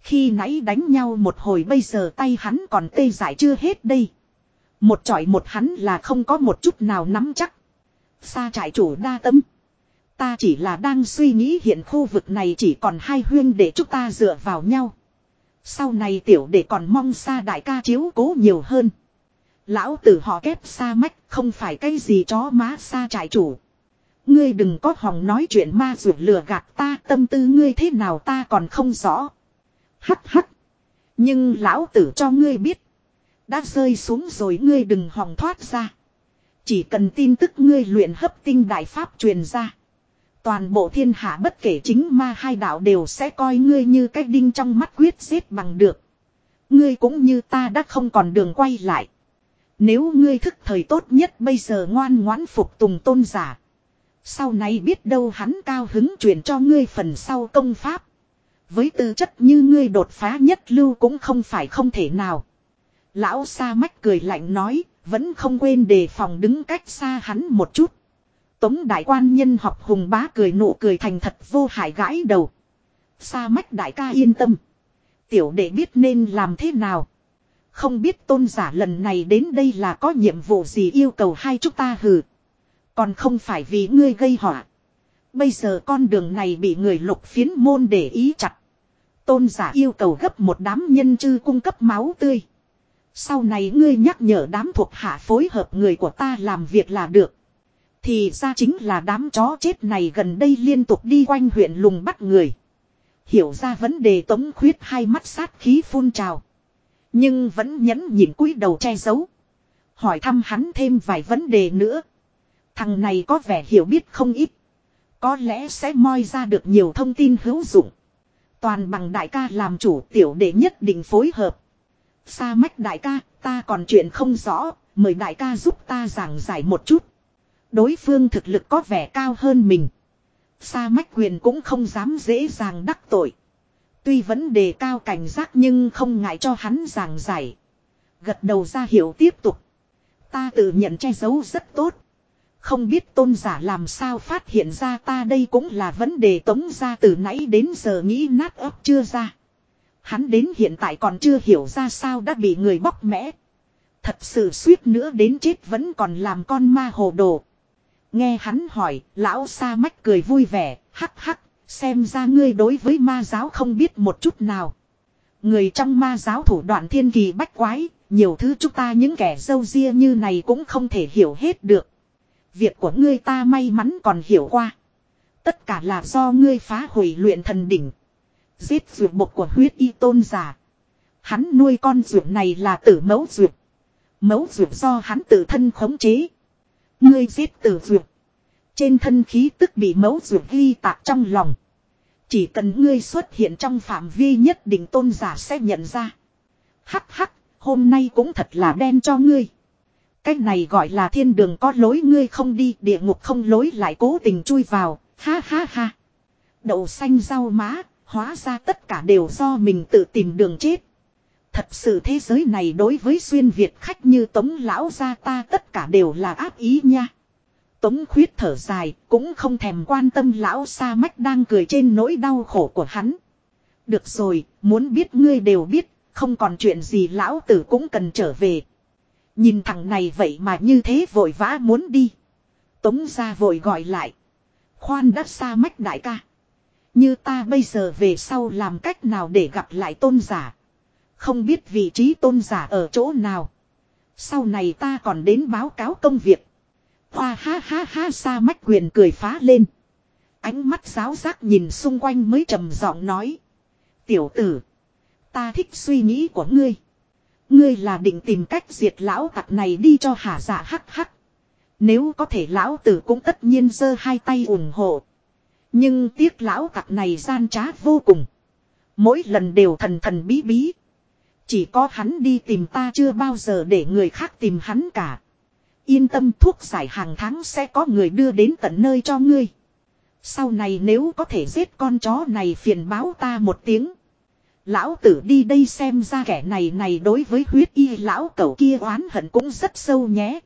Khi nãy đánh nhau một hồi bây giờ tay hắn còn tê dại chưa hết đây. Một trọi một hắn là không có một chút nào nắm chắc. Sa trại chủ đa tâm. Ta chỉ là đang suy nghĩ hiện khu vực này chỉ còn hai huyên để chúng ta dựa vào nhau. Sau này tiểu để còn mong xa đại ca chiếu cố nhiều hơn. Lão tử họ kép xa mách, không phải cái gì chó má xa trại chủ. Ngươi đừng có hòng nói chuyện ma rượu lừa gạt ta, tâm tư ngươi thế nào ta còn không rõ. Hắc hắc. Nhưng lão tử cho ngươi biết. Đã rơi xuống rồi, ngươi đừng hòng thoát ra. Chỉ cần tin tức ngươi luyện hấp tinh đại pháp truyền ra. Toàn bộ thiên hạ bất kể chính ma hai đạo đều sẽ coi ngươi như cái đinh trong mắt quyết giết bằng được. Ngươi cũng như ta đã không còn đường quay lại. Nếu ngươi thức thời tốt nhất, bây giờ ngoan ngoãn phục tùng tôn giả. Sau này biết đâu hắn cao hứng truyền cho ngươi phần sau công pháp. Với tư chất như ngươi đột phá nhất lưu cũng không phải không thể nào. Lão Sa Mách cười lạnh nói, vẫn không quên đề phòng đứng cách xa hắn một chút. Tống đại quan nhân học hùng bá cười nụ cười thành thật vô hại gãi đầu. Sa Mách đại ca yên tâm. Tiểu đệ biết nên làm thế nào. Không biết tôn giả lần này đến đây là có nhiệm vụ gì yêu cầu hai chúng ta hừ. Còn không phải vì ngươi gây họa. Bây giờ con đường này bị người lục phiến môn để ý chặt. Tôn giả yêu cầu gấp một đám nhân chư cung cấp máu tươi. Sau này ngươi nhắc nhở đám thuộc hạ phối hợp người của ta làm việc là được. Thì ra chính là đám chó chết này gần đây liên tục đi quanh huyện lùng bắt người. Hiểu ra vấn đề tống khuyết hai mắt sát khí phun trào. Nhưng vẫn nhẫn nhịn cúi đầu che giấu. Hỏi thăm hắn thêm vài vấn đề nữa. Thằng này có vẻ hiểu biết không ít. Có lẽ sẽ moi ra được nhiều thông tin hữu dụng. Toàn bằng đại ca làm chủ tiểu đệ nhất định phối hợp. Sa mách đại ca, ta còn chuyện không rõ, mời đại ca giúp ta giảng giải một chút. Đối phương thực lực có vẻ cao hơn mình. Sa mách quyền cũng không dám dễ dàng đắc tội. Tuy vấn đề cao cảnh giác nhưng không ngại cho hắn giảng giải. Gật đầu ra hiểu tiếp tục. Ta tự nhận che giấu rất tốt. Không biết tôn giả làm sao phát hiện ra ta đây cũng là vấn đề tống ra từ nãy đến giờ nghĩ nát ấp chưa ra. Hắn đến hiện tại còn chưa hiểu ra sao đã bị người bóc mẽ. Thật sự suýt nữa đến chết vẫn còn làm con ma hồ đồ. Nghe hắn hỏi, lão sa mách cười vui vẻ, hắc hắc, xem ra ngươi đối với ma giáo không biết một chút nào. Người trong ma giáo thủ đoạn thiên kỳ bách quái, nhiều thứ chúng ta những kẻ dâu ria như này cũng không thể hiểu hết được. Việc của ngươi ta may mắn còn hiểu qua. Tất cả là do ngươi phá hủy luyện thần đỉnh. Giết ruột bộc của huyết y tôn giả. Hắn nuôi con ruột này là tử mẫu ruột. Mẫu ruột do hắn tự thân khống chế. Ngươi giết tử ruột. Trên thân khí tức bị mẫu ruột ghi tạc trong lòng. Chỉ cần ngươi xuất hiện trong phạm vi nhất định tôn giả sẽ nhận ra. Hắc hắc, hôm nay cũng thật là đen cho ngươi. Cách này gọi là thiên đường có lối ngươi không đi, địa ngục không lối lại cố tình chui vào, ha ha ha. Đậu xanh rau má, hóa ra tất cả đều do mình tự tìm đường chết. Thật sự thế giới này đối với xuyên Việt khách như tống lão gia ta tất cả đều là áp ý nha. Tống khuyết thở dài, cũng không thèm quan tâm lão sa mách đang cười trên nỗi đau khổ của hắn. Được rồi, muốn biết ngươi đều biết, không còn chuyện gì lão tử cũng cần trở về. Nhìn thằng này vậy mà như thế vội vã muốn đi. Tống ra vội gọi lại. Khoan đất xa mách đại ca. Như ta bây giờ về sau làm cách nào để gặp lại tôn giả. Không biết vị trí tôn giả ở chỗ nào. Sau này ta còn đến báo cáo công việc. Hoa ha ha ha xa mách quyền cười phá lên. Ánh mắt giáo giác nhìn xung quanh mới trầm giọng nói. Tiểu tử. Ta thích suy nghĩ của ngươi. Ngươi là định tìm cách diệt lão tặc này đi cho hả dạ hắc hắc. Nếu có thể lão tử cũng tất nhiên giơ hai tay ủng hộ. Nhưng tiếc lão tặc này gian trá vô cùng. Mỗi lần đều thần thần bí bí. Chỉ có hắn đi tìm ta chưa bao giờ để người khác tìm hắn cả. Yên tâm thuốc giải hàng tháng sẽ có người đưa đến tận nơi cho ngươi. Sau này nếu có thể giết con chó này phiền báo ta một tiếng. Lão tử đi đây xem ra kẻ này này đối với huyết y lão cẩu kia oán hận cũng rất sâu nhé.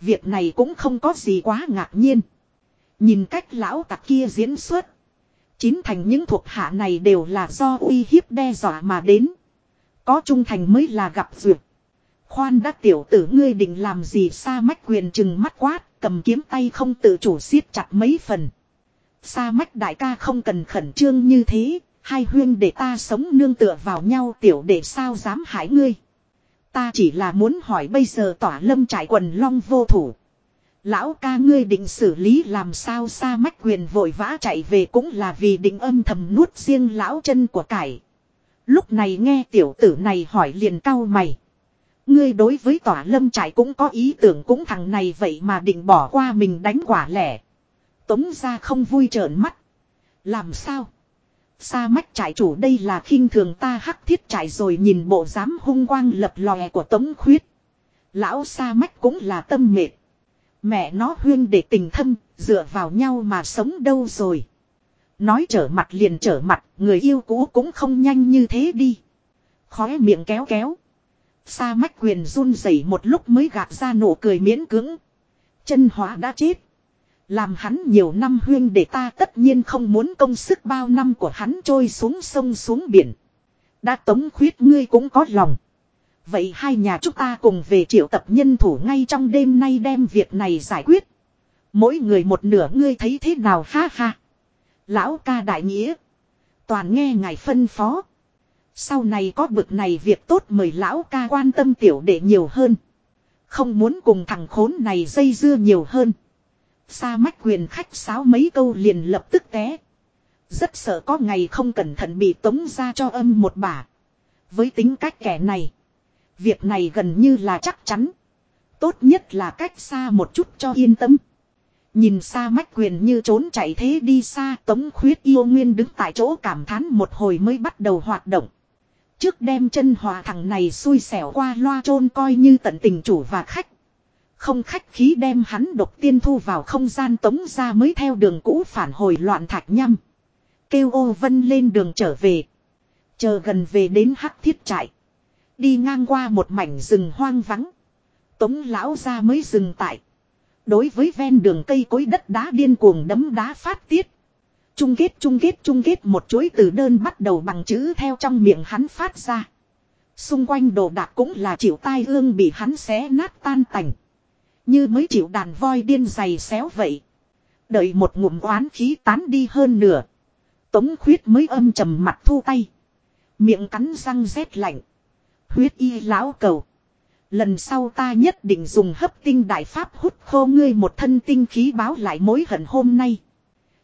Việc này cũng không có gì quá ngạc nhiên. Nhìn cách lão tặc kia diễn xuất. Chín thành những thuộc hạ này đều là do uy hiếp đe dọa mà đến. Có trung thành mới là gặp duyệt. Khoan đã tiểu tử ngươi định làm gì xa mách quyền chừng mắt quát, cầm kiếm tay không tự chủ siết chặt mấy phần. Sa mách đại ca không cần khẩn trương như thế, hai huyên để ta sống nương tựa vào nhau tiểu để sao dám hại ngươi. Ta chỉ là muốn hỏi bây giờ tỏa lâm trải quần long vô thủ. Lão ca ngươi định xử lý làm sao xa mách quyền vội vã chạy về cũng là vì định âm thầm nuốt riêng lão chân của cải. Lúc này nghe tiểu tử này hỏi liền cau mày. Ngươi đối với tỏa lâm trải cũng có ý tưởng cũng thằng này vậy mà định bỏ qua mình đánh quả lẻ. Tống ra không vui trợn mắt. Làm sao? Sa mách trại chủ đây là khinh thường ta hắc thiết trại rồi nhìn bộ dám hung quang lập lòe của tống khuyết. Lão sa mách cũng là tâm mệt. Mẹ nó huyên để tình thâm, dựa vào nhau mà sống đâu rồi. Nói trở mặt liền trở mặt, người yêu cũ cũng không nhanh như thế đi. Khóe miệng kéo kéo. Sa mách quyền run rẩy một lúc mới gạt ra nụ cười miễn cưỡng. Chân hóa đã chết. Làm hắn nhiều năm huyên để ta tất nhiên không muốn công sức bao năm của hắn trôi xuống sông xuống biển. Đã tống khuyết ngươi cũng có lòng. Vậy hai nhà chúng ta cùng về triệu tập nhân thủ ngay trong đêm nay đem việc này giải quyết. Mỗi người một nửa ngươi thấy thế nào ha ha. Lão ca đại nghĩa. Toàn nghe ngài phân phó. Sau này có bực này việc tốt mời lão ca quan tâm tiểu đệ nhiều hơn. Không muốn cùng thằng khốn này dây dưa nhiều hơn. Sa mách quyền khách sáo mấy câu liền lập tức té. Rất sợ có ngày không cẩn thận bị tống ra cho âm một bà. Với tính cách kẻ này. Việc này gần như là chắc chắn. Tốt nhất là cách xa một chút cho yên tâm. Nhìn xa mách quyền như trốn chạy thế đi xa, tống khuyết yêu nguyên đứng tại chỗ cảm thán một hồi mới bắt đầu hoạt động. Trước đem chân hòa thằng này xui xẻo qua loa chôn coi như tận tình chủ và khách. Không khách khí đem hắn độc tiên thu vào không gian tống ra mới theo đường cũ phản hồi loạn thạch nhăm. Kêu ô vân lên đường trở về. Chờ gần về đến hắc thiết trại. Đi ngang qua một mảnh rừng hoang vắng. Tống lão ra mới dừng tại. Đối với ven đường cây cối đất đá điên cuồng đấm đá phát tiết. Trung kết trung kết trung kết một chuỗi từ đơn bắt đầu bằng chữ theo trong miệng hắn phát ra. Xung quanh đồ đạc cũng là chịu tai ương bị hắn xé nát tan tành. Như mới chịu đàn voi điên dày xéo vậy. Đợi một ngụm oán khí tán đi hơn nửa. Tống khuyết mới âm trầm mặt thu tay. Miệng cắn răng rét lạnh. Huyết y lão cầu. Lần sau ta nhất định dùng hấp tinh đại pháp hút khô ngươi một thân tinh khí báo lại mối hận hôm nay.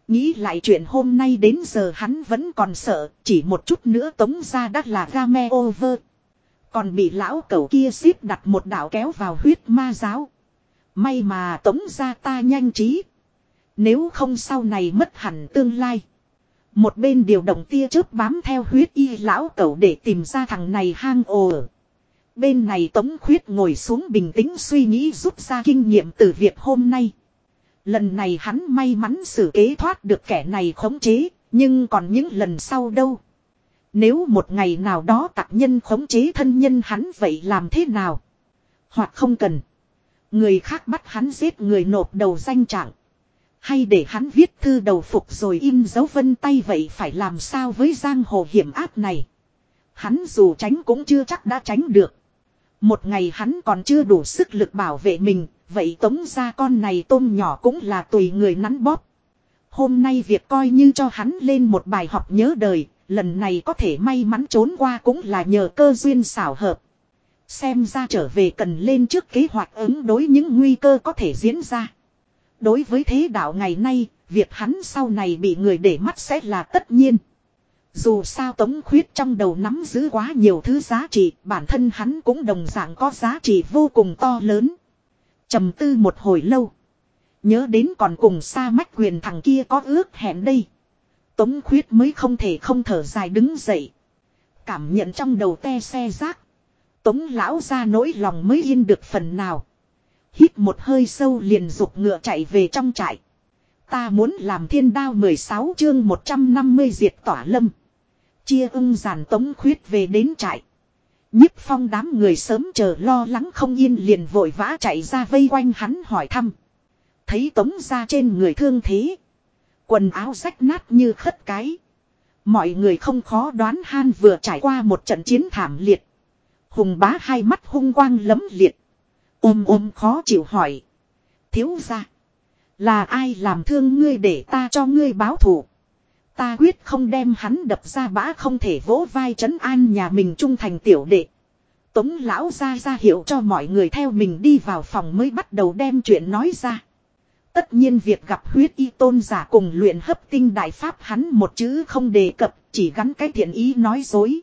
Nghĩ lại chuyện hôm nay đến giờ hắn vẫn còn sợ, chỉ một chút nữa tống ra đắt là game over. Còn bị lão cầu kia xếp đặt một đạo kéo vào huyết ma giáo. May mà tống ra ta nhanh trí. Nếu không sau này mất hẳn tương lai. Một bên điều động tia chớp bám theo huyết y lão cẩu để tìm ra thằng này hang ồ. Bên này tống khuyết ngồi xuống bình tĩnh suy nghĩ rút ra kinh nghiệm từ việc hôm nay. Lần này hắn may mắn xử kế thoát được kẻ này khống chế, nhưng còn những lần sau đâu. Nếu một ngày nào đó tặc nhân khống chế thân nhân hắn vậy làm thế nào? Hoặc không cần. Người khác bắt hắn giết người nộp đầu danh trạng. Hay để hắn viết thư đầu phục rồi in dấu vân tay vậy phải làm sao với giang hồ hiểm áp này. Hắn dù tránh cũng chưa chắc đã tránh được. Một ngày hắn còn chưa đủ sức lực bảo vệ mình, vậy tống ra con này tôm nhỏ cũng là tùy người nắn bóp. Hôm nay việc coi như cho hắn lên một bài học nhớ đời, lần này có thể may mắn trốn qua cũng là nhờ cơ duyên xảo hợp. Xem ra trở về cần lên trước kế hoạch ứng đối những nguy cơ có thể diễn ra. Đối với thế đạo ngày nay, việc hắn sau này bị người để mắt sẽ là tất nhiên. Dù sao Tống Khuyết trong đầu nắm giữ quá nhiều thứ giá trị, bản thân hắn cũng đồng dạng có giá trị vô cùng to lớn. trầm tư một hồi lâu. Nhớ đến còn cùng xa mách quyền thằng kia có ước hẹn đây. Tống Khuyết mới không thể không thở dài đứng dậy. Cảm nhận trong đầu te xe rác. Tống lão ra nỗi lòng mới yên được phần nào. Hít một hơi sâu liền dục ngựa chạy về trong trại. Ta muốn làm thiên đao 16 chương 150 diệt tỏa lâm. Chia ưng giàn tống khuyết về đến trại. Nhiếp phong đám người sớm chờ lo lắng không yên liền vội vã chạy ra vây quanh hắn hỏi thăm. Thấy tống ra trên người thương thế. Quần áo rách nát như khất cái. Mọi người không khó đoán Han vừa trải qua một trận chiến thảm liệt. Hùng bá hai mắt hung quang lấm liệt. Ôm ôm khó chịu hỏi. Thiếu ra. Là ai làm thương ngươi để ta cho ngươi báo thù. Ta quyết không đem hắn đập ra bã không thể vỗ vai trấn an nhà mình trung thành tiểu đệ. Tống lão ra ra hiệu cho mọi người theo mình đi vào phòng mới bắt đầu đem chuyện nói ra. Tất nhiên việc gặp huyết y tôn giả cùng luyện hấp tinh đại pháp hắn một chữ không đề cập, chỉ gắn cái thiện ý nói dối.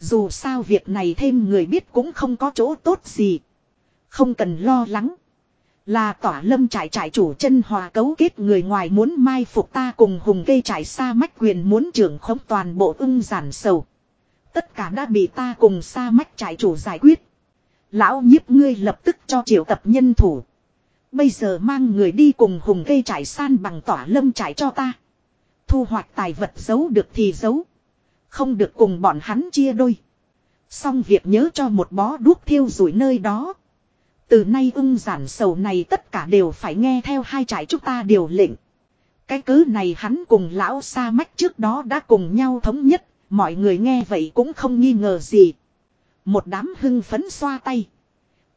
Dù sao việc này thêm người biết cũng không có chỗ tốt gì. Không cần lo lắng. Là tỏa lâm trại trại chủ chân hòa cấu kết người ngoài muốn mai phục ta cùng hùng gây trải xa mách quyền muốn trưởng khống toàn bộ ưng giản sầu. Tất cả đã bị ta cùng xa mách trại chủ giải quyết. Lão nhiếp ngươi lập tức cho triệu tập nhân thủ. Bây giờ mang người đi cùng hùng gây trải san bằng tỏa lâm trại cho ta. Thu hoạch tài vật giấu được thì giấu. Không được cùng bọn hắn chia đôi. Xong việc nhớ cho một bó đuốc thiêu rủi nơi đó. Từ nay ung giản sầu này tất cả đều phải nghe theo hai trại chúng ta điều lệnh. Cái cứ này hắn cùng lão sa mách trước đó đã cùng nhau thống nhất, mọi người nghe vậy cũng không nghi ngờ gì. Một đám hưng phấn xoa tay.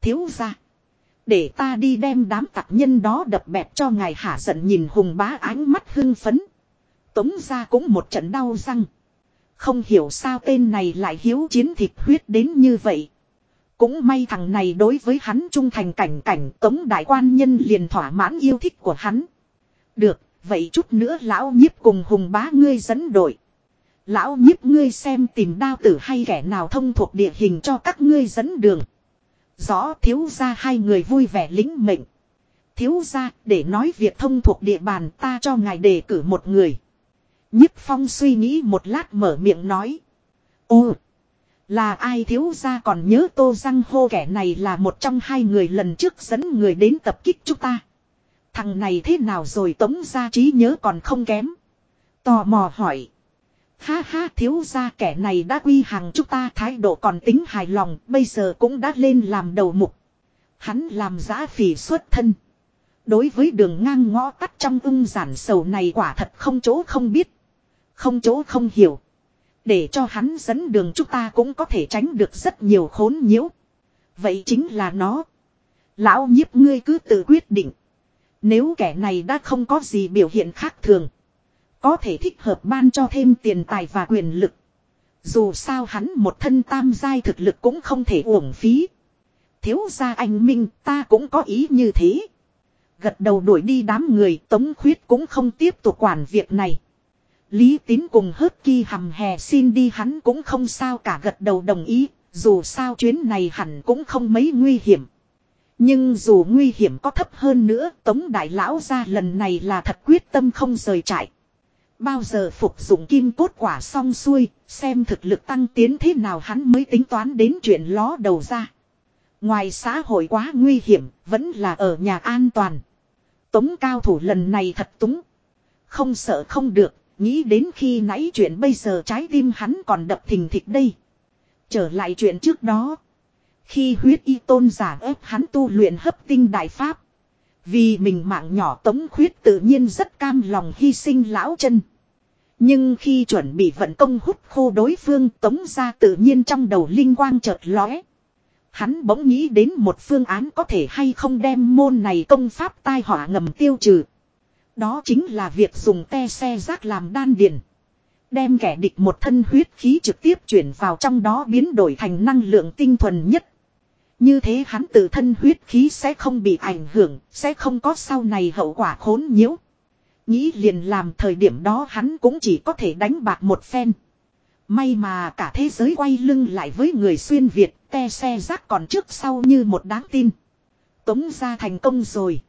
Thiếu ra. Để ta đi đem đám tặc nhân đó đập bẹp cho ngài hả giận nhìn hùng bá ánh mắt hưng phấn. Tống ra cũng một trận đau răng. Không hiểu sao tên này lại hiếu chiến thịt huyết đến như vậy. Cũng may thằng này đối với hắn trung thành cảnh cảnh tống đại quan nhân liền thỏa mãn yêu thích của hắn. Được, vậy chút nữa lão nhiếp cùng hùng bá ngươi dẫn đội. Lão nhiếp ngươi xem tìm đao tử hay kẻ nào thông thuộc địa hình cho các ngươi dẫn đường. Rõ thiếu ra hai người vui vẻ lính mệnh. Thiếu ra để nói việc thông thuộc địa bàn ta cho ngài đề cử một người. Nhất phong suy nghĩ một lát mở miệng nói. Ô! Là ai thiếu ra còn nhớ tô răng hô kẻ này là một trong hai người lần trước dẫn người đến tập kích chúng ta. Thằng này thế nào rồi tống ra trí nhớ còn không kém. Tò mò hỏi. Ha ha, thiếu ra kẻ này đã quy hàng chúng ta, thái độ còn tính hài lòng, bây giờ cũng đã lên làm đầu mục. Hắn làm giã phỉ xuất thân. Đối với đường ngang ngõ tắt trong ung giản sầu này quả thật không chỗ không biết. Không chỗ không hiểu. Để cho hắn dẫn đường chúng ta cũng có thể tránh được rất nhiều khốn nhiễu. Vậy chính là nó. Lão nhiếp ngươi cứ tự quyết định. Nếu kẻ này đã không có gì biểu hiện khác thường. Có thể thích hợp ban cho thêm tiền tài và quyền lực. Dù sao hắn một thân tam giai thực lực cũng không thể uổng phí. Thiếu gia anh Minh, ta cũng có ý như thế. Gật đầu đuổi đi đám người, tống khuyết cũng không tiếp tục quản việc này. Lý tín cùng hớt kỳ hầm hè xin đi hắn cũng không sao cả gật đầu đồng ý, dù sao chuyến này hẳn cũng không mấy nguy hiểm. Nhưng dù nguy hiểm có thấp hơn nữa, Tống Đại Lão ra lần này là thật quyết tâm không rời trại. Bao giờ phục dụng kim cốt quả xong xuôi, xem thực lực tăng tiến thế nào hắn mới tính toán đến chuyện ló đầu ra. Ngoài xã hội quá nguy hiểm, vẫn là ở nhà an toàn. Tống cao thủ lần này thật túng. Không sợ không được, Nghĩ đến khi nãy chuyện bây giờ trái tim hắn còn đập thình thịch đây. Trở lại chuyện trước đó. Khi huyết y tôn giả ép hắn tu luyện hấp tinh đại pháp. Vì mình mạng nhỏ tống khuyết tự nhiên rất cam lòng hy sinh lão chân. Nhưng khi chuẩn bị vận công hút khô đối phương, tống ra tự nhiên trong đầu linh quang chợt lóe. Hắn bỗng nghĩ đến một phương án có thể hay không đem môn này công pháp tai họa ngầm tiêu trừ. Đó chính là việc dùng te xe rác làm đan điền. Đem kẻ địch một thân huyết khí trực tiếp chuyển vào trong đó biến đổi thành năng lượng tinh thuần nhất. Như thế hắn tự thân huyết khí sẽ không bị ảnh hưởng, sẽ không có sau này hậu quả khốn nhiễu. Nghĩ liền làm thời điểm đó hắn cũng chỉ có thể đánh bạc một phen. May mà cả thế giới quay lưng lại với người xuyên Việt, te xe rác còn trước sau như một đáng tin. Tống ra thành công rồi.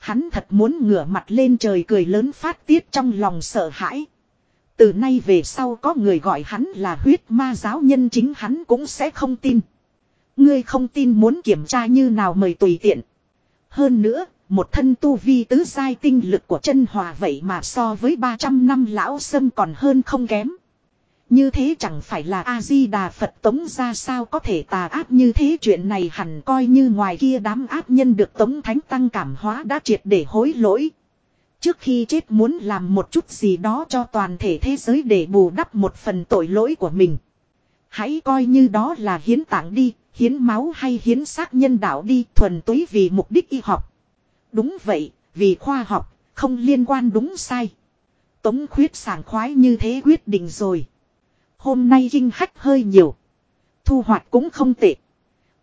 Hắn thật muốn ngửa mặt lên trời cười lớn phát tiết trong lòng sợ hãi. Từ nay về sau có người gọi hắn là huyết ma giáo nhân chính hắn cũng sẽ không tin. Ngươi không tin muốn kiểm tra như nào mời tùy tiện. Hơn nữa, một thân tu vi tứ giai tinh lực của chân hòa vậy mà so với 300 năm lão sâm còn hơn không kém. Như thế chẳng phải là A-di-đà Phật tống ra sao có thể tà áp như thế chuyện này hẳn coi như ngoài kia đám áp nhân được tống thánh tăng cảm hóa đã triệt để hối lỗi. Trước khi chết muốn làm một chút gì đó cho toàn thể thế giới để bù đắp một phần tội lỗi của mình. Hãy coi như đó là hiến tạng đi, hiến máu hay hiến xác nhân đạo đi thuần túy vì mục đích y học. Đúng vậy, vì khoa học, không liên quan đúng sai. Tống khuyết sảng khoái như thế quyết định rồi. Hôm nay kinh hách hơi nhiều. Thu hoạch cũng không tệ.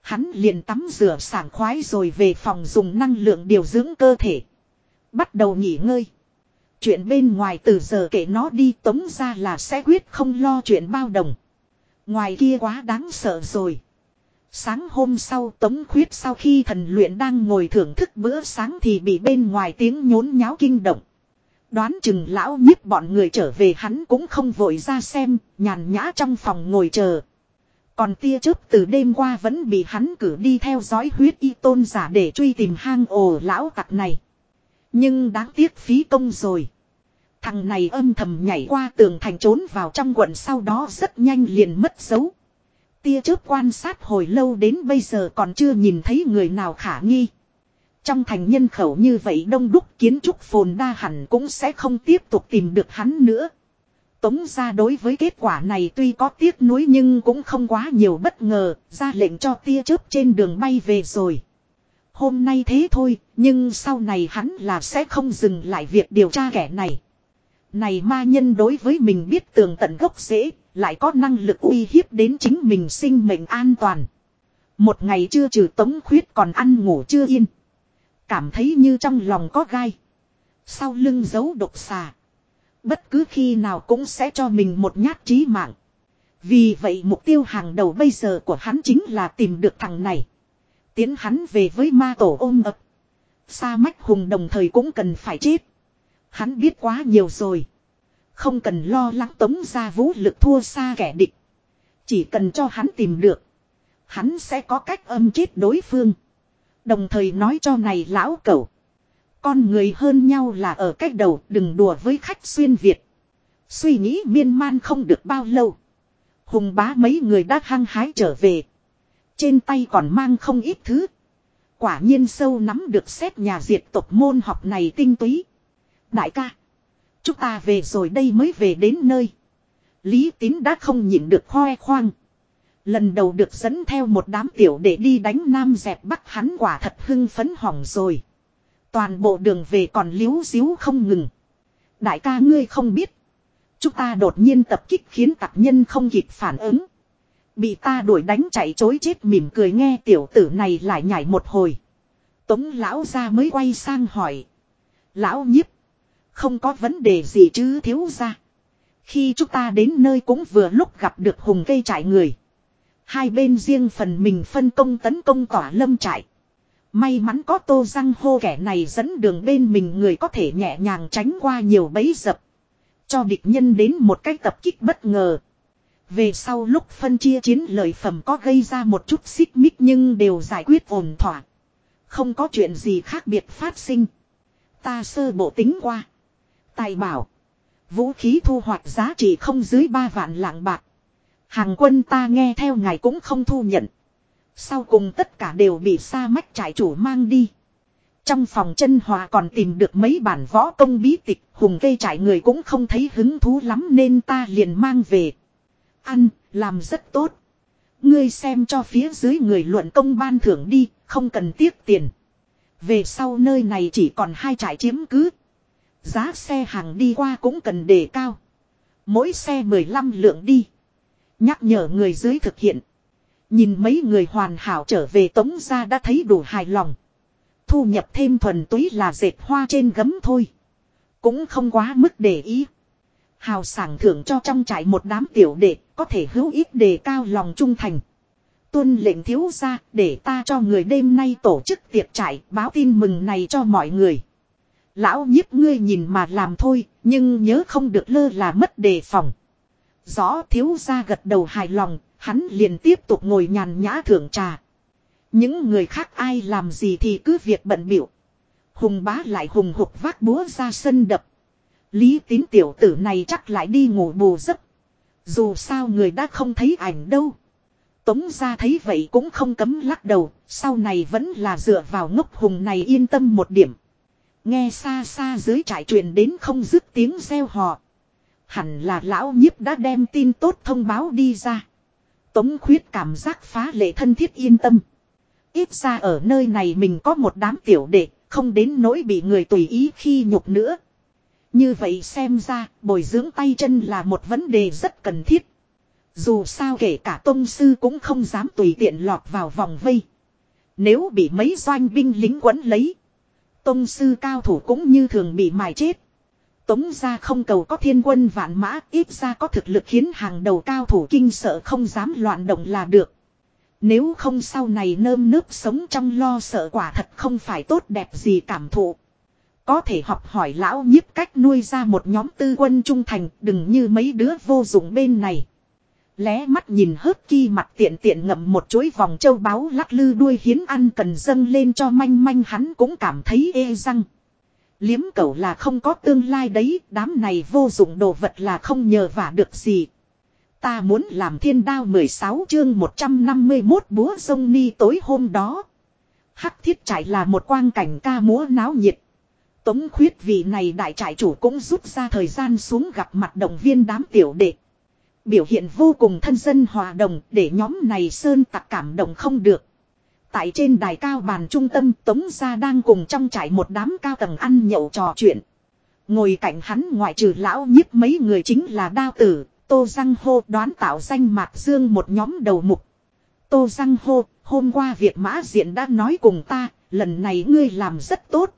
Hắn liền tắm rửa sảng khoái rồi về phòng dùng năng lượng điều dưỡng cơ thể. Bắt đầu nghỉ ngơi. Chuyện bên ngoài từ giờ kể nó đi, tống ra là sẽ quyết không lo chuyện bao đồng. Ngoài kia quá đáng sợ rồi. Sáng hôm sau, Tống Khuyết sau khi thần luyện đang ngồi thưởng thức bữa sáng thì bị bên ngoài tiếng nhốn nháo kinh động. Đoán chừng lão nhiếp bọn người trở về hắn cũng không vội ra xem, nhàn nhã trong phòng ngồi chờ. Còn tia chớp từ đêm qua vẫn bị hắn cử đi theo dõi huyết y tôn giả để truy tìm hang ổ lão tặc này. Nhưng đáng tiếc phí công rồi. Thằng này âm thầm nhảy qua tường thành trốn vào trong quận sau đó rất nhanh liền mất dấu. Tia chớp quan sát hồi lâu đến bây giờ còn chưa nhìn thấy người nào khả nghi. Trong thành nhân khẩu như vậy đông đúc kiến trúc phồn đa hẳn cũng sẽ không tiếp tục tìm được hắn nữa. Tống ra đối với kết quả này tuy có tiếc nuối nhưng cũng không quá nhiều bất ngờ, ra lệnh cho tia chớp trên đường bay về rồi. Hôm nay thế thôi, nhưng sau này hắn là sẽ không dừng lại việc điều tra kẻ này. Này ma nhân đối với mình biết tường tận gốc rễ, lại có năng lực uy hiếp đến chính mình sinh mệnh an toàn. Một ngày chưa trừ tống khuyết còn ăn ngủ chưa yên. Cảm thấy như trong lòng có gai. Sau lưng giấu độc xà. Bất cứ khi nào cũng sẽ cho mình một nhát trí mạng. Vì vậy mục tiêu hàng đầu bây giờ của hắn chính là tìm được thằng này. Tiến hắn về với ma tổ ôm ập. Sa mách hùng đồng thời cũng cần phải chết. Hắn biết quá nhiều rồi. Không cần lo lắng tống ra vũ lực thua xa kẻ địch. Chỉ cần cho hắn tìm được. Hắn sẽ có cách âm chết đối phương. Đồng thời nói cho này lão cẩu. Con người hơn nhau là ở cách đầu, đừng đùa với khách xuyên Việt. Suy nghĩ miên man không được bao lâu. Hùng bá mấy người đã hăng hái trở về. Trên tay còn mang không ít thứ. Quả nhiên sâu nắm được xét nhà diệt tộc môn học này tinh túy. Đại ca. Chúng ta về rồi đây mới về đến nơi. Lý tín đã không nhịn được khoe khoang. Lần đầu được dẫn theo một đám tiểu để đi đánh nam dẹp bắc hắn quả thật hưng phấn hỏng rồi. Toàn bộ đường về còn liếu xíu không ngừng. Đại ca ngươi không biết. Chúng ta đột nhiên tập kích khiến tặc nhân không kịp phản ứng. Bị ta đuổi đánh chạy chối chết mỉm cười nghe tiểu tử này lại nhảy một hồi. Tống lão ra mới quay sang hỏi. Lão nhiếp. Không có vấn đề gì chứ thiếu ra. Khi chúng ta đến nơi cũng vừa lúc gặp được hùng cây trại người. Hai bên riêng phần mình phân công tấn công tỏa lâm trại. May mắn có tô răng hô kẻ này dẫn đường bên mình người có thể nhẹ nhàng tránh qua nhiều bẫy dập. Cho địch nhân đến một cách tập kích bất ngờ. Về sau lúc phân chia chiến lợi phẩm có gây ra một chút xích mích nhưng đều giải quyết ổn thỏa. Không có chuyện gì khác biệt phát sinh. Ta sơ bộ tính qua. Tài bảo. Vũ khí thu hoạch giá trị không dưới 3 vạn lạng bạc. Hàng quân ta nghe theo ngài cũng không thu nhận. Sau cùng tất cả đều bị sa mách trại chủ mang đi. Trong phòng chân hòa còn tìm được mấy bản võ công bí tịch, hùng cây trại người cũng không thấy hứng thú lắm nên ta liền mang về. Ăn, làm rất tốt. Ngươi xem cho phía dưới người luận công ban thưởng đi, không cần tiếc tiền. Về sau nơi này chỉ còn hai trại chiếm cứ. Giá xe hàng đi qua cũng cần đề cao. Mỗi xe 15 lượng đi. Nhắc nhở người dưới thực hiện. Nhìn mấy người hoàn hảo trở về tống ra đã thấy đủ hài lòng. Thu nhập thêm thuần túy là dệt hoa trên gấm thôi. Cũng không quá mức để ý. Hào sảng thưởng cho trong trại một đám tiểu đệ có thể hữu ích đề cao lòng trung thành. Tuân lệnh thiếu ra để ta cho người đêm nay tổ chức tiệc trại báo tin mừng này cho mọi người. Lão nhiếp ngươi nhìn mà làm thôi, nhưng nhớ không được lơ là mất đề phòng. Rõ thiếu ra gật đầu hài lòng, hắn liền tiếp tục ngồi nhàn nhã thưởng trà. Những người khác ai làm gì thì cứ việc bận biểu. Hùng bá lại hùng hục vác búa ra sân đập. Lý tín tiểu tử này chắc lại đi ngủ bù giấc. Dù sao người đã không thấy ảnh đâu. Tống ra thấy vậy cũng không cấm lắc đầu, sau này vẫn là dựa vào ngốc hùng này yên tâm một điểm. Nghe xa xa dưới trại truyền đến không dứt tiếng reo hò. Hẳn là lão nhiếp đã đem tin tốt thông báo đi ra. Tống khuyết cảm giác phá lệ thân thiết yên tâm. Ít ra ở nơi này mình có một đám tiểu đệ, không đến nỗi bị người tùy ý khi nhục nữa. Như vậy xem ra, bồi dưỡng tay chân là một vấn đề rất cần thiết. Dù sao kể cả tôn sư cũng không dám tùy tiện lọt vào vòng vây. Nếu bị mấy doanh binh lính quấn lấy. Tôn sư cao thủ cũng như thường bị mài chết. Tống ra không cầu có thiên quân vạn mã, ít ra có thực lực khiến hàng đầu cao thủ kinh sợ không dám loạn động là được. Nếu không sau này nơm nớp sống trong lo sợ quả thật không phải tốt đẹp gì cảm thụ. Có thể học hỏi lão nhiếp cách nuôi ra một nhóm tư quân trung thành, đừng như mấy đứa vô dụng bên này. Lé mắt nhìn hớt ki mặt tiện tiện ngậm một chuỗi vòng châu báu lắc lư đuôi hiến ăn cần dâng lên cho manh manh hắn cũng cảm thấy ê răng. Liếm cẩu là không có tương lai đấy, đám này vô dụng đồ vật là không nhờ vả được gì. Ta muốn làm thiên đao 16 chương 151 búa sông ni tối hôm đó. Hắc thiết trải là một quang cảnh ca múa náo nhiệt. Tống khuyết vị này đại trại chủ cũng rút ra thời gian xuống gặp mặt động viên đám tiểu đệ. Biểu hiện vô cùng thân dân hòa đồng để nhóm này sơn tặc cảm động không được. Tại trên đài cao bàn trung tâm Tống Gia đang cùng trong trại một đám cao tầng ăn nhậu trò chuyện. Ngồi cạnh hắn ngoại trừ lão nhiếp mấy người chính là đao tử, Tô Giang Hô đoán tạo danh Mạc Dương một nhóm đầu mục. Tô Giang Hô, hôm qua Việt Mã Diện đã nói cùng ta, lần này ngươi làm rất tốt.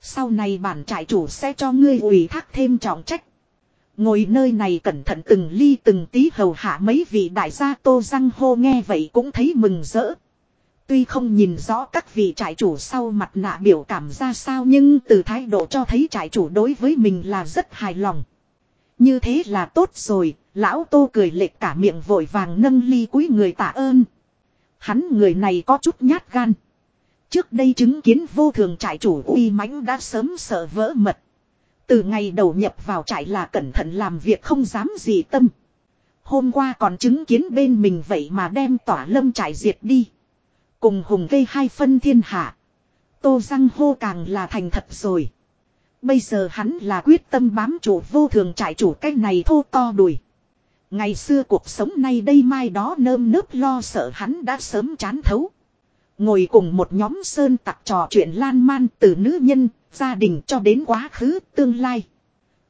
Sau này bản trại chủ sẽ cho ngươi ủy thác thêm trọng trách. Ngồi nơi này cẩn thận từng ly từng tí hầu hạ mấy vị đại gia Tô Giang Hô nghe vậy cũng thấy mừng rỡ. Tuy không nhìn rõ các vị trại chủ sau mặt nạ biểu cảm ra sao nhưng từ thái độ cho thấy trại chủ đối với mình là rất hài lòng. Như thế là tốt rồi, lão tô cười lệch cả miệng vội vàng nâng ly cúi người tạ ơn. Hắn người này có chút nhát gan. Trước đây chứng kiến vô thường trại chủ uy mãnh đã sớm sợ vỡ mật. Từ ngày đầu nhập vào trại là cẩn thận làm việc không dám gì tâm. Hôm qua còn chứng kiến bên mình vậy mà đem tỏa lâm trại diệt đi. Cùng hùng gây hai phân thiên hạ. Tô răng hô càng là thành thật rồi. Bây giờ hắn là quyết tâm bám chủ vô thường trại chủ cái này thô to đùi. Ngày xưa cuộc sống nay đây mai đó nơm nớp lo sợ hắn đã sớm chán thấu. Ngồi cùng một nhóm sơn tặc trò chuyện lan man từ nữ nhân, gia đình cho đến quá khứ, tương lai.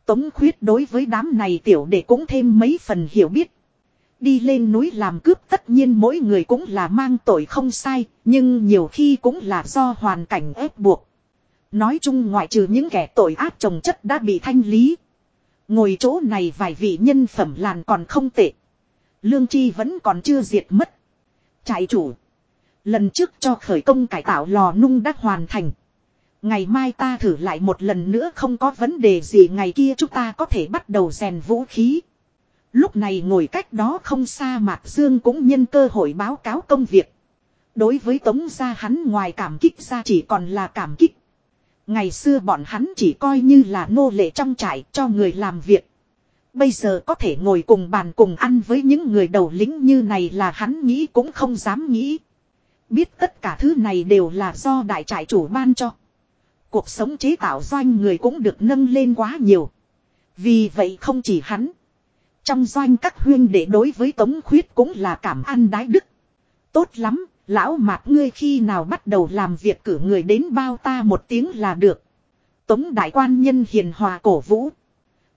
Tống khuyết đối với đám này tiểu để cũng thêm mấy phần hiểu biết. Đi lên núi làm cướp tất nhiên mỗi người cũng là mang tội không sai, nhưng nhiều khi cũng là do hoàn cảnh ép buộc. Nói chung ngoại trừ những kẻ tội ác trồng chất đã bị thanh lý. Ngồi chỗ này vài vị nhân phẩm làn còn không tệ. Lương chi vẫn còn chưa diệt mất. Trại chủ. Lần trước cho khởi công cải tạo lò nung đã hoàn thành. Ngày mai ta thử lại một lần nữa không có vấn đề gì ngày kia chúng ta có thể bắt đầu rèn vũ khí. Lúc này ngồi cách đó không xa Mạc Dương cũng nhân cơ hội báo cáo công việc. Đối với Tống gia hắn ngoài cảm kích ra chỉ còn là cảm kích. Ngày xưa bọn hắn chỉ coi như là nô lệ trong trại cho người làm việc. Bây giờ có thể ngồi cùng bàn cùng ăn với những người đầu lĩnh như này là hắn nghĩ cũng không dám nghĩ. Biết tất cả thứ này đều là do đại trại chủ ban cho. Cuộc sống chế tạo doanh người cũng được nâng lên quá nhiều. Vì vậy không chỉ hắn. Trong doanh các huyên đệ đối với Tống Khuyết cũng là cảm ăn đái đức. Tốt lắm, lão mạc ngươi khi nào bắt đầu làm việc cử người đến bao ta một tiếng là được. Tống đại quan nhân hiền hòa cổ vũ.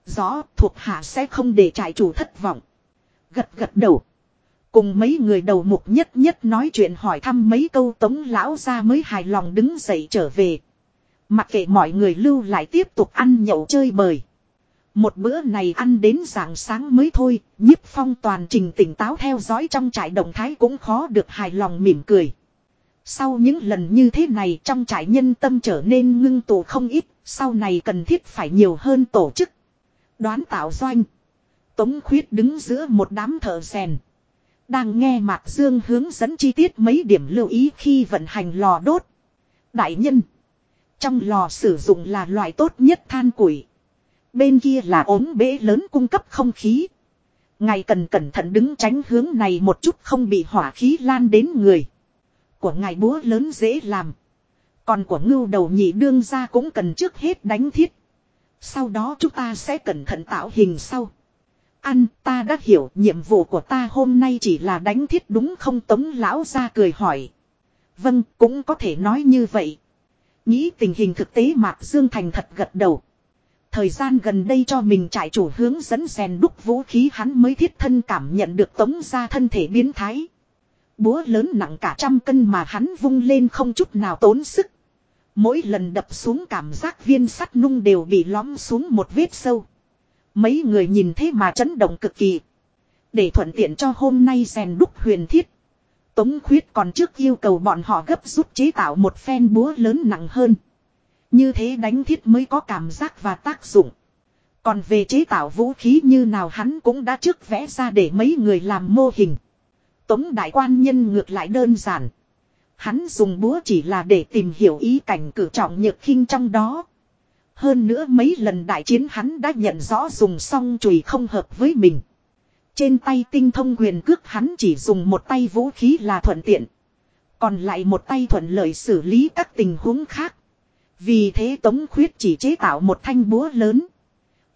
Rõ thuộc hạ sẽ không để trại chủ thất vọng. Gật gật đầu. Cùng mấy người đầu mục nhất nhất nói chuyện hỏi thăm mấy câu tống lão ra mới hài lòng đứng dậy trở về. Mặc kệ mọi người lưu lại tiếp tục ăn nhậu chơi bời. Một bữa này ăn đến rạng sáng mới thôi, nhiếp phong toàn trình tỉnh táo theo dõi trong trại động thái cũng khó được hài lòng mỉm cười. Sau những lần như thế này trong trại nhân tâm trở nên ngưng tụ không ít, sau này cần thiết phải nhiều hơn tổ chức. Đoán tạo doanh. Tống khuyết đứng giữa một đám thợ rèn. Đang nghe Mạc Dương hướng dẫn chi tiết mấy điểm lưu ý khi vận hành lò đốt. Đại nhân. Trong lò sử dụng là loại tốt nhất than củi. Bên kia là ống bể lớn cung cấp không khí. Ngài cần cẩn thận đứng tránh hướng này một chút không bị hỏa khí lan đến người. Của ngài búa lớn dễ làm. Còn của ngưu đầu nhị đương ra cũng cần trước hết đánh thiết. Sau đó chúng ta sẽ cẩn thận tạo hình sau. Ăn ta đã hiểu, nhiệm vụ của ta hôm nay chỉ là đánh thiết đúng không tống lão ra cười hỏi. Vâng cũng có thể nói như vậy. Nghĩ tình hình thực tế Mạc Dương Thành thật gật đầu. Thời gian gần đây cho mình trải chủ hướng dẫn rèn đúc vũ khí hắn mới thiết thân cảm nhận được tống ra thân thể biến thái. Búa lớn nặng cả trăm cân mà hắn vung lên không chút nào tốn sức. Mỗi lần đập xuống cảm giác viên sắt nung đều bị lõm xuống một vết sâu. Mấy người nhìn thế mà chấn động cực kỳ. Để thuận tiện cho hôm nay rèn đúc huyền thiết. Tống khuyết còn trước yêu cầu bọn họ gấp rút chế tạo một phen búa lớn nặng hơn. Như thế đánh thiết mới có cảm giác và tác dụng. Còn về chế tạo vũ khí như nào hắn cũng đã trước vẽ ra để mấy người làm mô hình. Tống đại quan nhân ngược lại đơn giản. Hắn dùng búa chỉ là để tìm hiểu ý cảnh cử trọng nhược khinh trong đó. Hơn nữa mấy lần đại chiến hắn đã nhận rõ dùng song chùy không hợp với mình. Trên tay tinh thông quyền cước hắn chỉ dùng một tay vũ khí là thuận tiện. Còn lại một tay thuận lợi xử lý các tình huống khác. Vì thế Tống Khuyết chỉ chế tạo một thanh búa lớn.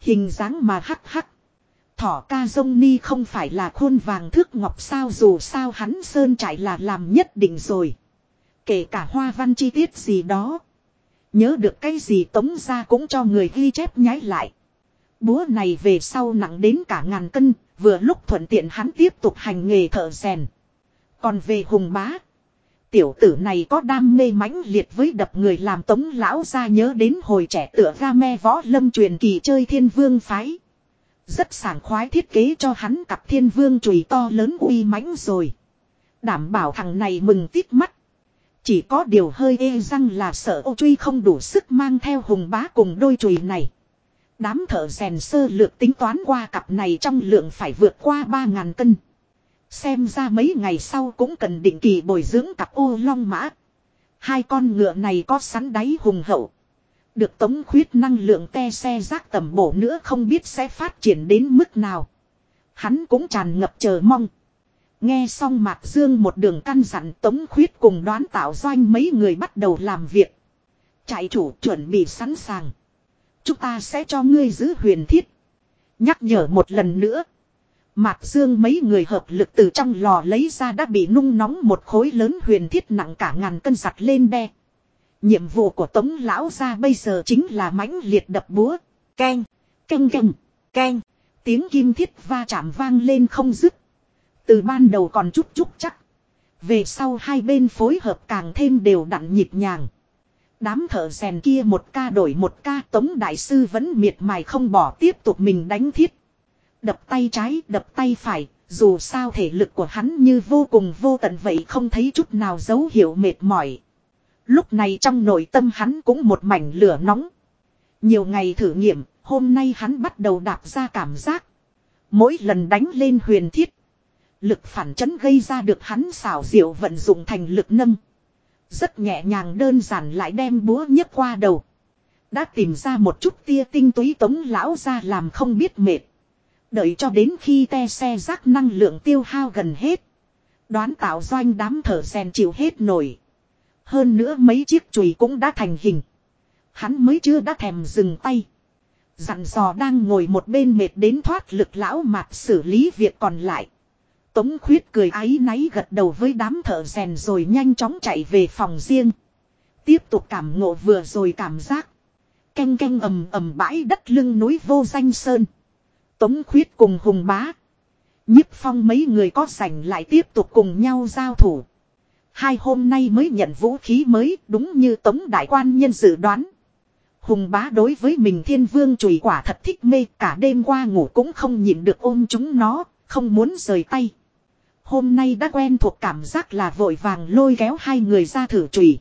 Hình dáng mà hắc hắc. Thỏ ca dông ni không phải là khuôn vàng thước ngọc sao dù sao hắn sơn trải là làm nhất định rồi. Kể cả hoa văn chi tiết gì đó. Nhớ được cái gì tống ra cũng cho người ghi chép nhái lại. Búa này về sau nặng đến cả ngàn cân, vừa lúc thuận tiện hắn tiếp tục hành nghề thợ rèn. Còn về hùng bá. Tiểu tử này có đam mê mãnh liệt với đập người làm tống lão ra nhớ đến hồi trẻ tựa ga me võ lâm truyền kỳ chơi thiên vương phái. Rất sảng khoái thiết kế cho hắn cặp thiên vương chùy to lớn uy mãnh rồi. Đảm bảo thằng này mừng tít mắt. Chỉ có điều hơi ê răng là sợ ô truy không đủ sức mang theo hùng bá cùng đôi chùy này. Đám thợ rèn sơ lược tính toán qua cặp này trong lượng phải vượt qua 3.000 cân. Xem ra mấy ngày sau cũng cần định kỳ bồi dưỡng cặp ô long mã. Hai con ngựa này có sắn đáy hùng hậu. Được tống khuyết năng lượng te xe rác tầm bổ nữa không biết sẽ phát triển đến mức nào. Hắn cũng tràn ngập chờ mong. Nghe xong Mạc Dương một đường căn dặn tống khuyết cùng đoán tạo doanh mấy người bắt đầu làm việc. Trại chủ chuẩn bị sẵn sàng. Chúng ta sẽ cho ngươi giữ huyền thiết. Nhắc nhở một lần nữa. Mạc Dương mấy người hợp lực từ trong lò lấy ra đã bị nung nóng một khối lớn huyền thiết nặng cả ngàn cân giặt lên đe. Nhiệm vụ của Tống Lão ra bây giờ chính là mãnh liệt đập búa. Keng, keng keng, keng. Tiếng kim thiết va chạm vang lên không dứt. Từ ban đầu còn chút chút chắc. Về sau hai bên phối hợp càng thêm đều đặn nhịp nhàng. Đám thợ rèn kia một ca đổi một ca tống đại sư vẫn miệt mài không bỏ tiếp tục mình đánh thiết. Đập tay trái đập tay phải, dù sao thể lực của hắn như vô cùng vô tận vậy không thấy chút nào dấu hiệu mệt mỏi. Lúc này trong nội tâm hắn cũng một mảnh lửa nóng. Nhiều ngày thử nghiệm, hôm nay hắn bắt đầu đạp ra cảm giác. Mỗi lần đánh lên huyền thiết. Lực phản chấn gây ra được hắn xảo diệu vận dụng thành lực nâng. Rất nhẹ nhàng đơn giản lại đem búa nhấc qua đầu. Đã tìm ra một chút tia tinh túy tống lão ra làm không biết mệt. Đợi cho đến khi te xe rác năng lượng tiêu hao gần hết. Đoán tạo doanh đám thở rèn chịu hết nổi. Hơn nữa mấy chiếc chùy cũng đã thành hình. Hắn mới chưa đã thèm dừng tay. Dặn dò đang ngồi một bên mệt đến thoát lực lão mạt xử lý việc còn lại. Tống khuyết cười áy náy gật đầu với đám thợ rèn rồi nhanh chóng chạy về phòng riêng. Tiếp tục cảm ngộ vừa rồi cảm giác. Canh canh ầm ầm bãi đất lưng núi vô danh sơn. Tống khuyết cùng hùng bá. nhiếp phong mấy người có sành lại tiếp tục cùng nhau giao thủ. Hai hôm nay mới nhận vũ khí mới đúng như tống đại quan nhân dự đoán. Hùng bá đối với mình thiên vương chùy quả thật thích mê cả đêm qua ngủ cũng không nhịn được ôm chúng nó, không muốn rời tay. Hôm nay đã quen thuộc cảm giác là vội vàng lôi kéo hai người ra thử chùy.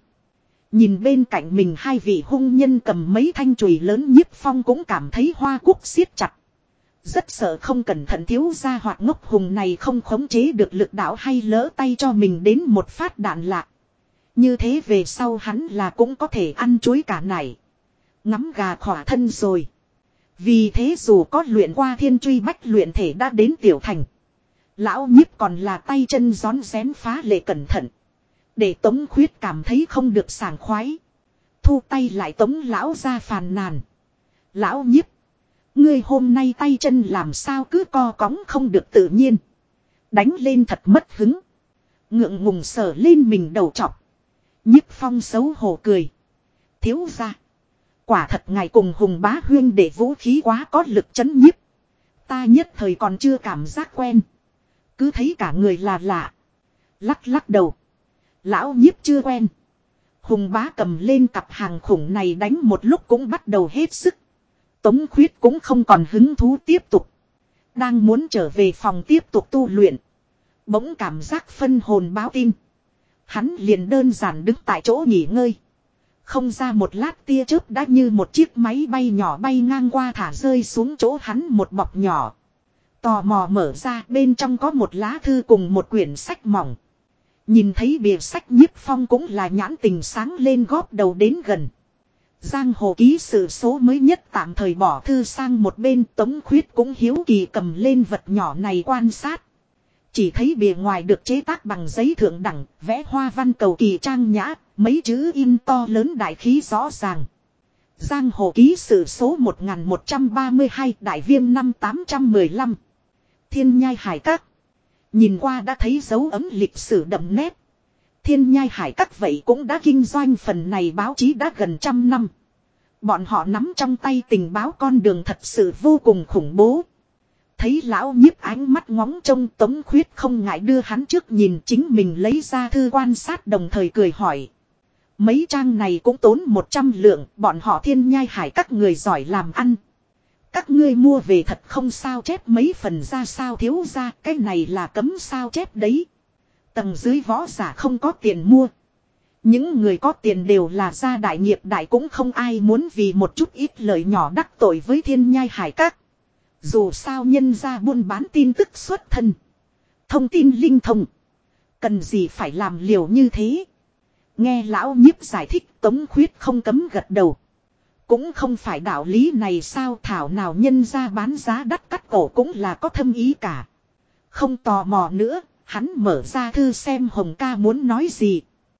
Nhìn bên cạnh mình hai vị hung nhân cầm mấy thanh chùy lớn nhiếp phong cũng cảm thấy hoa quốc siết chặt. Rất sợ không cẩn thận thiếu ra hoạt ngốc hùng này không khống chế được lực đạo hay lỡ tay cho mình đến một phát đạn lạc. Như thế về sau hắn là cũng có thể ăn chuối cả này Ngắm gà khỏa thân rồi. Vì thế dù có luyện qua thiên truy bách luyện thể đã đến tiểu thành. Lão nhiếp còn là tay chân gión rén phá lệ cẩn thận. Để tống khuyết cảm thấy không được sảng khoái. Thu tay lại tống lão ra phàn nàn. Lão nhiếp. Ngươi hôm nay tay chân làm sao cứ co cóng không được tự nhiên. Đánh lên thật mất hứng. Ngượng ngùng sở lên mình đầu chọc. Nhiếp phong xấu hổ cười. Thiếu ra. Quả thật ngài cùng hùng bá huyên để vũ khí quá có lực chấn nhiếp. Ta nhất thời còn chưa cảm giác quen. Cứ thấy cả người là lạ. Lắc lắc đầu. Lão nhiếp chưa quen. Hùng bá cầm lên cặp hàng khủng này đánh một lúc cũng bắt đầu hết sức. Tống khuyết cũng không còn hứng thú tiếp tục. Đang muốn trở về phòng tiếp tục tu luyện. Bỗng cảm giác phân hồn báo tin. Hắn liền đơn giản đứng tại chỗ nghỉ ngơi. Không ra một lát tia chớp đã như một chiếc máy bay nhỏ bay ngang qua thả rơi xuống chỗ hắn một bọc nhỏ. Tò mò mở ra, bên trong có một lá thư cùng một quyển sách mỏng. Nhìn thấy bìa sách nhiếp phong cũng là nhãn tình sáng lên góp đầu đến gần. Giang hồ ký sự số mới nhất tạm thời bỏ thư sang một bên tống khuyết cũng hiếu kỳ cầm lên vật nhỏ này quan sát. Chỉ thấy bìa ngoài được chế tác bằng giấy thượng đẳng, vẽ hoa văn cầu kỳ trang nhã, mấy chữ in to lớn đại khí rõ ràng. Giang hồ ký sự số 1132 đại viêm năm 815. Thiên nhai hải các. Nhìn qua đã thấy dấu ấm lịch sử đậm nét. Thiên nhai hải các vậy cũng đã kinh doanh phần này báo chí đã gần trăm năm. Bọn họ nắm trong tay tình báo con đường thật sự vô cùng khủng bố. Thấy lão nhiếp ánh mắt ngóng trông tống khuyết không ngại đưa hắn trước nhìn chính mình lấy ra thư quan sát đồng thời cười hỏi. Mấy trang này cũng tốn 100 lượng, bọn họ thiên nhai hải các người giỏi làm ăn. Các ngươi mua về thật không sao chép mấy phần ra sao thiếu ra, cái này là cấm sao chép đấy. Tầng dưới võ giả không có tiền mua. Những người có tiền đều là gia đại nghiệp đại cũng không ai muốn vì một chút ít lời nhỏ đắc tội với thiên nhai hải các. Dù sao nhân ra buôn bán tin tức xuất thân. Thông tin linh thông. Cần gì phải làm liều như thế. Nghe lão nhiếp giải thích tống khuyết không cấm gật đầu. Cũng không phải đạo lý này sao thảo nào nhân ra bán giá đắt cắt cổ cũng là có thâm ý cả. Không tò mò nữa, hắn mở ra thư xem Hồng ca muốn nói gì.